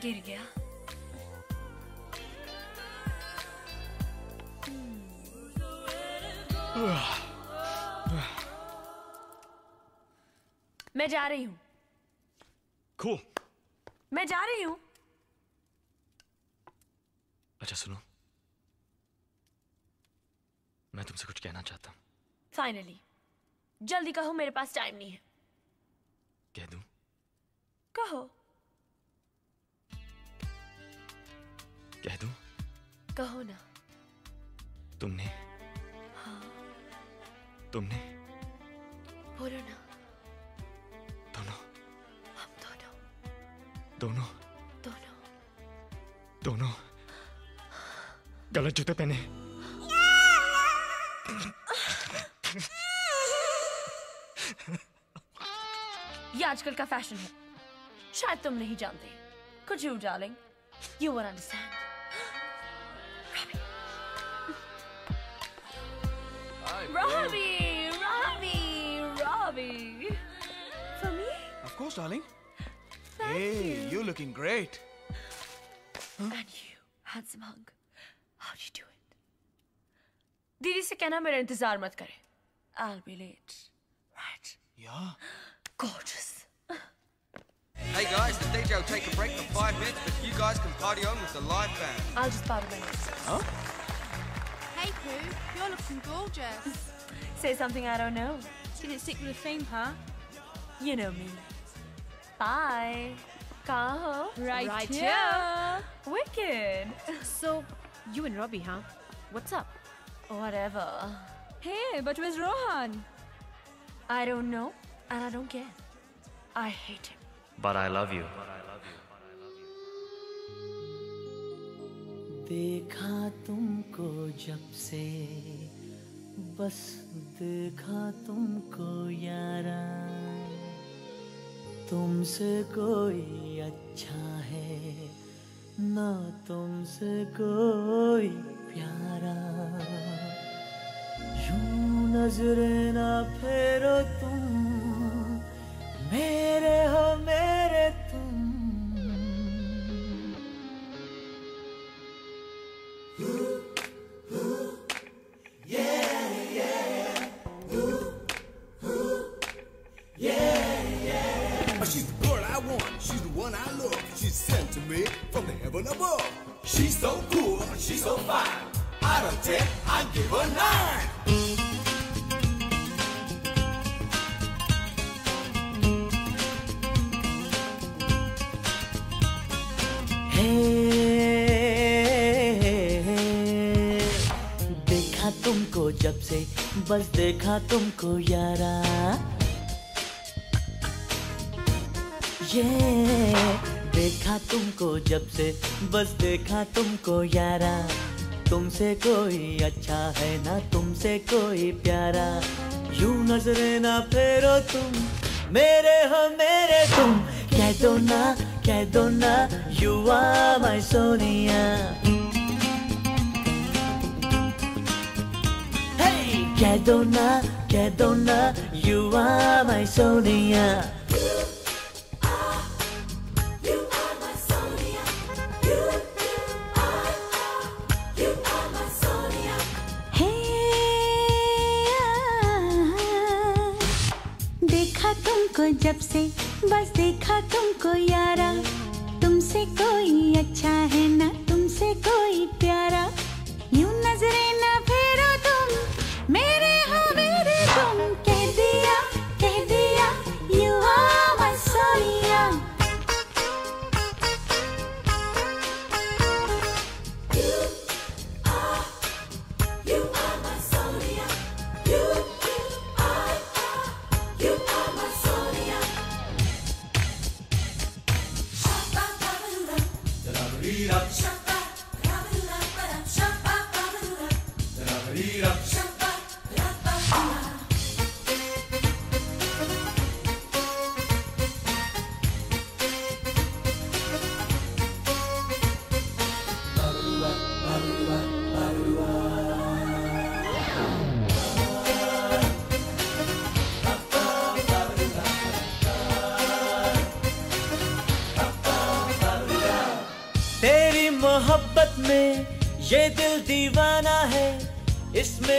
गिर गया मैं जा रही हूँ। Cool. मैं जा रही हूँ। अच्छा सुनो। मैं तुमसे कुछ कहना चाहता हूँ। फाइनली जल्दी कहो मेरे पास टाइम नहीं है। कह दूँ? कहो। कह दूँ? कहो ना। तुमने? हाँ। तुमने? बोलो ना। दोनों। हम दोनों। दोनों। दोनों। दोनों। गलत जूते पहने। ये आजकल का फ़ैशन है। शायद तुम नहीं जानते। कुछ you darling you won't understand Robbie, Robbie, Robbie. For me? Of course, darling. hey, you. are looking great. And you, handsome hunk. How'd you do it? दीदी से कहना मेरा इंतजार मत करे. I'll be late. Right? Yeah. Gorgeous. Hey guys, the DJ will take a break for five minutes, but you guys can party on with the live band. I'll just bow the minutes. Huh? Pooh. You're looking gorgeous. Say something I don't know. Did it stick with the theme, huh? You know me. Bye. Kaha. Right, right here. here. Wicked. So, you and Robbie, huh? What's up? Whatever. Hey, but where's Rohan? I don't know, and I don't care. I hate him. But I love you. देखा तुमको जब से, बस देखा तुमको यारा। तुमसे कोई अच्छा है, ना तुमसे कोई प्यारा। यूँ नजरे ना फेरो तुम, मेरे हो मेरे sent to me from the heaven above. She's so cool, she's so fine. Out of ten, I give her nine. जब से बस देखा तुमको यारा ये देखा तुमको जब से, बस देखा तुमको यारा। तुमसे कोई अच्छा है ना, तुमसे कोई प्यारा। यूँ नजरे ना फेरो तुम, मेरे हो मेरे तुम। कह दो ना, कह दो ना यू आर माय सोनिया कह दो ना, कह दो ना यू आर माय सोनिया। तुमको जब से बस देखा तुमको यारा। तुमसे कोई अच्छा है ना, तुमसे कोई प्यारा। यूँ नज़रें ना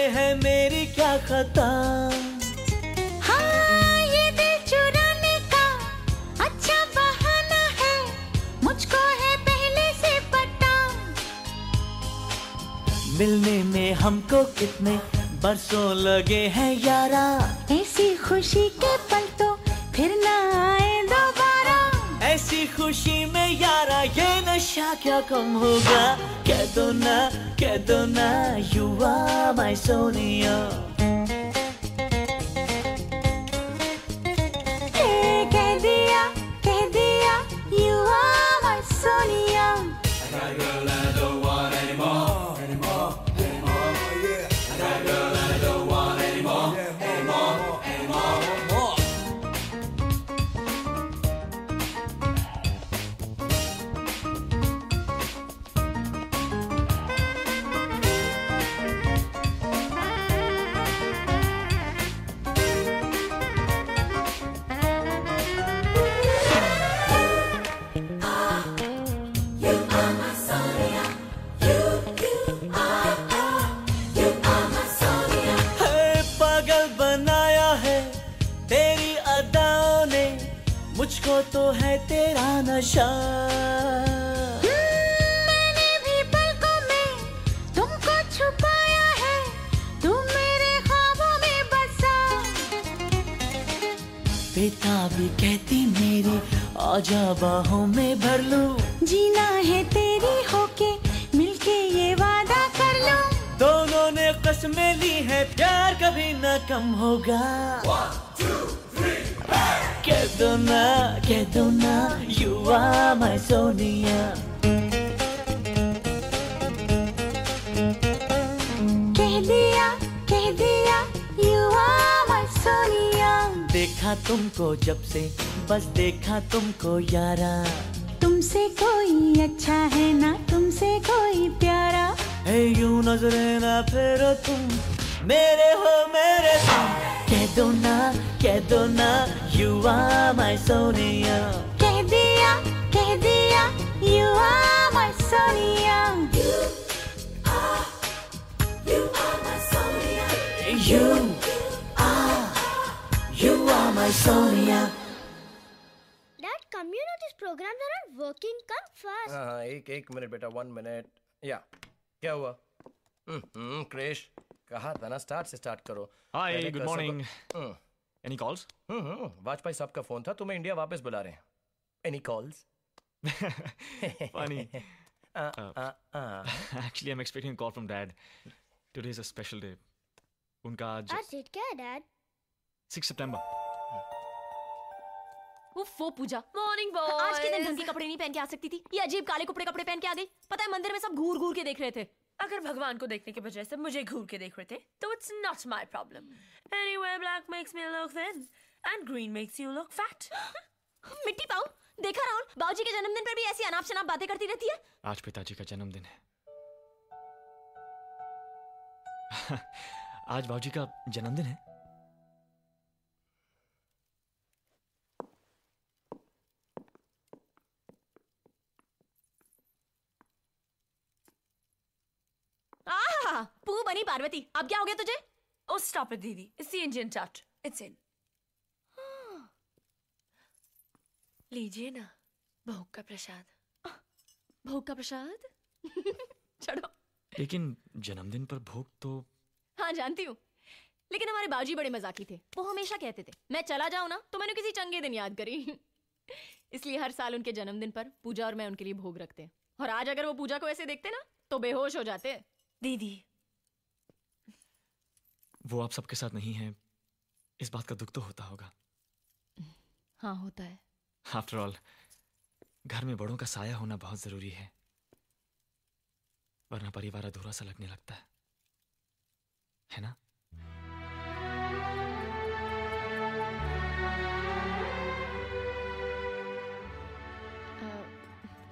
है मेरी क्या खता? हाँ ये दिल चुराने का अच्छा बहाना है। मुझको है पहले से पता। मिलने में हमको कितने बरसों लगे हैं यारा। ऐसी खुशी के पल तो फिर ना आए दोबारा। ऐसी खुशी में यारा ये नशा क्या कम होगा? कह दो ना कह दो ना स्टार्ट से स्टार्ट करो। Hi, पहले good कसम को- morning. हम्म, Any calls? हम्म हम्म, वाजपेयी साहब का फ़ोन था तुम्हें इंडिया वापस बुला रहे हैं। Any calls. Uh, Actually, I'm expecting a call from Dad. Today is a special उनका आज आज डेट क्या है डैड 6 सितंबर उफ़ो पूजा। मॉर्निंग बॉय आज के दिन ढंग के कपड़े नहीं पहन के आ सकती थी? ये अजीब काले कपड़े कपड़े पहन के आ गई। पता है मंदिर में सब घूर घूर के देख रहे थे। अगर भगवान को देखने के बजाय सब मुझे घूर के देख रहे थे तो it's not my problem anyway black makes me look thin and green makes you look fat मिट्टी पाऊ? देखा राहुल बाबूजी के जन्मदिन पर भी ऐसी अनाप शनाप बातें करती रहती है। आज पिताजी का जन्मदिन है। आज बाबूजी का जन्मदिन है? आहा पू बनी पार्वती अब क्या हो गया तुझे? Oh, stop it, Didi. It's the Indian touch. It's in. लीजिए ना भोग का प्रसाद। भोग का प्रसाद? चढ़ो। लेकिन जन्मदिन पर भोग तो हाँ जानती हूँ। लेकिन हमारे बाबूजी बड़े मजाकी थे। वो हमेशा कहते थे मैं चला जाऊँ ना तो मैंने किसी चंगे दिन याद करी। इसलिए हर साल उनके जन्मदिन पर पूजा और मैं उनके लिए भोग रखते और आज अगर वो पूजा को ऐसे देखते ना तो बेहोश हो जाते दीदी। वो आप सबके साथ नहीं है इस बात का दुख तो होता होगा। हाँ होता है। आफ्टर ऑल घर में बड़ों का साया होना बहुत ज़रूरी है। वरना परिवार अधूरा सा लगने लगता है। है ना?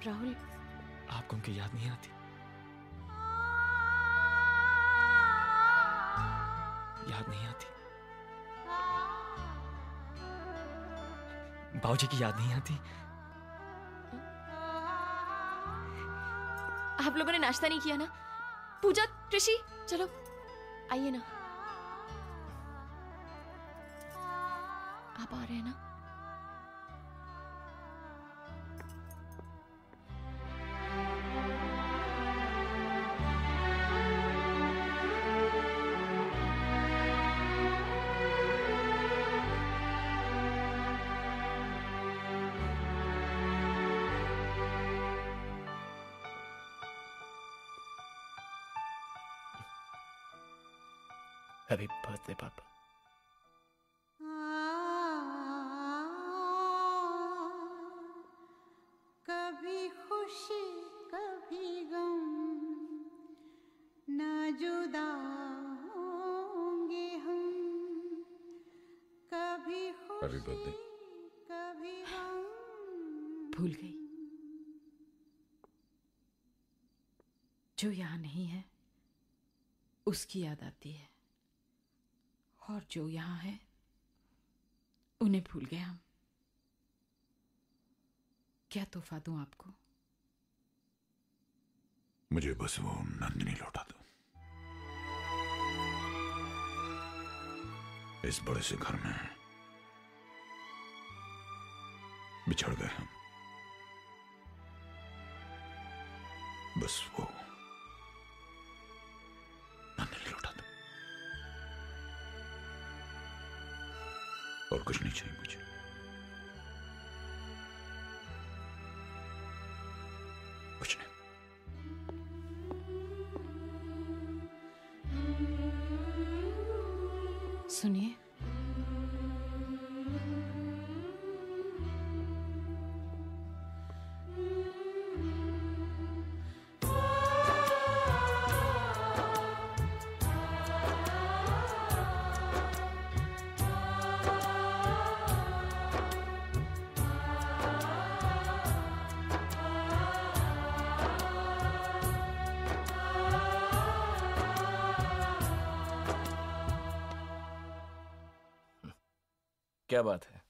राहुल। आपको उनकी याद नहीं आती? याद नहीं आती। बाबूजी की याद नहीं आती। आप लोगों ने नाश्ता नहीं किया ना? पूजा कृषि चलो। आइए ना। आप आ रहे हैं ना? बर्थडे पापा। कभी खुशी कभी गम ना जुदा होंगे हम। कभी बर्थडे कभी गम। भूल गई। जो यहाँ नहीं है उसकी याद आती है। और जो यहाँ है, उन्हें भूल गए हम। क्या तोहफा दू आपको? मुझे बस वो नंदिनी लौटा दो। इस बड़े से घर में बिछड़ गए हम। बस वो कुछ नहीं चाहिए मुझे कुछ नहीं सुनिए क्या बात है?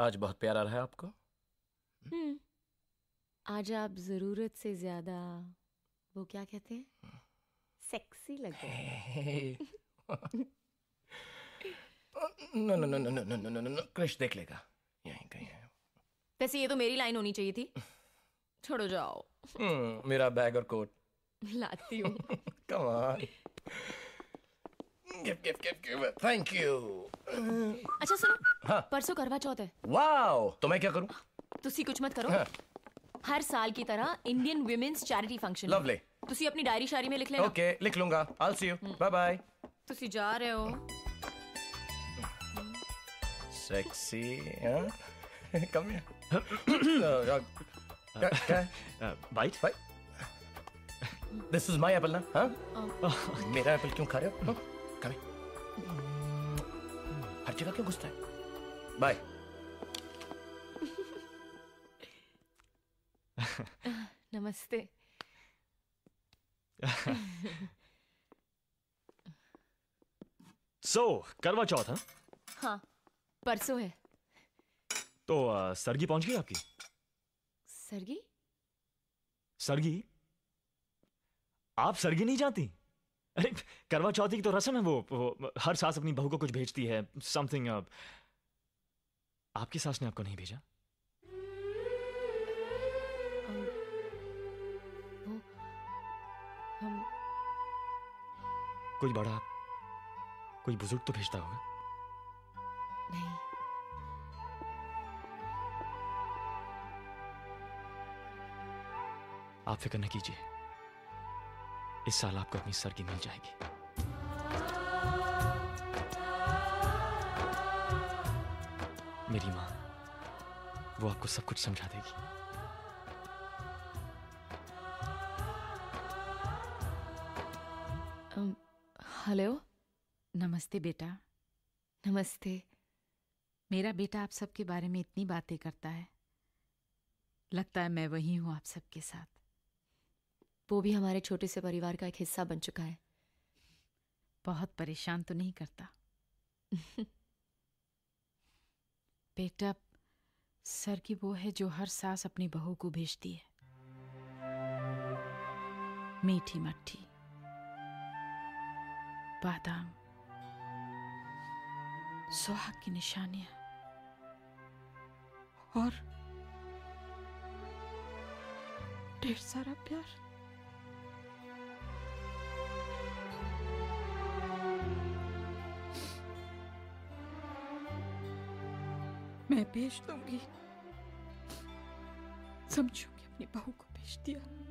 आज बहुत प्यार आ रहा है आपको। हम्म। आज आप ज़रूरत से ज़्यादा वो क्या कहते हैं? सेक्सी लग रहे हैं। No no no no no no no no no Krish देख लेगा। यहीं कहीं है। वैसे ये तो मेरी लाइन होनी चाहिए थी। छोड़ो जाओ। हम्म, मेरा बैग और कोट। लाती हूँ। Come on give give give give thank you अच्छा सुनो। हाँ। परसों करवा चौथ है। वाओ तो मैं क्या करूँ? तुसी कुछ मत करो। हाँ। हर साल की तरह Indian women's charity function lovely तुसी अपनी डायरी शायरी में लिख लेना। ओके okay, लिख लूँगा। I will see you bye bye तुसी जा रहे हो। सेक्सी हाँ। Come here bite bite this is my apple ना हाँ? मेरा एप्पल क्यों खा रहे हो? कम हर जगह क्यों घुसता है? बाय नमस्ते। सो so, करवा चौथ हाँ? हाँ परसों है। तो अ, सरगी पहुँच गई आपकी? सरगी? सरगी? आप सरगी नहीं जानती? अरे करवा चौथी की तो रस्म है वो, वो हर सास अपनी बहू को कुछ भेजती है समथिंग आपकी सास ने आपको नहीं भेजा? हम। कोई बड़ा कोई बुज़ुर्ग तो भेजता होगा? नहीं। आप फ़िक्र न कीजिए। इस साल आपको अपनी सरगी मिल जाएगी। मेरी माँ वो आपको सब कुछ समझा देगी। हेलो। नमस्ते बेटा। नमस्ते। मेरा बेटा आप सबके बारे में इतनी बातें करता है। लगता है मैं वही हूँ आप सबके साथ। वो भी हमारे छोटे से परिवार का एक हिस्सा बन चुका है। बहुत परेशान तो नहीं करता। बेटा सर की वो है जो हर सास अपनी बहू को भेजती है। मीठी मट्ठी। बादाम। सुहाग की निशानियाँ। और ढेर सारा प्यार। मैं भेज दूँगी। समझूँगी अपनी बहू को भेज दिया।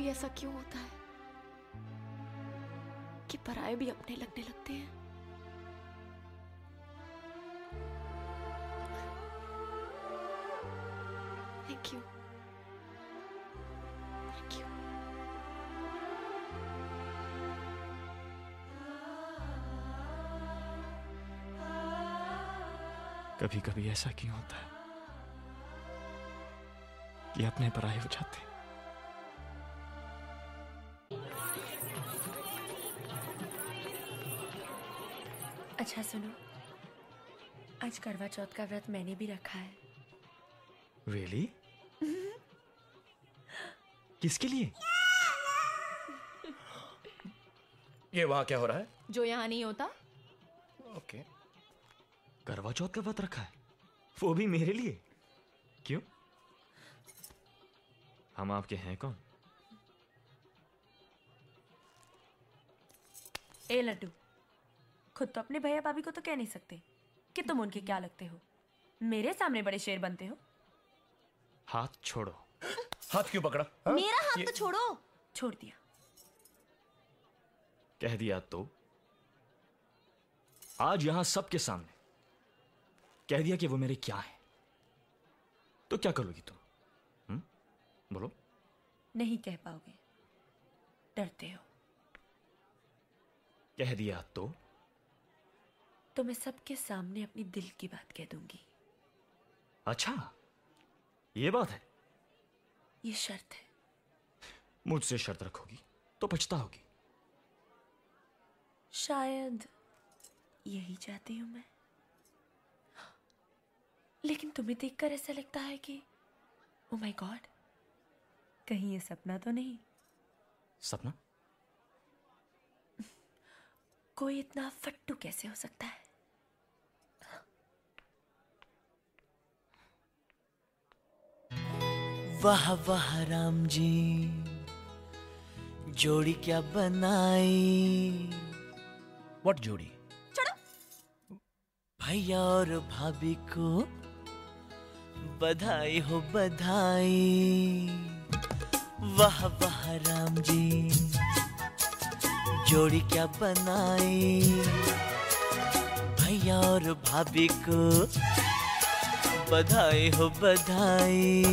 कभी ऐसा क्यों होता है? कि पराये भी अपने लगने लगते हैं? थैंक यू कभी कभी ऐसा क्यों होता है? कि अपने पराये हो? जाते अच्छा सुनो। आज करवा चौथ का व्रत मैंने भी रखा है। रियली किसके लिए? ये वहाँ क्या हो रहा है? जो यहाँ नहीं होता। ओके। करवा चौथ का व्रत रखा है? वो भी मेरे लिए? क्यों? हम आपके हैं कौन? ए लड्डू। खुद तो अपने भैया भाभी को तो कह नहीं सकते कि तुम उनके क्या लगते हो। मेरे सामने बड़े शेर बनते हो। हाथ छोड़ो। हाथ क्यों पकड़ा? हा? मेरा हाथ तो छोड़ो। छोड़ दिया। कह दिया तो। आज यहाँ सबके सामने। कह दिया कि वो मेरे क्या है। तो क्या करोगी तुम? हम्म? बोलो। नहीं कह पाओगे। डरते हो। कह दिया तो। तो मैं सबके सामने अपनी दिल की बात कह दूँगी। अच्छा ये बात है। ये शर्त है। मुझसे शर्त रखोगी तो पछताओगी। शायद यही चाहती हूँ मैं। लेकिन तुम्हें देखकर ऐसा लगता है कि ओ माय गॉड कहीं ये सपना तो नहीं। सपना? कोई इतना फट्टू कैसे हो सकता है? वाह वाह राम जी जोड़ी क्या बनाई? व्हाट जोड़ी? भैया और भाभी को बधाई हो बधाई। वाह वाह राम जी जोड़ी क्या बनाई? भैया और भाभी को बधाई हो बधाई।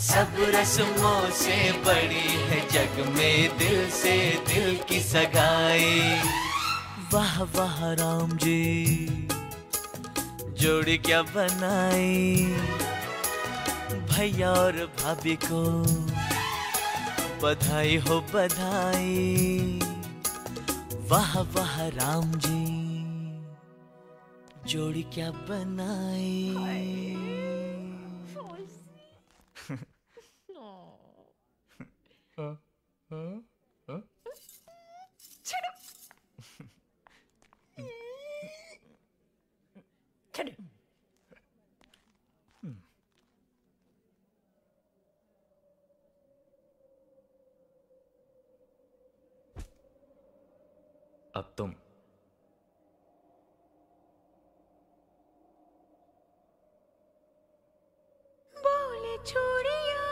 सब रस्मों से बड़ी है जग में दिल से दिल की सगाई। वाह वाह, राम जी, जोड़ी क्या बनाई? भैया और भाभी को बधाई हो बधाई। वाह वाह, राम जी, जोड़ी क्या बनाई? अब तुम। बोले चूड़िया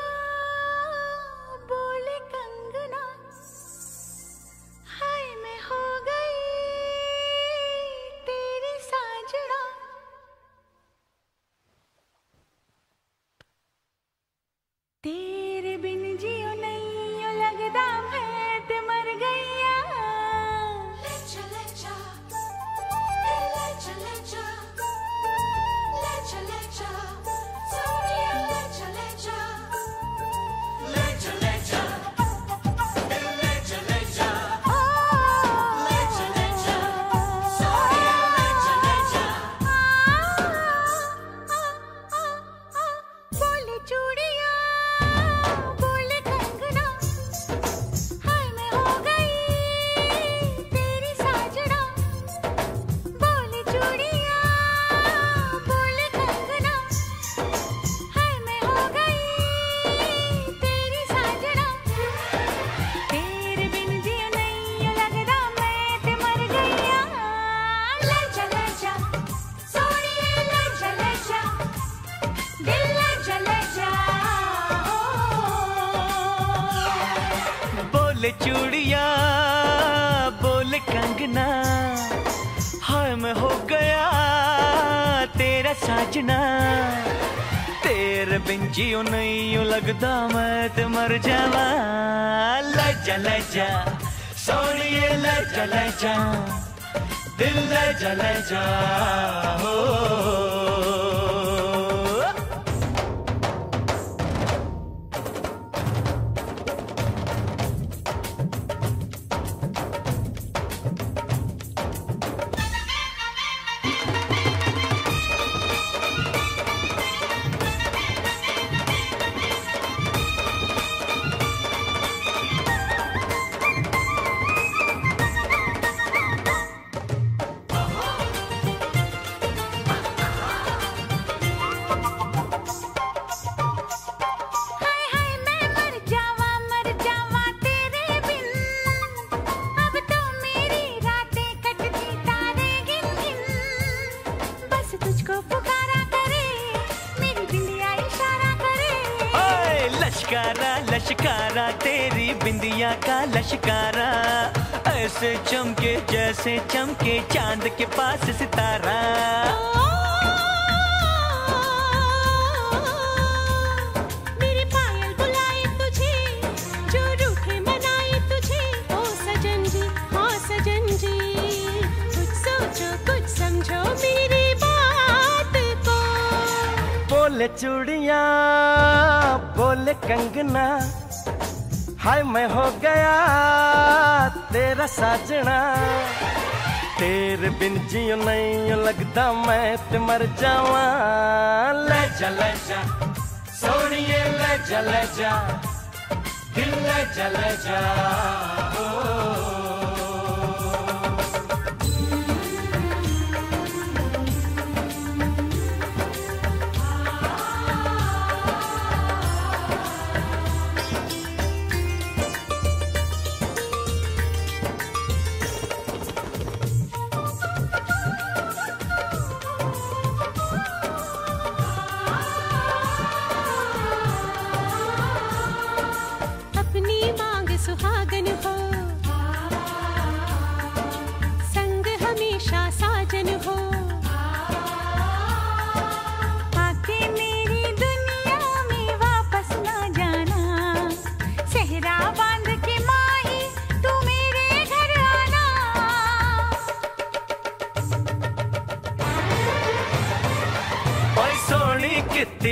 जा दिल दे जले जा।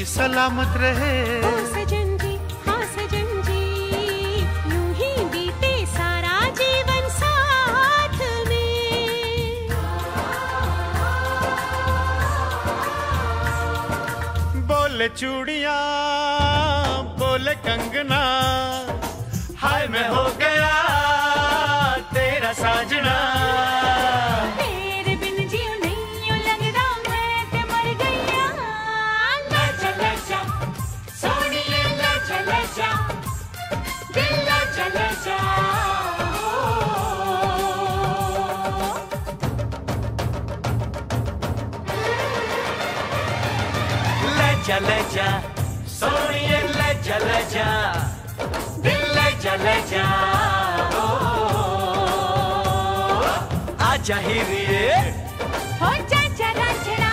भी सलामत रहे। सजन जी हाँ सजन जी यूँ ही बीते सारा जीवन साथ में। बोले चूड़िया बोले कंगना हाय मैं हो चले लजा सोनिए दिल ओ, हो जा जरा जरा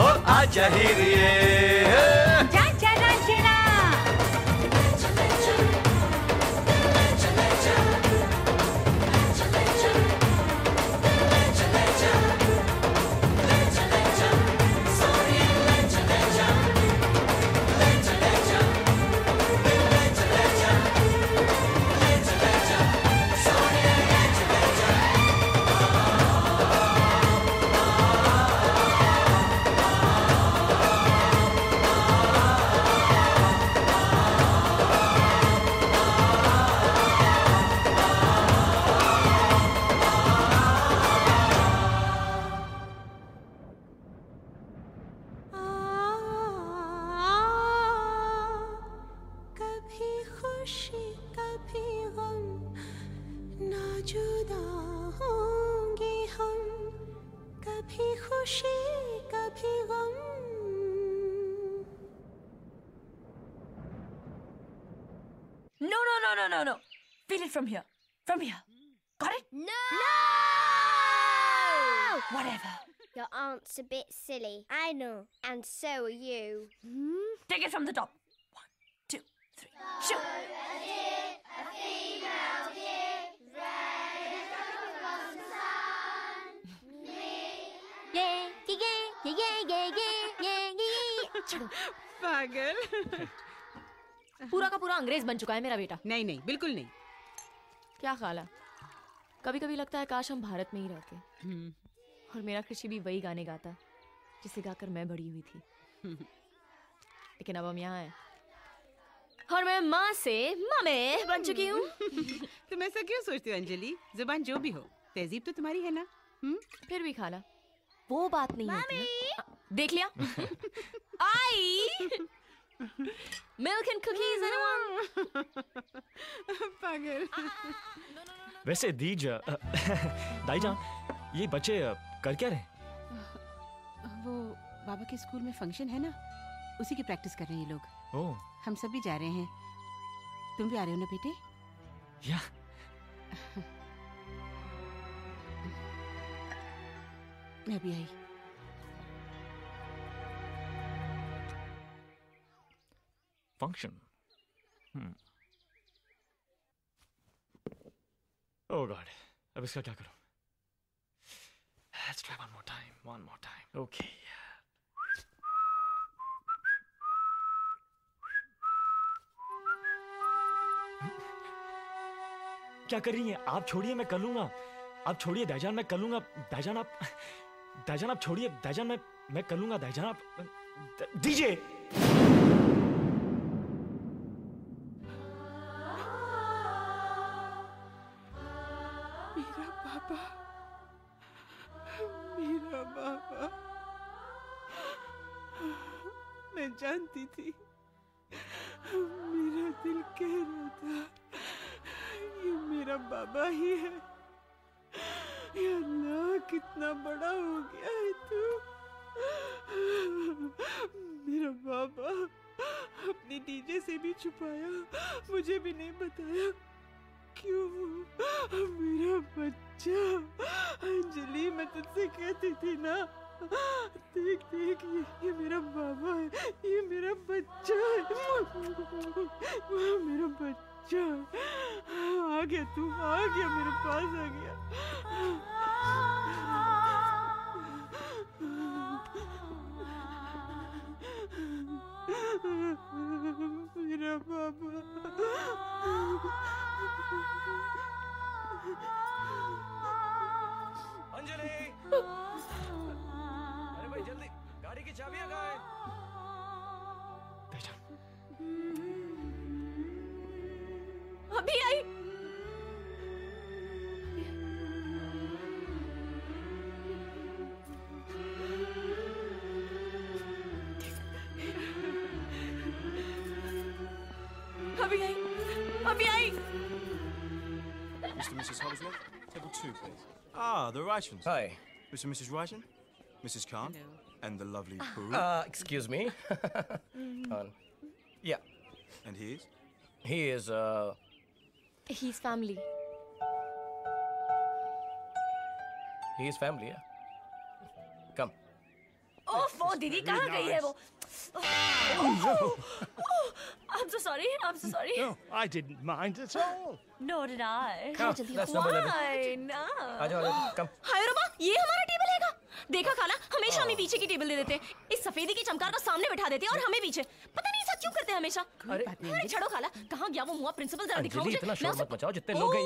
हो And so are you. Hmm? Take it from the top. One, two, three, shoot! पागल पूरा का पूरा अंग्रेज़ बन चुका है मेरा बेटा नहीं नहीं बिल्कुल नहीं क्या ख्याल कभी कभी लगता है काश हम भारत में ही रहते हम्म। और मेरा कृषि भी वही गाने गाता जिसे गाकर मैं बड़ी हुई थी। लेकिन अब हम यहाँ हैं। और मैं माँ से मामे बन चुकी हूँ। तुम ऐसा क्यों सोचती हो अंजलि? ज़ुबान जो भी हो। तहजीब तो तुम्हारी है ना? फिर भी खाला। वो बात नहीं होती देख लिया। आई! मिल्क एंड कुकीज एनीवन पागल। वैसे दीज दाईजान ये बच्चे कर क्या रहे? वो बाबा के स्कूल में फ़ंक्शन है ना? उसी की प्रैक्टिस कर रहे हैं ये लोग। ओह। हम सब भी जा रहे हैं। तुम भी आ रहे हो ना बेटे? या। मैं भी आई। फ़ंक्शन ओह गॉड अब इसका क्या करूँ? Let's try one more time. One more time. Okay. क्या कर रही हैं आप छोड़िए, मैं कर लूँगा आप छोड़िए दहजान मैं कर लूँगा दहजान आप दहजान आप छोड़िए दहजान मैं मैं कर लूँगा दहजान आप दीजिए जानती थी। मेरा दिल कह रहा था, ये मेरा बाबा ही है। या अल्लाह कितना बड़ा हो गया है तू। मेरा बाबा अपनी डीजे से भी छुपाया, मुझे भी नहीं बताया। क्यों? मेरा बच्चा, अंजलि, मैं तुझसे कहती थी ना देख देख ये, ये मेरा बाबा है ये मेरा बच्चा है। मेरा बच्चा आ गया तू आ गया मेरे पास आ गया। मेरा बाबा अंजलि। भाई जल्दी गाड़ी की चाबियाँ कहाँ हैं अभी आई अभी आई अभी आई Mr. and Mrs. Hollisley, table two, please. Ah, the Reichens. Hi. Mr. and Mrs. Reichen, Mrs. Khan, and the lovely Pooh. Uh, excuse me. On. Yeah. and he is? He is, uh, He's family. he is family, yeah. Come. ओफ वो दीदी कहाँ गई है वो I'm so sorry. I'm so sorry. No, I didn't mind at all. Nor did I. Come, let's not bother. Why? No. आ जाओ, आ जाओ, come. हाय रोमा ये हमारा टेबल हैगा देखा खाना हमेशा हमें हाँ। पीछे की टेबल दे देते इस सफेदी के चमकार को सामने बैठा देते और हमें पीछे। पता नहीं क्यों करते हमेशा। अरे छड़ो खाला कहाँ गया वो मुआ प्रिंसिपल जरा दिखाओ मुझे। इतना शोर मत मचाओ जितने लोग हैं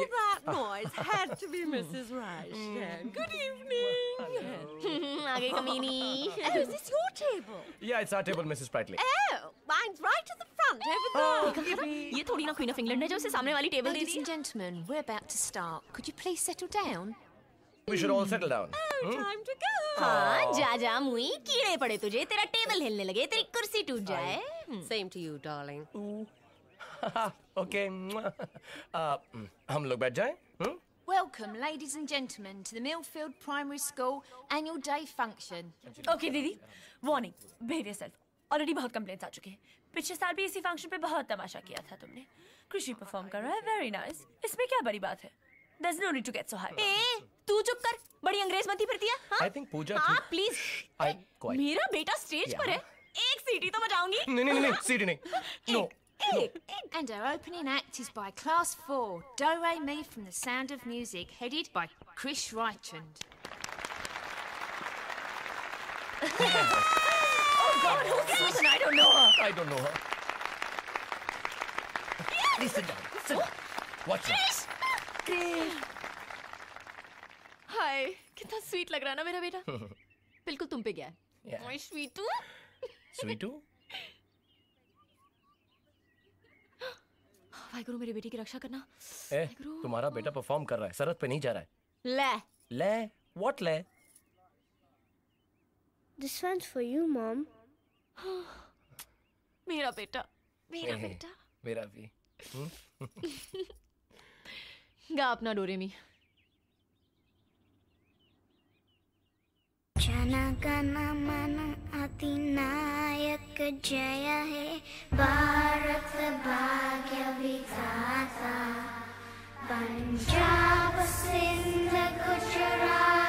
noise had to be Mrs Reichen good evening आगे कमीनी। ओह इज़ योर टेबल या it's our table Mrs Sprightly oh right at the front over there ये थोड़ी ना क्वीन ऑफ़ इंग्लैंड है जो उसे सामने वाली टेबल दे दी gentleman we are about to start could you please settle down We should all settle down. Hmm? Time to go. हाँ जा जा मुई कीड़े पड़े तुझे तेरा टेबल हिलने लगे तेरी कुर्सी टूट जाए Same to you, darling. Okay हम लोग बैठ जाएँ? Welcome, ladies and gentlemen, to the Millfield Primary School annual day function. Okay दीदी वार्निंग बिहेव योरसेल्फ ऑलरेडी बहुत कंप्लेंट्स आ चुके हैं पिछले साल भी इसी फ़ंक्शन पे बहुत तमाशा किया था तुमने कृषि परफॉर्म कर रहा है वेरी नाइस इसमें क्या बड़ी बात है There's no need to get so high. ए तू चुप कर बड़ी अंग्रेज मती फिरती है हाँ? I think पूजा हाँ ठीक- प्लीज I quite- मेरा बेटा स्टेज पर है एक सीटी तो बजाऊंगी नहीं नहीं नहीं सीढ़ी नहीं no And our opening act is by Class 4, Do Re Mi from the Sound of Music, headed by Chris Reichand. Oh God, who's Susan? I don't know her. I don't know her. Please sit down. Sit down. Watch it. हाय कितना sweet लग रहा है ना मेरा बेटा? बिल्कुल तुम पे गया है। ओए स्वीटू। स्वीटू? भाई गुरु मेरे बेटे की रक्षा करना। ए तुम्हारा बेटा परफॉर्म कर रहा है सरहद पे नहीं जा रहा है। ले। ले व्हाट ले? This one's for you, Mom. मेरा बेटा मेरा बेटा। मेरा भी। हम्म? गा अपना डोरेमी। जनगण मन अधिनायक जय है। भारत भाग्य विधाता। पंजाब सिंध गुजरात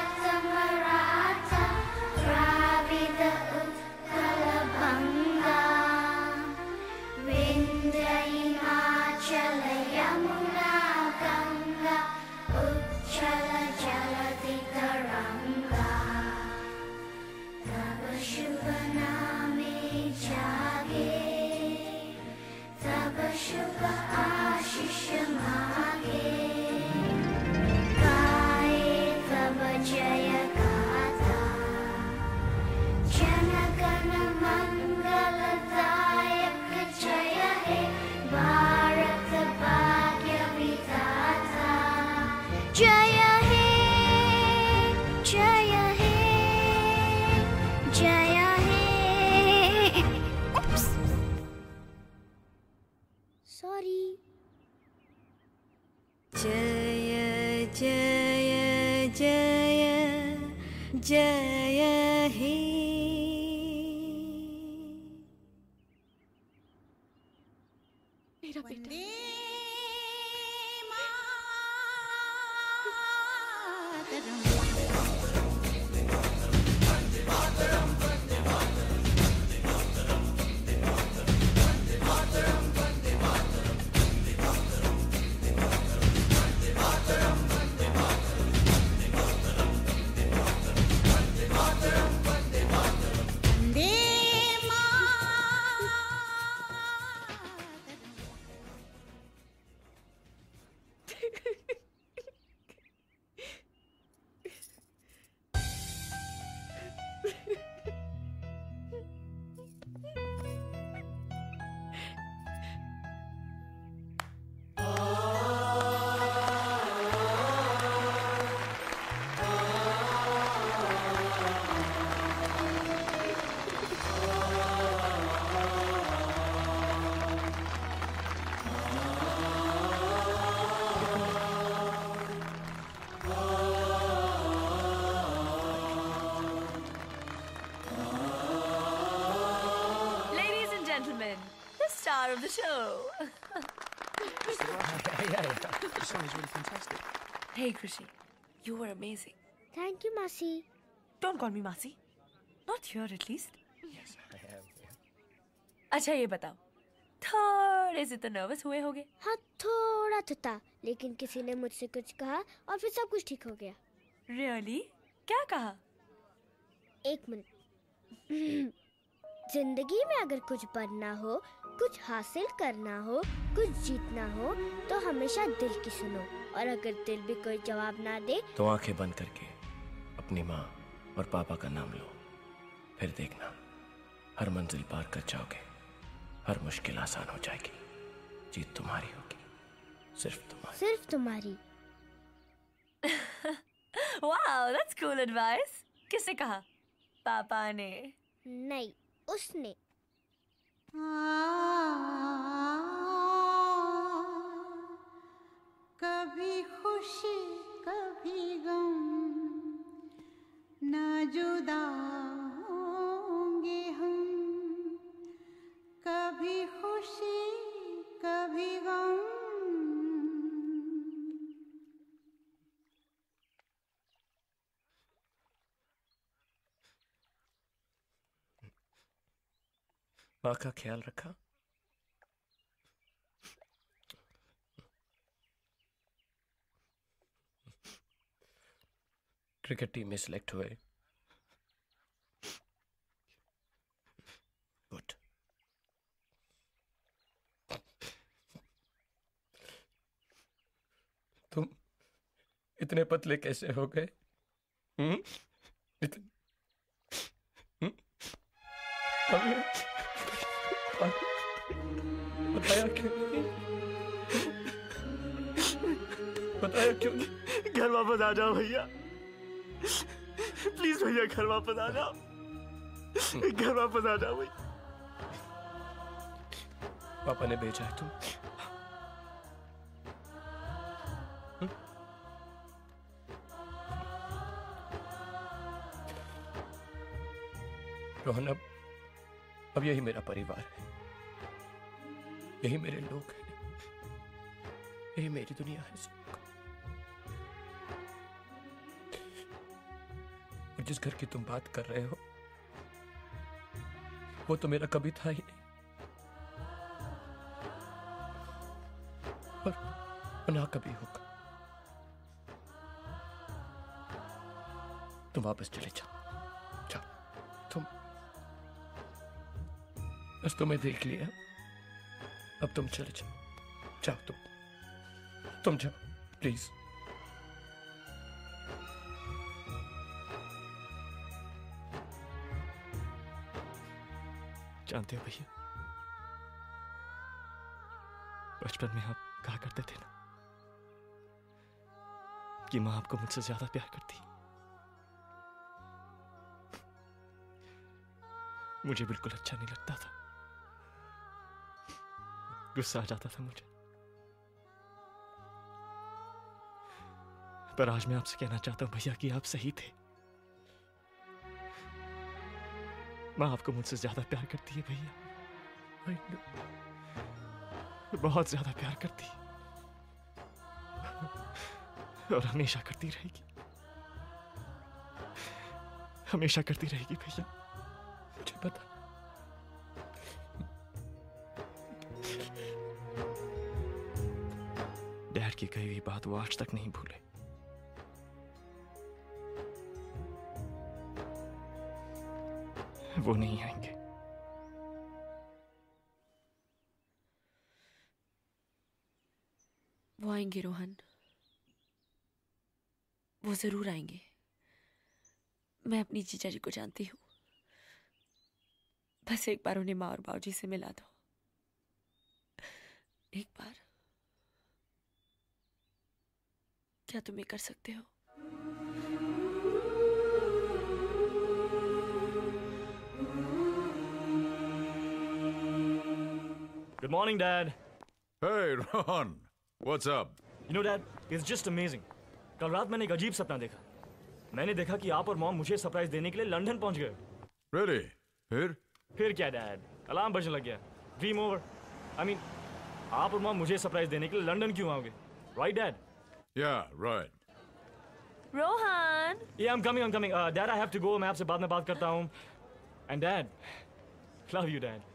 जय Krishi, you were amazing. Thank you, Masi. Don't call me Masi. Not here, at least. Yes, I have. अच्छा ये बताओ थोड़े से तो नर्वस हुए होगे हाँ थोड़ा तो था लेकिन किसी ने मुझसे कुछ कहा और फिर सब कुछ ठीक हो गया रियली really? क्या कहा एक मिनट ज़िंदगी में अगर कुछ बनना हो कुछ हासिल करना हो कुछ जीतना हो तो हमेशा दिल की सुनो और अगर दिल भी कोई जवाब ना दे तो आँखें बंद करके अपनी माँ और पापा का नाम लो। फिर देखना हर मंजिल पार कर जाओगे हर मुश्किल आसान हो जाएगी। जीत तुम्हारी होगी सिर्फ़ तुम्हारी। सिर्फ़ तुम्हारी। वाओ दैट्स कूल एडवाइस किसने कहा? पापा ने। नहीं उसने। कभी खुशी, कभी गम। ना जुदा होंगे हम। कभी खुशी, कभी गम। माँ का ख्याल रखा। क्रिकेट टीम में सिलेक्ट हुए। गुड तुम इतने पतले कैसे हो गए? हम्म? हम्म? बताया क्यों बताया क्यों घर वापस आ जाओ भैया। प्लीज़ भैया, घर वापस आ जाओ। घर वापस आ जाओ, भैया। पापा ने भेजा है तुम। रोहन, अब अब यही मेरा परिवार है। यही मेरे लोग हैं। यही मेरी दुनिया है जिस घर की तुम बात कर रहे हो, वो तो मेरा कभी था ही नहीं। ना कभी होगा। तुम वापस चले जाओ। जाओ। तुम, बस तुम्हें देख लिया। अब तुम चले जाओ। जाओ तुम। तुम जाओ प्लीज़ जानते हो भैया? बचपन में आप कहा करते थे ना कि माँ आपको मुझसे ज़्यादा प्यार करती। मुझे बिल्कुल अच्छा नहीं लगता था। गुस्सा आ जाता था मुझे। पर आज मैं आपसे कहना चाहता हूँ भैया कि आप सही थे। माँ आपको मुझसे ज़्यादा प्यार करती है भैया। बहुत ज़्यादा प्यार करती और हमेशा करती रहेगी। हमेशा करती रहेगी भैया। मुझे पता। डैड की कही हुई बात वो आज तक नहीं भूले। वो नहीं आएँगे। वो आएँगे, रोहन। वो ज़रूर आएँगे। मैं अपनी जीजा जी को जानती हूँ। बस एक बार उन्हें माँ और बाबूजी से मिला दो। एक बार। क्या तुम ये कर सकते हो? Good morning, Dad. Hey, Ron. What's up? You know, Dad, it's just amazing. कल रात मैंने एक अजीब सपना देखा मैंने देखा कि आप और मॉम मुझे सरप्राइज़ देने के लिए लंदन पहुँच गए Really? फिर? फिर क्या डैड अलार्म बजने लग गया ड्रीम ओवर आई मीन आप और मॉम मुझे सरप्राइज़ देने के लिए लंदन क्यों आओगे right dad Yeah, right. Rohan Yeah, I'm coming, I'm coming. Uh, Dad, I have to go. मैं आपसे बाद में बात करता हूँ. And Dad, love you, Dad.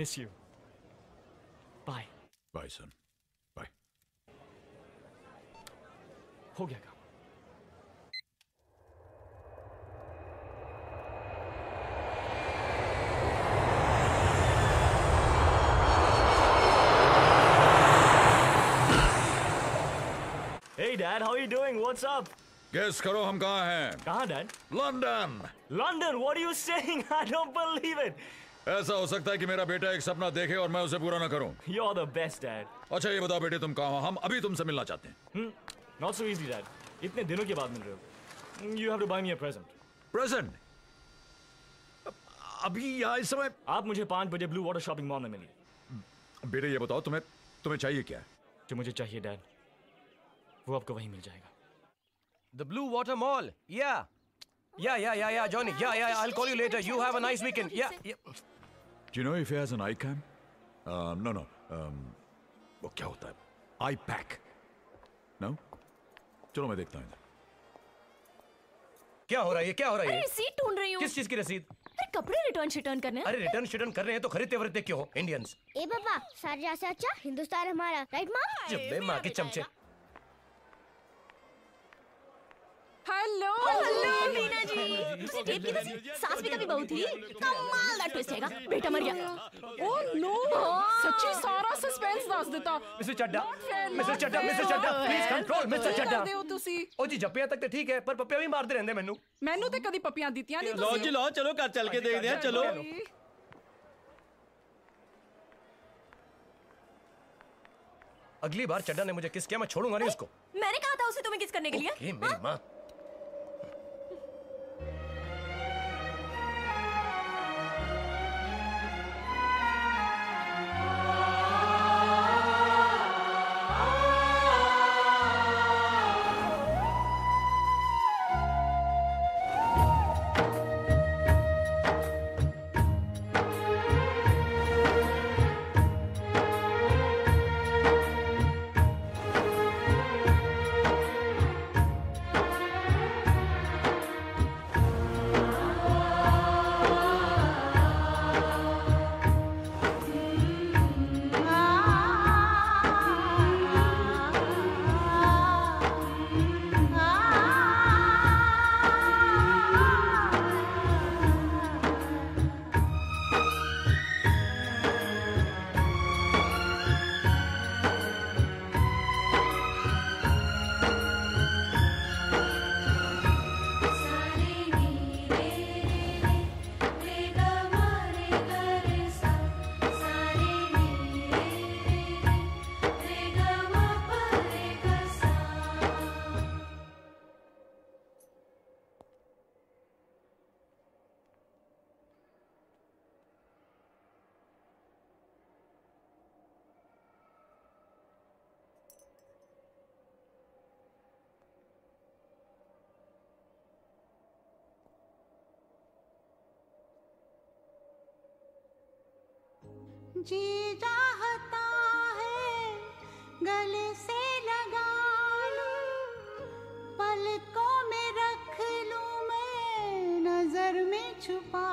Miss you. Bye. Bye, son. Bye. हो गया काम. Hey, Dad, how are you doing? What's up? Guess करो हम कहाँ हैं? कहाँ, Dad? London. London, what are you saying? I don't believe it. ऐसा हो सकता है कि मेरा बेटा एक सपना देखे और मैं उसे पूरा ना करूँ। You're the best, Dad. अच्छा ये बताओ बेटे तुम कहाँ हो? हम अभी तुमसे मिलना चाहते हैं। Hmm? Not so easy, Dad. इतने दिनों के बाद मिल रहे हो. You have to buy me a present. Present? अभी यहाँ इस समय आप मुझे पाँच बजे ब्लू वाटर शॉपिंग मॉल में मिलिए बेटे ये बताओ तुम्हें तुम्हें चाहिए क्या जो मुझे चाहिए डैड वो आपको वहीं मिल जाएगा The Blue Water Mall. Yeah. Yeah, yeah, yeah, yeah, Johnny. Yeah, yeah, I'll call you later. You have a nice weekend. Yeah, yeah. Do you know if he has an eye cam? Um, no, no. Um, वो क्या होता है? Eye pack. No? चलो मैं देखता हूँ इधर। क्या हो रहा है क्या हो रहा है अरे रसीद ढूंढ रही हूँ किस चीज़ की रसीद अरे कपड़े रिटर्न शिटर्न करने अरे रिटर्न शिटर्न कर रहे हैं तो खरीदते वरीदते क्यों हो इंडियंस ए पापा सारे से अच्छा हिंदुस्तान हमारा राइट माँ जब माँ के चमचे हेलो हेलो मीना जी तुझे टेप की थी सास भी कभी बहू थी कमाल दा ट्विस्ट हैगा बेटा मर गया ओ नो सच्ची सारा सस्पेंस ਦੱਸ ਦਿੱਤਾ Mr Chadha Mr Chadha Mr Chadha please control Mr Chadha ਕਰਦੇ ਹੋ ਤੁਸੀਂ ਉਹ ਜੀ ਜੱਪਿਆਂ ਤੱਕ ਤੇ ਠੀਕ ਹੈ ਪਰ ਪੱਪਿਆਂ ਵੀ ਮਾਰਦੇ ਰਹਿੰਦੇ ਮੈਨੂੰ ਮੈਨੂੰ ਤੇ ਕਦੀ ਪੱਪੀਆਂ ਦਿੱਤੀਆਂ ਨਹੀਂ ਲਓ ਜੀ ਲਓ ਚਲੋ ਘਰ ਚੱਲ ਕੇ ਦੇਖਦੇ ਆ ਚਲੋ अगली बार चड्डा ने मुझे किस किया मैं छोड़ूंगा नहीं उसको मैंने कहा था उसे तुम्हें किस करने के लिए ओके मेरी माँ जी चाहता है, गले से लगा लूँ पलकों में रख लूँ मैं, नज़र में छुपा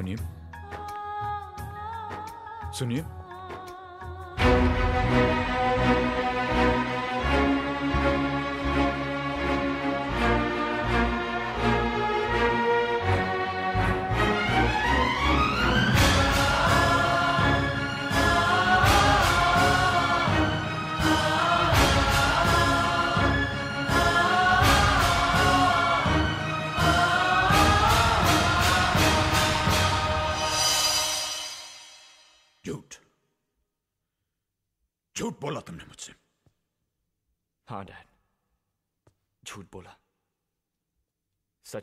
सुनिए। सुनिए।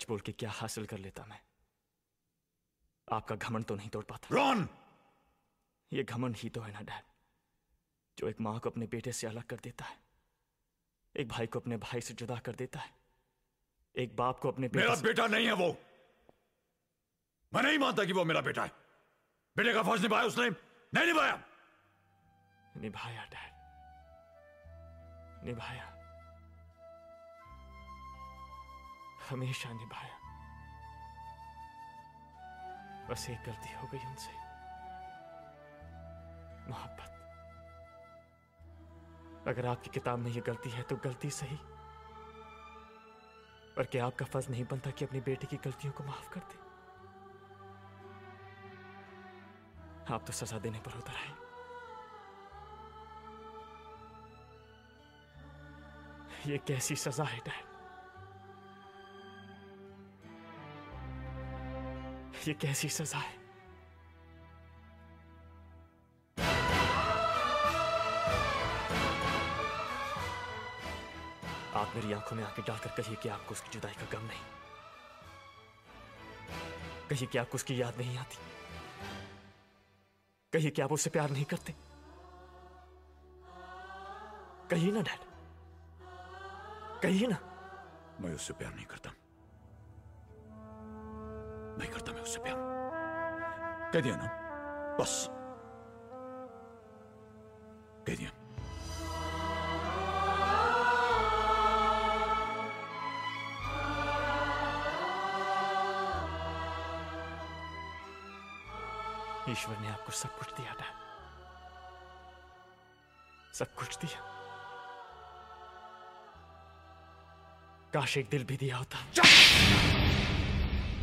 बोल के क्या हासिल कर लेता मैं? आपका घमंड तो नहीं तोड़ पाता। रॉन! ये घमंड ही तो है ना डैड जो एक माँ को अपने बेटे से अलग कर देता है एक भाई को अपने भाई से जुदा कर देता है एक बाप को अपने बेटे मेरा बेटा नहीं है वो। मैं नहीं मानता कि वो मेरा बेटा है। बेटे का फ़र्ज़ निभाया उसने। नहीं निभाया। निभाया डैड। निभाया। हमेशा निभाया। बस एक गलती हो गई उनसे। मोहब्बत। अगर आपकी किताब में यह गलती है तो गलती सही। पर क्या आपका फ़र्ज़ नहीं बनता कि अपनी बेटी की गलतियों को माफ़ कर दे? आप तो सजा देने पर उतर आए। ये कैसी सजा है, डैड? ये कैसी सजा है? आप मेरी आँखों में आँखें डालकर कहिए कि आपको उसकी जुदाई का गम नहीं। कहिए कि आपको उसकी याद नहीं आती। कहिए कि आप उससे प्यार नहीं करते। कहिए ना डैड। कहिए ना। मैं उससे प्यार नहीं करता। नहीं करता मैं उससे प्यार कह दिया ना बस कह दिया ईश्वर ने आपको सब कुछ दिया था। सब कुछ दिया। काश एक दिल भी दिया होता।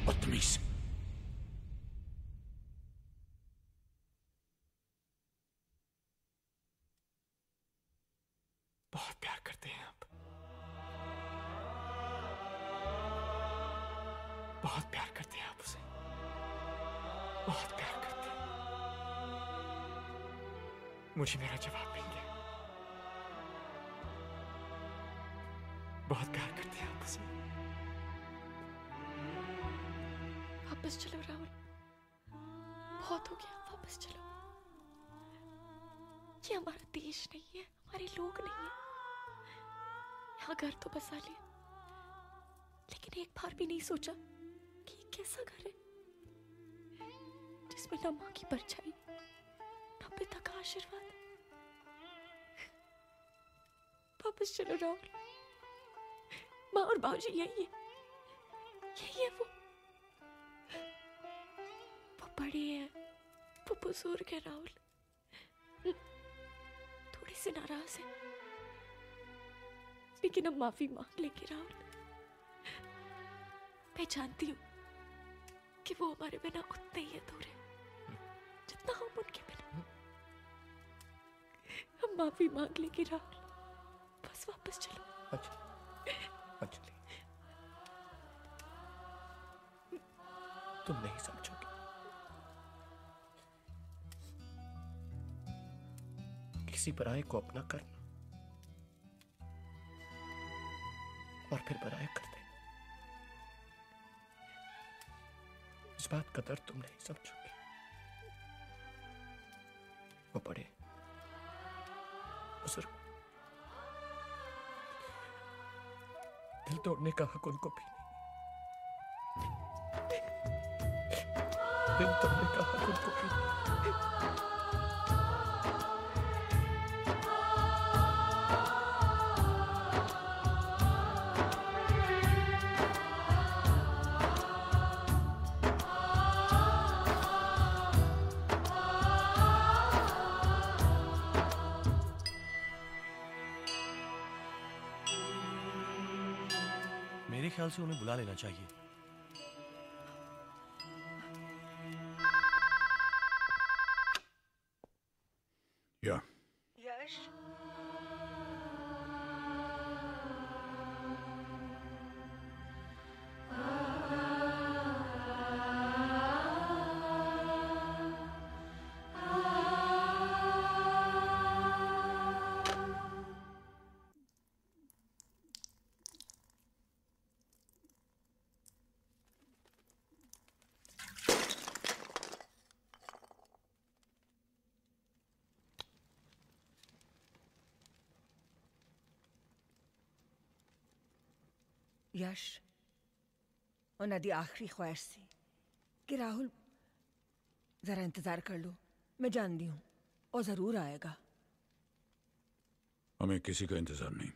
Patrice नहीं सोचा कि कैसा घर है, जिसमें ना माँ की परछाई, ना पिता का आशीर्वाद। वापस चलो राहुल। माँ और बाबूजी यही है यही है वो। वो बड़े हैं, वो बुज़ुर्ग है राहुल। थोड़ी से नाराज़ है, लेकिन अब माफ़ी मांग लेंगे राहुल। मैं जानती हूँ कि वो हमारे बिना उतने ही अधूरे जितना हम उनके बिना हम माफ़ी मांग लेंगे, राहुल। बस वापस चलो। अच्छा अंजलि तुम नहीं समझोगे। किसी पराये को अपना करना और फिर पराया कर बात का दर्द तुम नहीं समझोगे वो बड़े बुज़ुर्ग। दिल तोड़ने का हक उनको भी नहीं। दिल तोड़ने का हक उनको भी नहीं। ख्याल से उन्हें बुला लेना चाहिए। यश और नदी आखिरी ख्वाहिश सी कि राहुल जरा इंतज़ार कर लो मैं जानती हूँ और ज़रूर आएगा हमें किसी का इंतज़ार नहीं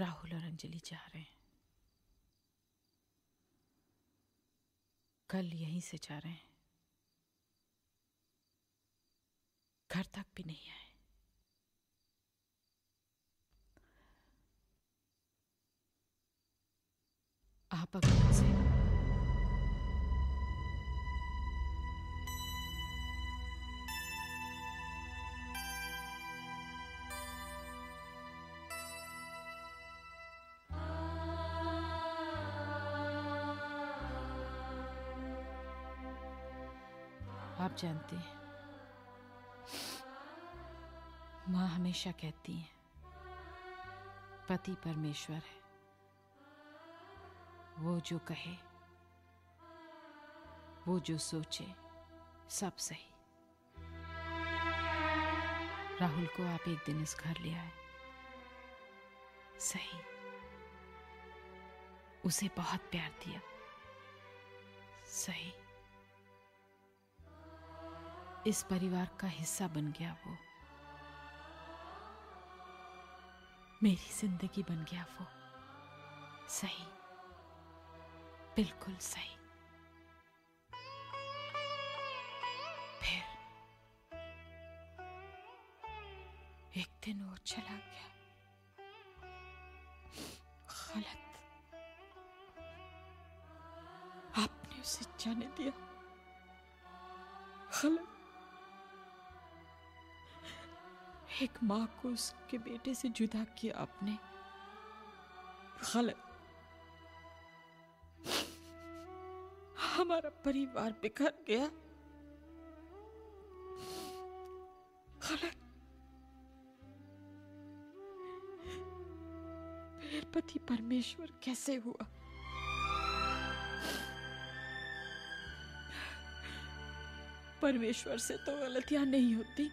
राहुल और अंजलि जा रहे हैं। कल यहीं से जा रहे हैं। घर तक भी नहीं आए। आप अगर उनसे जानते। हैं माँ हमेशा कहती हैं, पति परमेश्वर है। वो जो कहे, वो जो सोचे, सब सही। राहुल को आप एक दिन इस घर ले आए। सही। उसे बहुत प्यार दिया। सही। इस परिवार का हिस्सा बन गया वो। मेरी ज़िंदगी बन गया वो। सही। बिल्कुल सही। फिर एक दिन वो चला गया। गलत। आपने उसे जाने दिया। गलत। एक माँ को उसके बेटे से जुदा किया आपने। गलत। हमारा परिवार बिखर गया। गलत। पति परमेश्वर कैसे हुआ? परमेश्वर से तो गलतियाँ नहीं होती।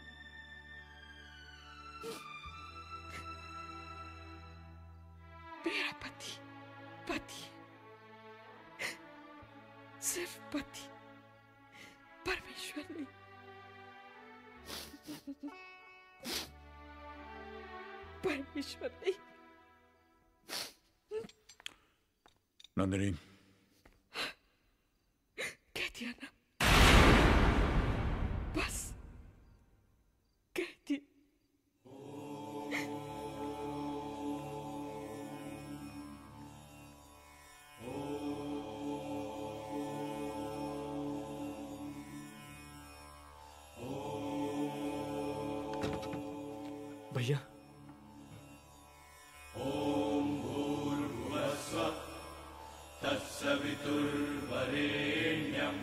तत्सवितुर्वरेण्यम्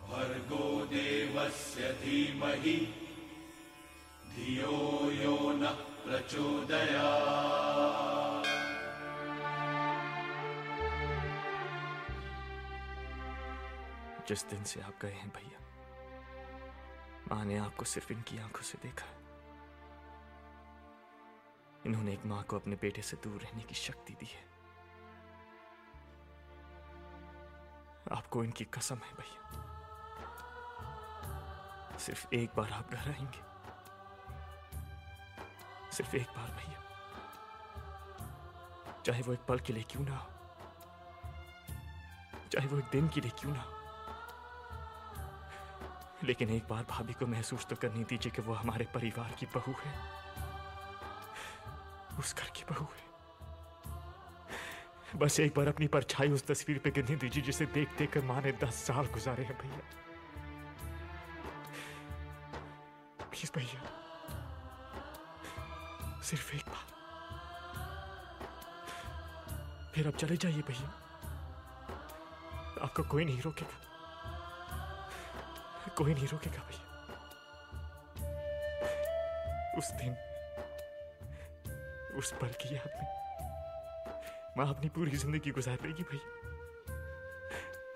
भर्गो देवस्य धीमहि, धियो यो नः प्रचोदयात्। जिस दिन से आप गए हैं भैया, माँ ने आपको सिर्फ़ इनकी आँखों से देखा। इन्होंने एक माँ को अपने बेटे से दूर रहने की शक्ति दी है। आपको इनकी कसम है भैया। सिर्फ़ एक बार आप घर आएँगे सिर्फ़ एक बार भैया। चाहे वो एक पल के लिए क्यों ना हो। चाहे वो एक दिन के लिए क्यों ना हो। लेकिन एक बार भाभी को महसूस तो करनी दीजिए कि वो हमारे परिवार की बहू है। उस घर की बहू है। बस एक बार अपनी परछाई उस तस्वीर पे गिरने दीजिए जिसे देख देख कर माँ ने दस साल गुजारे हैं भैया। प्लीज़ भैया, सिर्फ़ एक बार फिर अब चले जाइए भैया। आपको कोई नहीं रोकेगा। कोई नहीं रोकेगा भैया। उस दिन, उस पल की याद में माँ अपनी पूरी ज़िंदगी गुजार लेगी भैया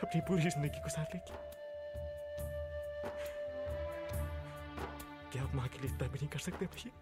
अपनी पूरी ज़िंदगी गुजार लेगी। क्या आप माँ के लिए इतना भी नहीं कर सकते, भैया?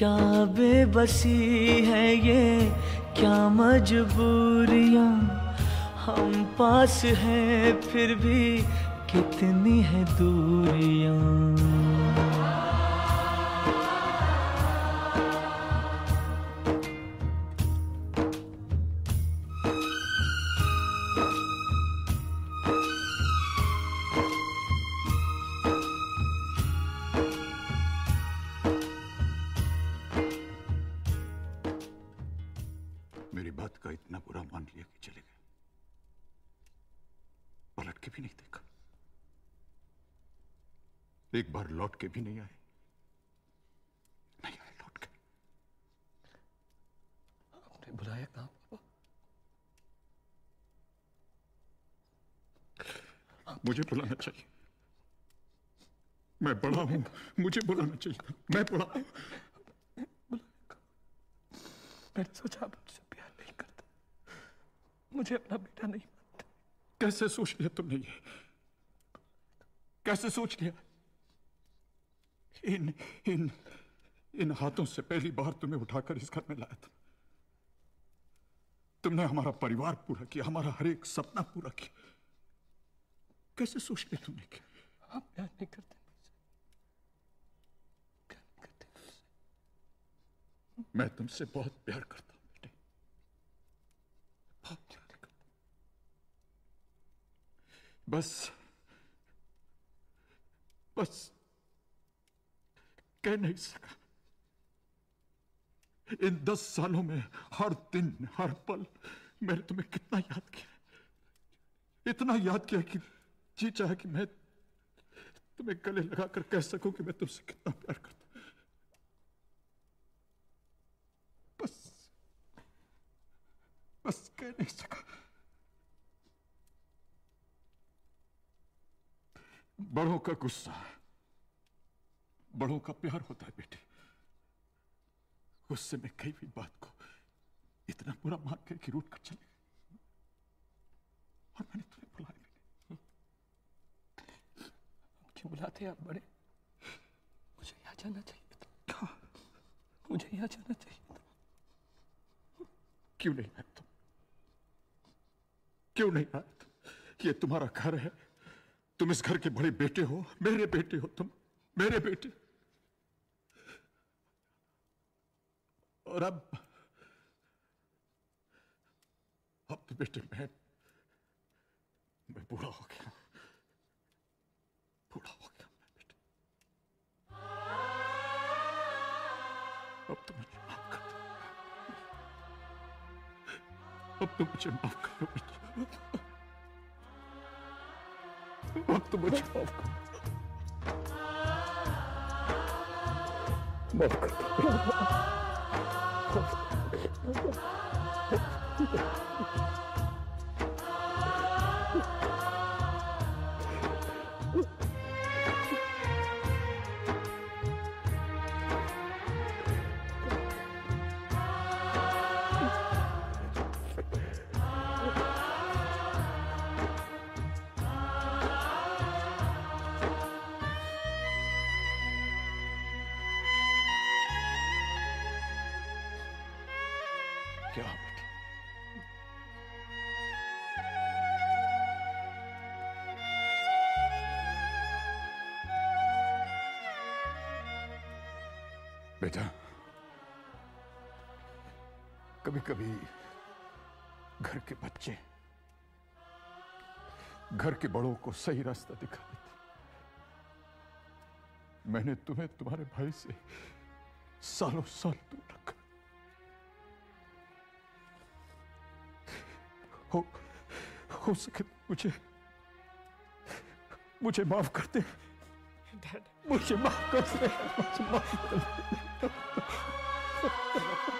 क्या बेबसी है ये? क्या मजबूरियाँ हम पास हैं फिर भी कितनी है दूरियाँ? के भी नहीं आए। नहीं आए लौट के। आपने बुलाया कहाँ मुझे बुलाना चाहिए। मैं बड़ा हूँ। मुझे बुलाना चाहिए मैं बड़ा हूँ। मैंने सोचा आप मुझसे प्यार नहीं करते। मुझे अपना बेटा नहीं मानते। कैसे सोच लिया तुमने ये? कैसे सोच लिया? इन इन इन हाथों से पहली बार तुम्हें उठाकर इस घर में लाया था। तुमने हमारा परिवार पूरा किया, हमारा हर एक सपना पूरा किया। कैसे सोच लिया तुमने कि आप प्यार नहीं करते मैं तुमसे बहुत प्यार करता हूँ, बेटे। बहुत प्यार करता। बस बस कह नहीं सका। इन दस सालों में हर दिन, हर पल मैंने तुम्हें कितना याद किया इतना याद किया कि जी चाहे कि मैं तुम्हें गले लगाकर कह सकूँ कि मैं तुमसे कितना प्यार करता बस बस कह नहीं सका। बड़ों का गुस्सा बड़ों का प्यार होता है बेटे। गुस्से में कई भी बात को इतना बुरा मान के कि रूट कर चले और मैंने तुम्हें बुलाया नहीं। क्यों बुलाते आप बड़े। मुझे यहाँ जाना चाहिए था। मुझे यहाँ जाना चाहिए था। क्यों नहीं आए तुम? क्यों नहीं आए तुम? ये तुम्हारा घर है। तुम इस घर के बड़े बेटे हो। मेरे बेटे हो तुम। मेरे बेटे। और अब अब तो बेटे मैं मैं बूढ़ा हो गया बूढ़ा हो गया मैं बेटे। अब तो मुझे माफ़ कर दो। अब तो मुझे माफ़ कर दो बेटे। अब तो मुझे माफ़ कर दो। माफ़ कर दो। ハハハハ! कभी कभी घर के बच्चे घर के बड़ों को सही रास्ता दिखा देते मैंने तुम्हें तुम्हारे भाई से सालों साल दूर रखा। हो हो सके तो मुझे मुझे माफ़ कर दे। मुझे माफ़ कर दे। मुझे माफ़ कर दे।